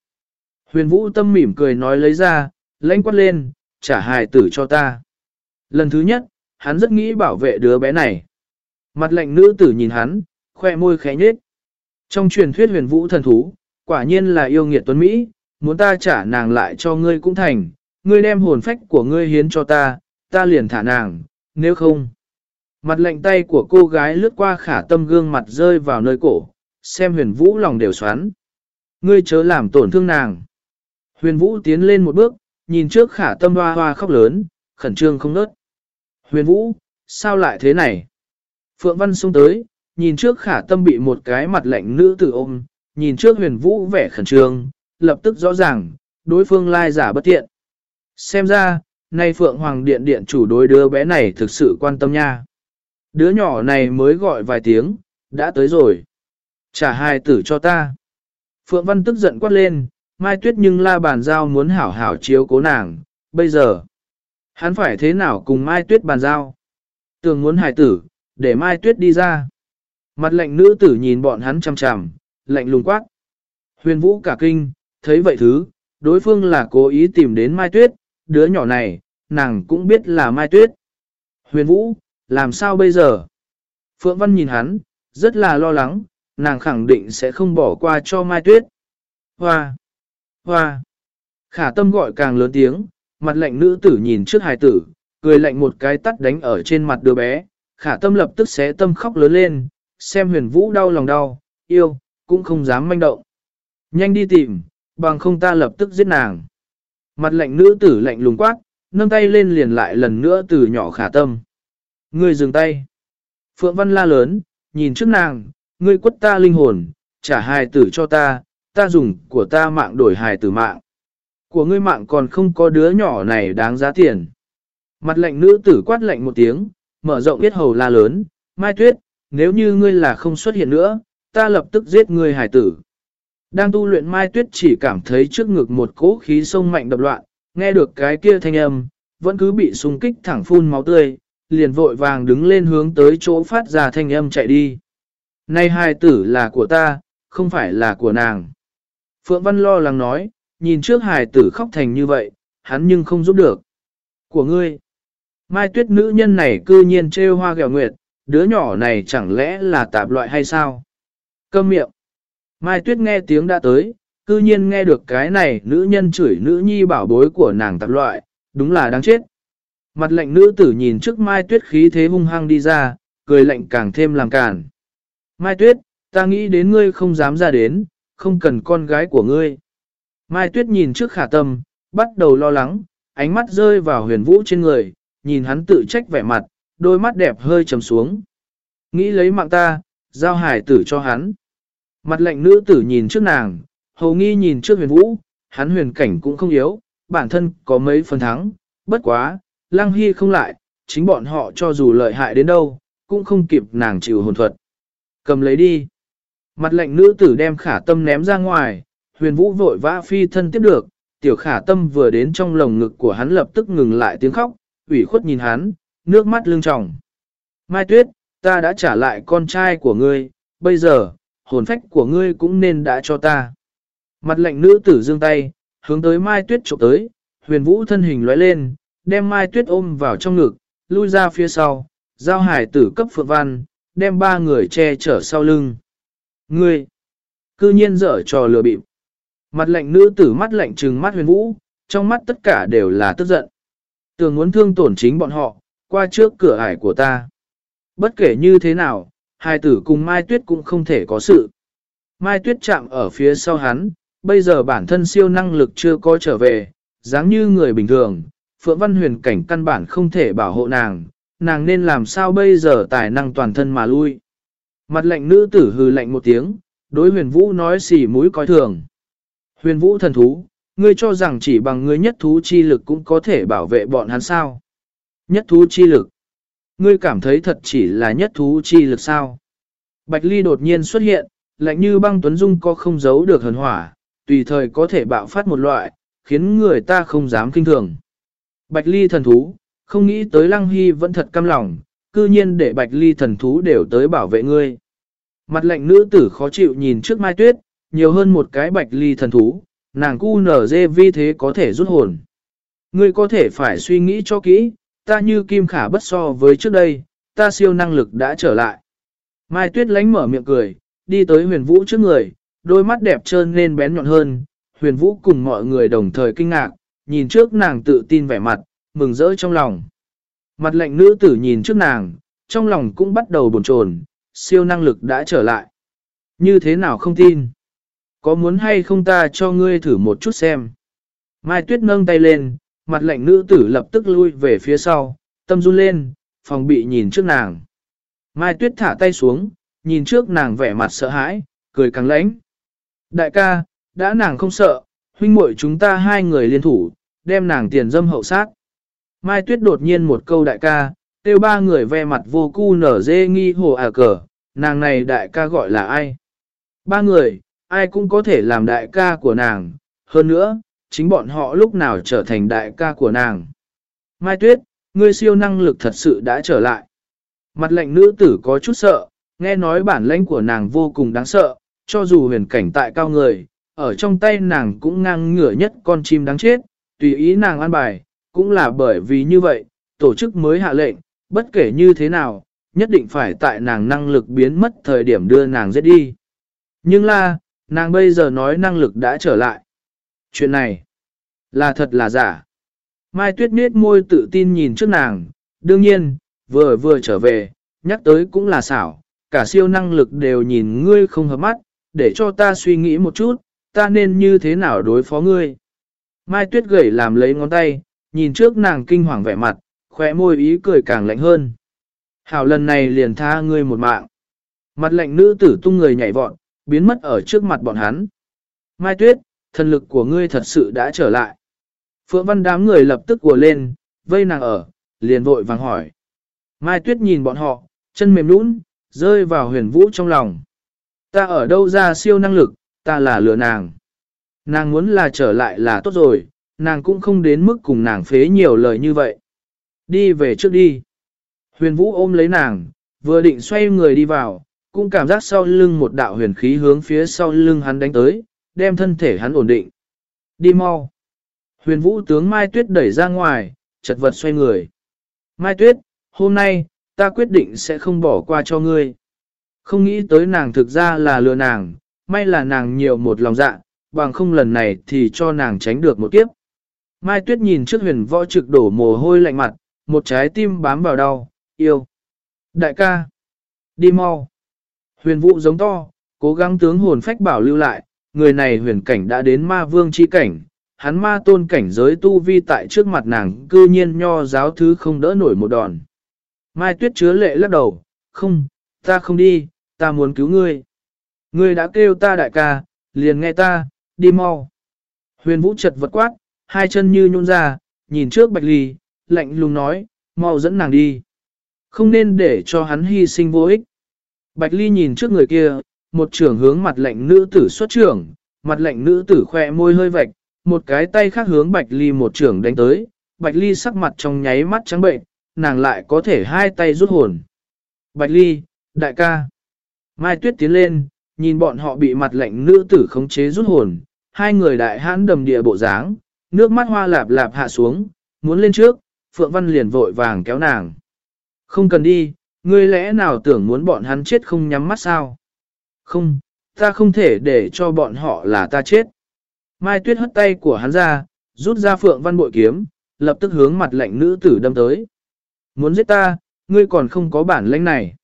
Huyền vũ tâm mỉm cười nói lấy ra, lãnh quát lên, trả hài tử cho ta. Lần thứ nhất, hắn rất nghĩ bảo vệ đứa bé này. Mặt lạnh nữ tử nhìn hắn, khoe môi khẽ nhết. Trong truyền thuyết huyền vũ thần thú, quả nhiên là yêu nghiệt tuấn Mỹ, muốn ta trả nàng lại cho ngươi cũng thành, ngươi đem hồn phách của ngươi hiến cho ta, ta liền thả nàng, nếu không. Mặt lạnh tay của cô gái lướt qua khả tâm gương mặt rơi vào nơi cổ, xem huyền vũ lòng đều xoắn. Ngươi chớ làm tổn thương nàng. Huyền vũ tiến lên một bước, nhìn trước khả tâm hoa hoa khóc lớn, khẩn trương không nớt. Huyền vũ, sao lại thế này? Phượng Văn xông tới, nhìn trước khả tâm bị một cái mặt lạnh nữ tử ôm, nhìn trước huyền vũ vẻ khẩn trương, lập tức rõ ràng, đối phương lai giả bất tiện. Xem ra, nay Phượng Hoàng Điện Điện chủ đối đứa bé này thực sự quan tâm nha. Đứa nhỏ này mới gọi vài tiếng, đã tới rồi. Trả hai tử cho ta. Phượng Văn tức giận quát lên, Mai Tuyết nhưng la bàn giao muốn hảo hảo chiếu cố nàng, bây giờ. Hắn phải thế nào cùng Mai Tuyết bàn giao? Tường muốn hài tử, để Mai Tuyết đi ra. Mặt lệnh nữ tử nhìn bọn hắn chằm chằm, lạnh lùng quát. Huyền vũ cả kinh, thấy vậy thứ, đối phương là cố ý tìm đến Mai Tuyết, đứa nhỏ này, nàng cũng biết là Mai Tuyết. Huyền vũ, làm sao bây giờ? Phượng Văn nhìn hắn, rất là lo lắng, nàng khẳng định sẽ không bỏ qua cho Mai Tuyết. Hoa! Hoa! Khả tâm gọi càng lớn tiếng, mặt lạnh nữ tử nhìn trước hài tử, cười lạnh một cái tắt đánh ở trên mặt đứa bé. Khả tâm lập tức xé tâm khóc lớn lên, xem huyền vũ đau lòng đau, yêu, cũng không dám manh động. Nhanh đi tìm, bằng không ta lập tức giết nàng. Mặt lạnh nữ tử lạnh lùng quát, nâng tay lên liền lại lần nữa từ nhỏ khả tâm. Ngươi dừng tay. Phượng Văn la lớn, nhìn trước nàng, ngươi quất ta linh hồn, trả hài tử cho ta, ta dùng của ta mạng đổi hài tử mạng. Của ngươi mạng còn không có đứa nhỏ này đáng giá tiền. Mặt lạnh nữ tử quát lạnh một tiếng, mở rộng biết hầu la lớn, Mai Tuyết, nếu như ngươi là không xuất hiện nữa, ta lập tức giết ngươi hài tử. Đang tu luyện Mai Tuyết chỉ cảm thấy trước ngực một cỗ khí sông mạnh đập loạn, nghe được cái kia thanh âm, vẫn cứ bị xung kích thẳng phun máu tươi, liền vội vàng đứng lên hướng tới chỗ phát ra thanh âm chạy đi. Này hài tử là của ta, không phải là của nàng. Phượng Văn lo lắng nói, nhìn trước hài tử khóc thành như vậy, hắn nhưng không giúp được. Của ngươi, mai tuyết nữ nhân này cư nhiên trêu hoa gẹo nguyệt, đứa nhỏ này chẳng lẽ là tạp loại hay sao? Câm miệng. Mai tuyết nghe tiếng đã tới, cư nhiên nghe được cái này nữ nhân chửi nữ nhi bảo bối của nàng tạp loại, đúng là đáng chết. Mặt lạnh nữ tử nhìn trước Mai Tuyết khí thế hung hăng đi ra, cười lạnh càng thêm làm cản. Mai Tuyết, ta nghĩ đến ngươi không dám ra đến, không cần con gái của ngươi. Mai Tuyết nhìn trước khả tâm, bắt đầu lo lắng, ánh mắt rơi vào huyền vũ trên người, nhìn hắn tự trách vẻ mặt, đôi mắt đẹp hơi trầm xuống. Nghĩ lấy mạng ta, giao hải tử cho hắn. Mặt lệnh nữ tử nhìn trước nàng, hầu nghi nhìn trước huyền vũ, hắn huyền cảnh cũng không yếu, bản thân có mấy phần thắng, bất quá, lăng hy không lại, chính bọn họ cho dù lợi hại đến đâu, cũng không kịp nàng chịu hồn thuật. Cầm lấy đi. Mặt lệnh nữ tử đem khả tâm ném ra ngoài, huyền vũ vội vã phi thân tiếp được, tiểu khả tâm vừa đến trong lồng ngực của hắn lập tức ngừng lại tiếng khóc, ủy khuất nhìn hắn, nước mắt lưng tròng. Mai tuyết, ta đã trả lại con trai của ngươi, bây giờ, hồn phách của ngươi cũng nên đã cho ta. Mặt lệnh nữ tử dương tay, hướng tới Mai Tuyết chụp tới, huyền vũ thân hình lóe lên, đem Mai Tuyết ôm vào trong ngực, lui ra phía sau, giao hải tử cấp phượng văn, đem ba người che chở sau lưng. Ngươi, cư nhiên dở trò lừa bịp. Mặt lệnh nữ tử mắt lạnh trừng mắt huyền vũ, trong mắt tất cả đều là tức giận. Tưởng muốn thương tổn chính bọn họ, qua trước cửa ải của ta. Bất kể như thế nào, hai tử cùng Mai Tuyết cũng không thể có sự. Mai Tuyết chạm ở phía sau hắn, bây giờ bản thân siêu năng lực chưa có trở về, dáng như người bình thường, Phượng Văn Huyền cảnh căn bản không thể bảo hộ nàng, nàng nên làm sao bây giờ tài năng toàn thân mà lui. Mặt lệnh nữ tử hư lạnh một tiếng, đối huyền vũ nói xỉ mũi coi thường. Huyền vũ thần thú, ngươi cho rằng chỉ bằng ngươi nhất thú chi lực cũng có thể bảo vệ bọn hắn sao. Nhất thú chi lực. Ngươi cảm thấy thật chỉ là nhất thú chi lực sao. Bạch Ly đột nhiên xuất hiện, lạnh như băng tuấn dung có không giấu được hần hỏa, tùy thời có thể bạo phát một loại, khiến người ta không dám kinh thường. Bạch Ly thần thú, không nghĩ tới Lăng Hy vẫn thật căm lòng, cư nhiên để Bạch Ly thần thú đều tới bảo vệ ngươi. Mặt lạnh nữ tử khó chịu nhìn trước Mai Tuyết, nhiều hơn một cái Bạch Ly thần thú, nàng cu nở dê vi thế có thể rút hồn. Ngươi có thể phải suy nghĩ cho kỹ, ta như kim khả bất so với trước đây, ta siêu năng lực đã trở lại. Mai Tuyết lánh mở miệng cười, đi tới huyền vũ trước người, đôi mắt đẹp trơn nên bén nhọn hơn, huyền vũ cùng mọi người đồng thời kinh ngạc, nhìn trước nàng tự tin vẻ mặt, mừng rỡ trong lòng. Mặt lệnh nữ tử nhìn trước nàng, trong lòng cũng bắt đầu bồn chồn, siêu năng lực đã trở lại. Như thế nào không tin? Có muốn hay không ta cho ngươi thử một chút xem? Mai Tuyết nâng tay lên, mặt lệnh nữ tử lập tức lui về phía sau, tâm run lên, phòng bị nhìn trước nàng. Mai Tuyết thả tay xuống, nhìn trước nàng vẻ mặt sợ hãi, cười càng lãnh. Đại ca, đã nàng không sợ, huynh muội chúng ta hai người liên thủ, đem nàng tiền dâm hậu sát. Mai Tuyết đột nhiên một câu đại ca, tiêu ba người ve mặt vô cu nở dê nghi hồ à cờ, nàng này đại ca gọi là ai? Ba người, ai cũng có thể làm đại ca của nàng, hơn nữa, chính bọn họ lúc nào trở thành đại ca của nàng. Mai Tuyết, ngươi siêu năng lực thật sự đã trở lại. Mặt lệnh nữ tử có chút sợ, nghe nói bản lãnh của nàng vô cùng đáng sợ, cho dù huyền cảnh tại cao người, ở trong tay nàng cũng ngang ngửa nhất con chim đáng chết, tùy ý nàng ăn bài, cũng là bởi vì như vậy, tổ chức mới hạ lệnh, bất kể như thế nào, nhất định phải tại nàng năng lực biến mất thời điểm đưa nàng giết đi. Nhưng là, nàng bây giờ nói năng lực đã trở lại. Chuyện này, là thật là giả. Mai Tuyết miết môi tự tin nhìn trước nàng, đương nhiên, vừa vừa trở về, nhắc tới cũng là xảo, cả siêu năng lực đều nhìn ngươi không hợp mắt, để cho ta suy nghĩ một chút, ta nên như thế nào đối phó ngươi. Mai Tuyết gầy làm lấy ngón tay, nhìn trước nàng kinh hoàng vẻ mặt, khóe môi ý cười càng lạnh hơn. Hảo lần này liền tha ngươi một mạng. Mặt lạnh nữ tử tung người nhảy vọt, biến mất ở trước mặt bọn hắn. Mai Tuyết, thần lực của ngươi thật sự đã trở lại. Phượng văn đám người lập tức của lên, vây nàng ở, liền vội vàng hỏi. Mai Tuyết nhìn bọn họ, chân mềm nũng, rơi vào huyền vũ trong lòng. Ta ở đâu ra siêu năng lực, ta là lừa nàng. Nàng muốn là trở lại là tốt rồi, nàng cũng không đến mức cùng nàng phế nhiều lời như vậy. Đi về trước đi. Huyền vũ ôm lấy nàng, vừa định xoay người đi vào, cũng cảm giác sau lưng một đạo huyền khí hướng phía sau lưng hắn đánh tới, đem thân thể hắn ổn định. Đi mau. Huyền vũ tướng Mai Tuyết đẩy ra ngoài, chật vật xoay người. Mai Tuyết, hôm nay, ta quyết định sẽ không bỏ qua cho ngươi. Không nghĩ tới nàng thực ra là lừa nàng, may là nàng nhiều một lòng dạ, bằng không lần này thì cho nàng tránh được một kiếp. Mai Tuyết nhìn trước huyền võ trực đổ mồ hôi lạnh mặt, một trái tim bám vào đau, yêu. Đại ca, đi mau. Huyền vũ giống to, cố gắng tướng hồn phách bảo lưu lại, người này huyền cảnh đã đến ma vương chi cảnh, hắn ma tôn cảnh giới tu vi tại trước mặt nàng cư nhiên nho giáo thứ không đỡ nổi một đòn. Mai tuyết chứa lệ lắc đầu, không, ta không đi, ta muốn cứu ngươi. Ngươi đã kêu ta đại ca, liền nghe ta, đi mau. Huyền vũ chật vật quát, hai chân như nhún ra, nhìn trước bạch ly, lạnh lùng nói, mau dẫn nàng đi. Không nên để cho hắn hy sinh vô ích. Bạch ly nhìn trước người kia, một trưởng hướng mặt lệnh nữ tử xuất trưởng, mặt lệnh nữ tử khoe môi hơi vạch, một cái tay khác hướng bạch ly một trưởng đánh tới, bạch ly sắc mặt trong nháy mắt trắng bệnh, nàng lại có thể hai tay rút hồn. Bạch ly, đại ca. Mai tuyết tiến lên, nhìn bọn họ bị mặt lệnh nữ tử khống chế rút hồn, hai người đại hãn đầm địa bộ dáng, nước mắt hoa lạp lạp hạ xuống, muốn lên trước, Phượng Văn liền vội vàng kéo nàng. Không cần đi, ngươi lẽ nào tưởng muốn bọn hắn chết không nhắm mắt sao? Không, ta không thể để cho bọn họ là ta chết. Mai Tuyết hất tay của hắn ra, rút ra Phượng Văn bội kiếm, lập tức hướng mặt lệnh nữ tử đâm tới. Muốn giết ta, ngươi còn không có bản lĩnh này.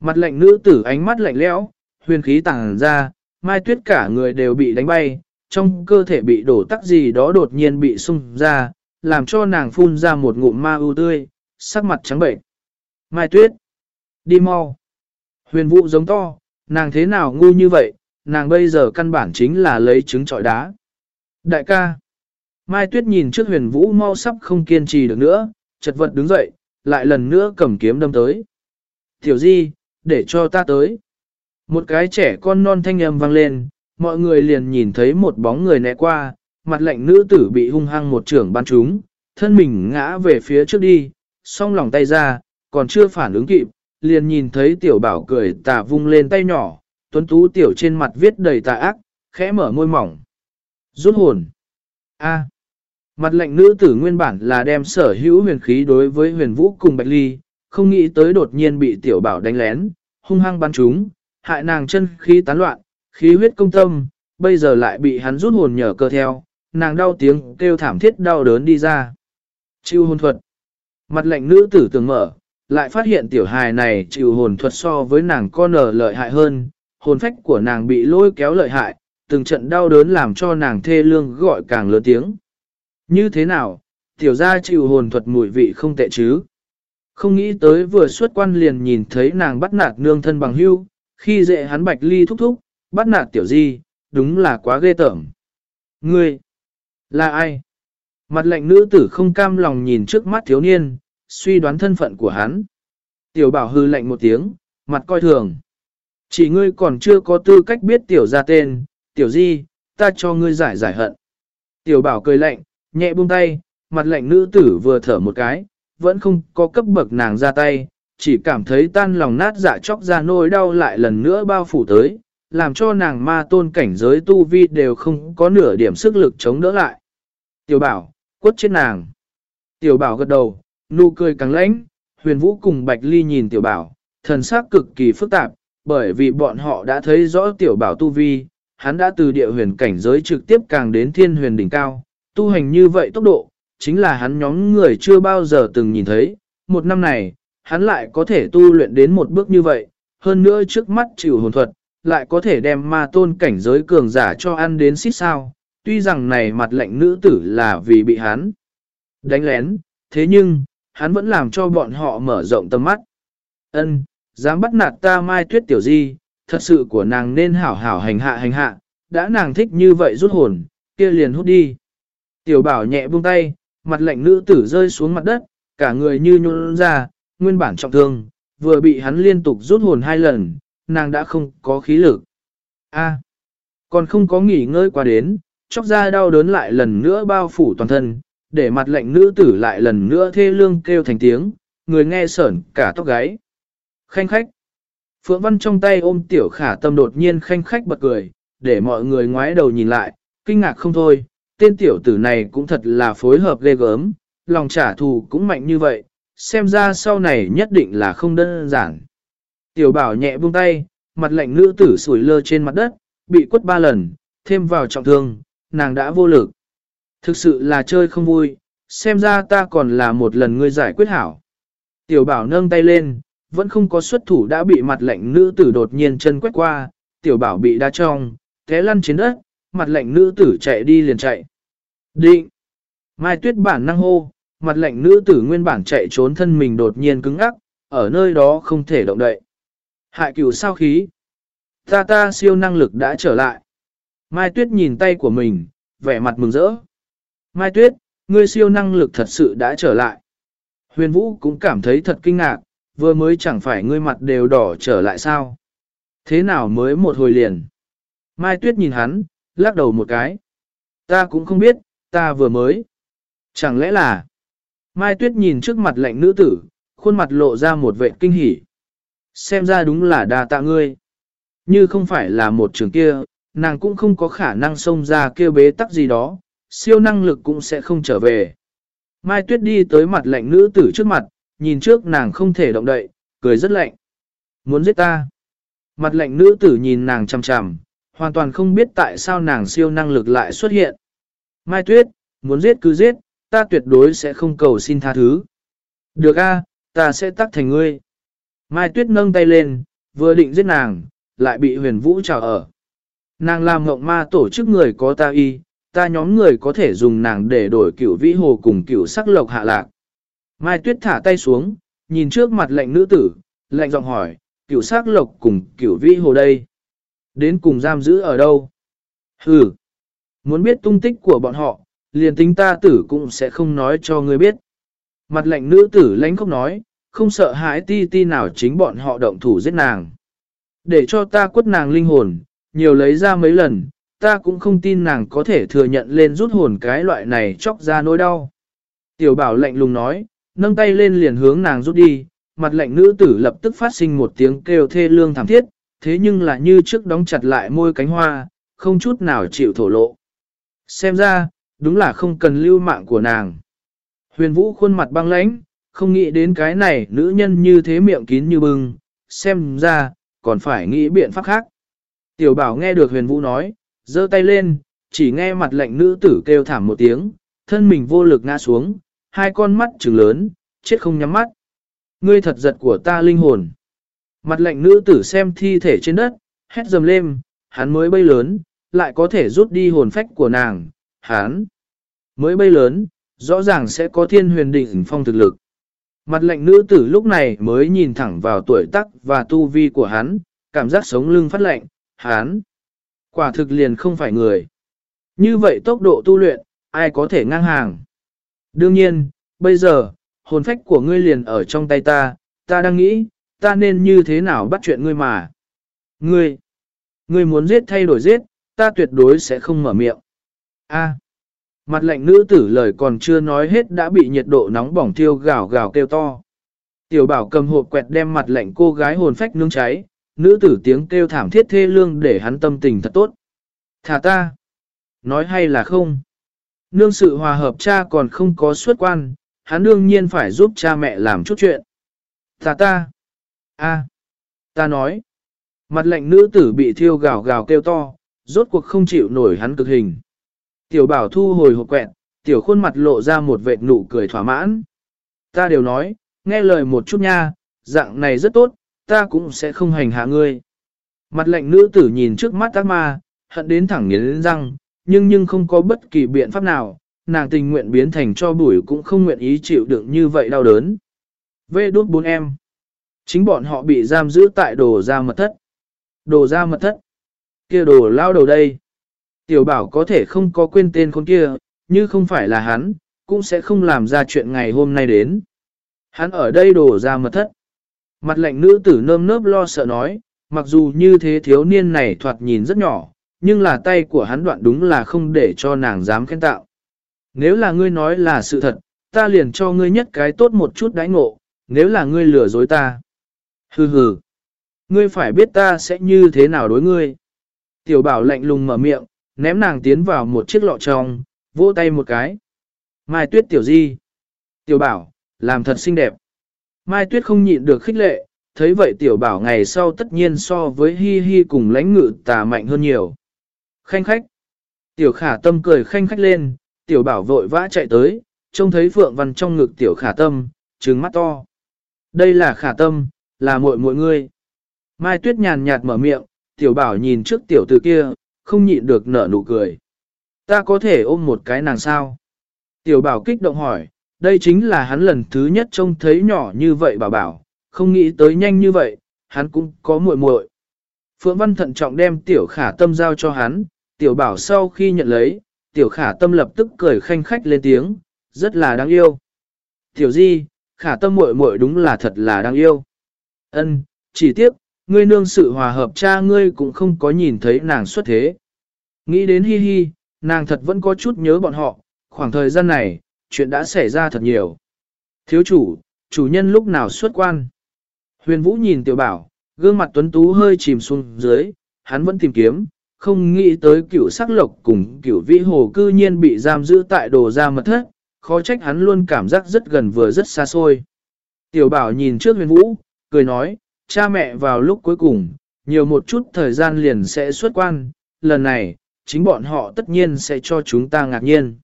Mặt lệnh nữ tử ánh mắt lạnh lẽo, huyền khí tàng ra, Mai Tuyết cả người đều bị đánh bay, trong cơ thể bị đổ tắc gì đó đột nhiên bị sung ra, làm cho nàng phun ra một ngụm ma ưu tươi, sắc mặt trắng bệnh. Mai Tuyết, đi mau. Huyền vụ giống to, nàng thế nào ngu như vậy, nàng bây giờ căn bản chính là lấy trứng trọi đá. Đại ca, Mai Tuyết nhìn trước huyền vũ mau sắp không kiên trì được nữa, chật vật đứng dậy, lại lần nữa cầm kiếm đâm tới. Tiểu di, để cho ta tới. Một cái trẻ con non thanh âm vang lên, mọi người liền nhìn thấy một bóng người né qua, mặt lạnh nữ tử bị hung hăng một trưởng ban trúng, thân mình ngã về phía trước đi, song lòng tay ra, còn chưa phản ứng kịp, liền nhìn thấy tiểu bảo cười tà vung lên tay nhỏ, tuấn tú tiểu trên mặt viết đầy tà ác, khẽ mở môi mỏng. Rút hồn. A. Mặt lệnh nữ tử nguyên bản là đem sở hữu huyền khí đối với huyền vũ cùng bạch ly, không nghĩ tới đột nhiên bị tiểu bảo đánh lén, hung hăng bắn chúng, hại nàng chân khí tán loạn, khí huyết công tâm, bây giờ lại bị hắn rút hồn nhờ cơ theo, nàng đau tiếng kêu thảm thiết đau đớn đi ra. chiêu hồn thuật. Mặt lệnh nữ tử tưởng mở, lại phát hiện tiểu hài này chịu hồn thuật so với nàng con nở lợi hại hơn, hồn phách của nàng bị lôi kéo lợi hại, từng trận đau đớn làm cho nàng thê lương gọi càng lớn tiếng. Như thế nào, tiểu gia chịu hồn thuật mùi vị không tệ chứ? Không nghĩ tới vừa xuất quan liền nhìn thấy nàng bắt nạt nương thân bằng hưu, khi dễ hắn bạch ly thúc thúc, bắt nạt tiểu di, đúng là quá ghê tởm. Ngươi, là ai? Mặt lệnh nữ tử không cam lòng nhìn trước mắt thiếu niên, suy đoán thân phận của hắn. Tiểu bảo hư lệnh một tiếng, mặt coi thường. Chỉ ngươi còn chưa có tư cách biết tiểu ra tên, tiểu di, ta cho ngươi giải giải hận. Tiểu bảo cười lạnh, nhẹ buông tay, mặt lạnh nữ tử vừa thở một cái, vẫn không có cấp bậc nàng ra tay, chỉ cảm thấy tan lòng nát dạ chóc ra nỗi đau lại lần nữa bao phủ tới, làm cho nàng ma tôn cảnh giới tu vi đều không có nửa điểm sức lực chống đỡ lại. Tiểu bảo, quất chết nàng. Tiểu bảo gật đầu, nụ cười càng lãnh, huyền vũ cùng bạch ly nhìn tiểu bảo, thần sắc cực kỳ phức tạp, bởi vì bọn họ đã thấy rõ tiểu bảo tu vi, hắn đã từ địa huyền cảnh giới trực tiếp càng đến thiên huyền đỉnh cao, tu hành như vậy tốc độ, chính là hắn nhóm người chưa bao giờ từng nhìn thấy, một năm này, hắn lại có thể tu luyện đến một bước như vậy, hơn nữa trước mắt chịu hồn thuật, lại có thể đem ma tôn cảnh giới cường giả cho ăn đến xít sao, tuy rằng này mặt lệnh nữ tử là vì bị hắn đánh lén, thế nhưng, hắn vẫn làm cho bọn họ mở rộng tầm mắt. Ân, dám bắt nạt ta mai tuyết tiểu di, thật sự của nàng nên hảo hảo hành hạ hành hạ, đã nàng thích như vậy rút hồn, kia liền hút đi. Tiểu bảo nhẹ buông tay, mặt lạnh nữ tử rơi xuống mặt đất, cả người như nhún ra, nguyên bản trọng thương, vừa bị hắn liên tục rút hồn hai lần, nàng đã không có khí lực. A, còn không có nghỉ ngơi qua đến, chóc ra đau đớn lại lần nữa bao phủ toàn thân, để mặt lệnh nữ tử lại lần nữa thê lương kêu thành tiếng, người nghe sởn cả tóc gáy. Khanh khách. Phượng Văn trong tay ôm tiểu khả tâm đột nhiên khanh khách bật cười, để mọi người ngoái đầu nhìn lại, kinh ngạc không thôi, tên tiểu tử này cũng thật là phối hợp ghê gớm, lòng trả thù cũng mạnh như vậy, xem ra sau này nhất định là không đơn giản. Tiểu bảo nhẹ buông tay, mặt lệnh nữ tử sủi lơ trên mặt đất, bị quất ba lần, thêm vào trọng thương, nàng đã vô lực. Thực sự là chơi không vui, xem ra ta còn là một lần ngươi giải quyết hảo. Tiểu bảo nâng tay lên, vẫn không có xuất thủ đã bị mặt lệnh nữ tử đột nhiên chân quét qua, tiểu bảo bị đá trong, té lăn trên đất, mặt lạnh nữ tử chạy đi liền chạy. Định! Mai tuyết bản năng hô, mặt lạnh nữ tử nguyên bản chạy trốn thân mình đột nhiên cứng ngắc, ở nơi đó không thể động đậy. Hại cửu sao khí. Ta ta siêu năng lực đã trở lại. Mai tuyết nhìn tay của mình, vẻ mặt mừng rỡ. Mai tuyết, ngươi siêu năng lực thật sự đã trở lại. Huyền Vũ cũng cảm thấy thật kinh ngạc, vừa mới chẳng phải ngươi mặt đều đỏ trở lại sao. Thế nào mới một hồi liền? Mai Tuyết nhìn hắn, lắc đầu một cái. Ta cũng không biết, ta vừa mới. Chẳng lẽ là... Mai Tuyết nhìn trước mặt lạnh nữ tử, khuôn mặt lộ ra một vệ kinh hỉ. Xem ra đúng là đa tạ ngươi. Như không phải là một trường kia, nàng cũng không có khả năng xông ra kêu bế tắc gì đó, siêu năng lực cũng sẽ không trở về. Mai Tuyết đi tới mặt lạnh nữ tử trước mặt, nhìn trước nàng không thể động đậy, cười rất lạnh. Muốn giết ta. Mặt lạnh nữ tử nhìn nàng chằm chằm, hoàn toàn không biết tại sao nàng siêu năng lực lại xuất hiện. Mai Tuyết, muốn giết cứ giết, ta tuyệt đối sẽ không cầu xin tha thứ. Được a, ta sẽ tắt thành ngươi. Mai Tuyết nâng tay lên, vừa định giết nàng, lại bị huyền vũ chào ở. Nàng làm ngộng ma tổ chức người có ta y, ta nhóm người có thể dùng nàng để đổi cửu vĩ hồ cùng cửu sắc lộc hạ lạc. Mai Tuyết thả tay xuống, nhìn trước mặt lệnh nữ tử, lệnh giọng hỏi, cửu sắc lộc cùng cửu vĩ hồ đây. Đến cùng giam giữ ở đâu? Hừ, muốn biết tung tích của bọn họ, liền tính ta tử cũng sẽ không nói cho ngươi biết. Mặt lệnh nữ tử lãnh không nói, không sợ hãi ti ti nào chính bọn họ động thủ giết nàng. Để cho ta quất nàng linh hồn, nhiều lấy ra mấy lần, ta cũng không tin nàng có thể thừa nhận lên rút hồn cái loại này chóc ra nỗi đau. Tiểu bảo lạnh lùng nói, nâng tay lên liền hướng nàng rút đi, mặt lạnh nữ tử lập tức phát sinh một tiếng kêu thê lương thảm thiết, thế nhưng là như trước đóng chặt lại môi cánh hoa, không chút nào chịu thổ lộ. Xem ra, đúng là không cần lưu mạng của nàng. Huyền vũ khuôn mặt băng lãnh, không nghĩ đến cái này nữ nhân như thế miệng kín như bưng, xem ra, còn phải nghĩ biện pháp khác. Tiểu bảo nghe được huyền vũ nói, giơ tay lên, chỉ nghe mặt lạnh nữ tử kêu thảm một tiếng, thân mình vô lực ngã xuống, hai con mắt trừng lớn, chết không nhắm mắt. Ngươi thật giật của ta linh hồn. Mặt lạnh nữ tử xem thi thể trên đất, hét dầm lên, hắn mới bay lớn, lại có thể rút đi hồn phách của nàng, hắn mới bay lớn, rõ ràng sẽ có thiên huyền định phong thực lực. Mặt lạnh nữ tử lúc này mới nhìn thẳng vào tuổi tác và tu vi của hắn, cảm giác sống lưng phát lạnh, hắn Quả thực liền không phải người. Như vậy tốc độ tu luyện, ai có thể ngang hàng? Đương nhiên, bây giờ, hồn phách của ngươi liền ở trong tay ta, ta đang nghĩ, ta nên như thế nào bắt chuyện ngươi mà. Ngươi, ngươi muốn giết thay đổi giết, ta tuyệt đối sẽ không mở miệng. A. À, mặt lạnh nữ tử lời còn chưa nói hết đã bị nhiệt độ nóng bỏng thiêu gào gào kêu to. Tiểu bảo cầm hộp quẹt đem mặt lạnh cô gái hồn phách nướng cháy, nữ tử tiếng kêu thảm thiết thê lương để hắn tâm tình thật tốt. Thả ta! Nói hay là không? Nương sự hòa hợp cha còn không có xuất quan, hắn đương nhiên phải giúp cha mẹ làm chút chuyện. Thả ta! a Ta nói! Mặt lệnh nữ tử bị thiêu gào gào kêu to, rốt cuộc không chịu nổi hắn cực hình. Tiểu bảo thu hồi hộp quẹn, tiểu khuôn mặt lộ ra một vệt nụ cười thỏa mãn. Ta đều nói, nghe lời một chút nha, dạng này rất tốt, ta cũng sẽ không hành hạ ngươi. Mặt lệnh nữ tử nhìn trước mắt ác ma, hận đến thẳng nghiến răng, nhưng nhưng không có bất kỳ biện pháp nào, nàng tình nguyện biến thành cho bụi cũng không nguyện ý chịu đựng như vậy đau đớn. Vê đốt bốn em. Chính bọn họ bị giam giữ tại đồ ra mật thất. Đồ ra mật thất. kia đồ lao đầu đây. Tiểu bảo có thể không có quên tên con kia, như không phải là hắn, cũng sẽ không làm ra chuyện ngày hôm nay đến. Hắn ở đây đổ ra mật thất. Mặt lạnh nữ tử nơm nớp lo sợ nói, mặc dù như thế thiếu niên này thoạt nhìn rất nhỏ, nhưng là tay của hắn đoạn đúng là không để cho nàng dám khen tạo. Nếu là ngươi nói là sự thật, ta liền cho ngươi nhất cái tốt một chút đãi ngộ, nếu là ngươi lừa dối ta. Hừ hừ, ngươi phải biết ta sẽ như thế nào đối ngươi. Tiểu bảo lạnh lùng mở miệng, ném nàng tiến vào một chiếc lọ trong, vỗ tay một cái. Mai tuyết tiểu di. Tiểu bảo, làm thật xinh đẹp. Mai Tuyết không nhịn được khích lệ, thấy vậy tiểu bảo ngày sau tất nhiên so với hi hi cùng lãnh ngự tà mạnh hơn nhiều. Khanh khách. Tiểu khả tâm cười khanh khách lên, tiểu bảo vội vã chạy tới, trông thấy phượng văn trong ngực tiểu khả tâm, trừng mắt to. Đây là khả tâm, là muội muội ngươi. Mai Tuyết nhàn nhạt mở miệng, tiểu bảo nhìn trước tiểu tử kia, không nhịn được nở nụ cười. Ta có thể ôm một cái nàng sao? Tiểu bảo kích động hỏi, đây chính là hắn lần thứ nhất trông thấy nhỏ như vậy bảo bảo, không nghĩ tới nhanh như vậy, hắn cũng có muội muội. Phượng Văn thận trọng đem tiểu khả tâm giao cho hắn, tiểu bảo sau khi nhận lấy, tiểu khả tâm lập tức cười khanh khách lên tiếng, rất là đáng yêu. Tiểu di, khả tâm muội muội đúng là thật là đáng yêu. Ân, chỉ tiếc, ngươi nương sự hòa hợp cha ngươi cũng không có nhìn thấy nàng xuất thế. Nghĩ đến hi hi, nàng thật vẫn có chút nhớ bọn họ, khoảng thời gian này, chuyện đã xảy ra thật nhiều. Thiếu chủ, chủ nhân lúc nào xuất quan? Huyền Vũ nhìn tiểu bảo, gương mặt tuấn tú hơi chìm xuống dưới, hắn vẫn tìm kiếm, không nghĩ tới cửu sắc lộc cùng cửu vĩ hồ cư nhiên bị giam giữ tại đồ ra mật thất, khó trách hắn luôn cảm giác rất gần vừa rất xa xôi. Tiểu bảo nhìn trước huyền vũ, cười nói, cha mẹ vào lúc cuối cùng, nhiều một chút thời gian liền sẽ xuất quan, lần này, chính bọn họ tất nhiên sẽ cho chúng ta ngạc nhiên.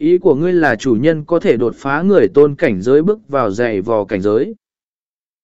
Ý của ngươi là chủ nhân có thể đột phá người tôn cảnh giới bước vào dày vò cảnh giới.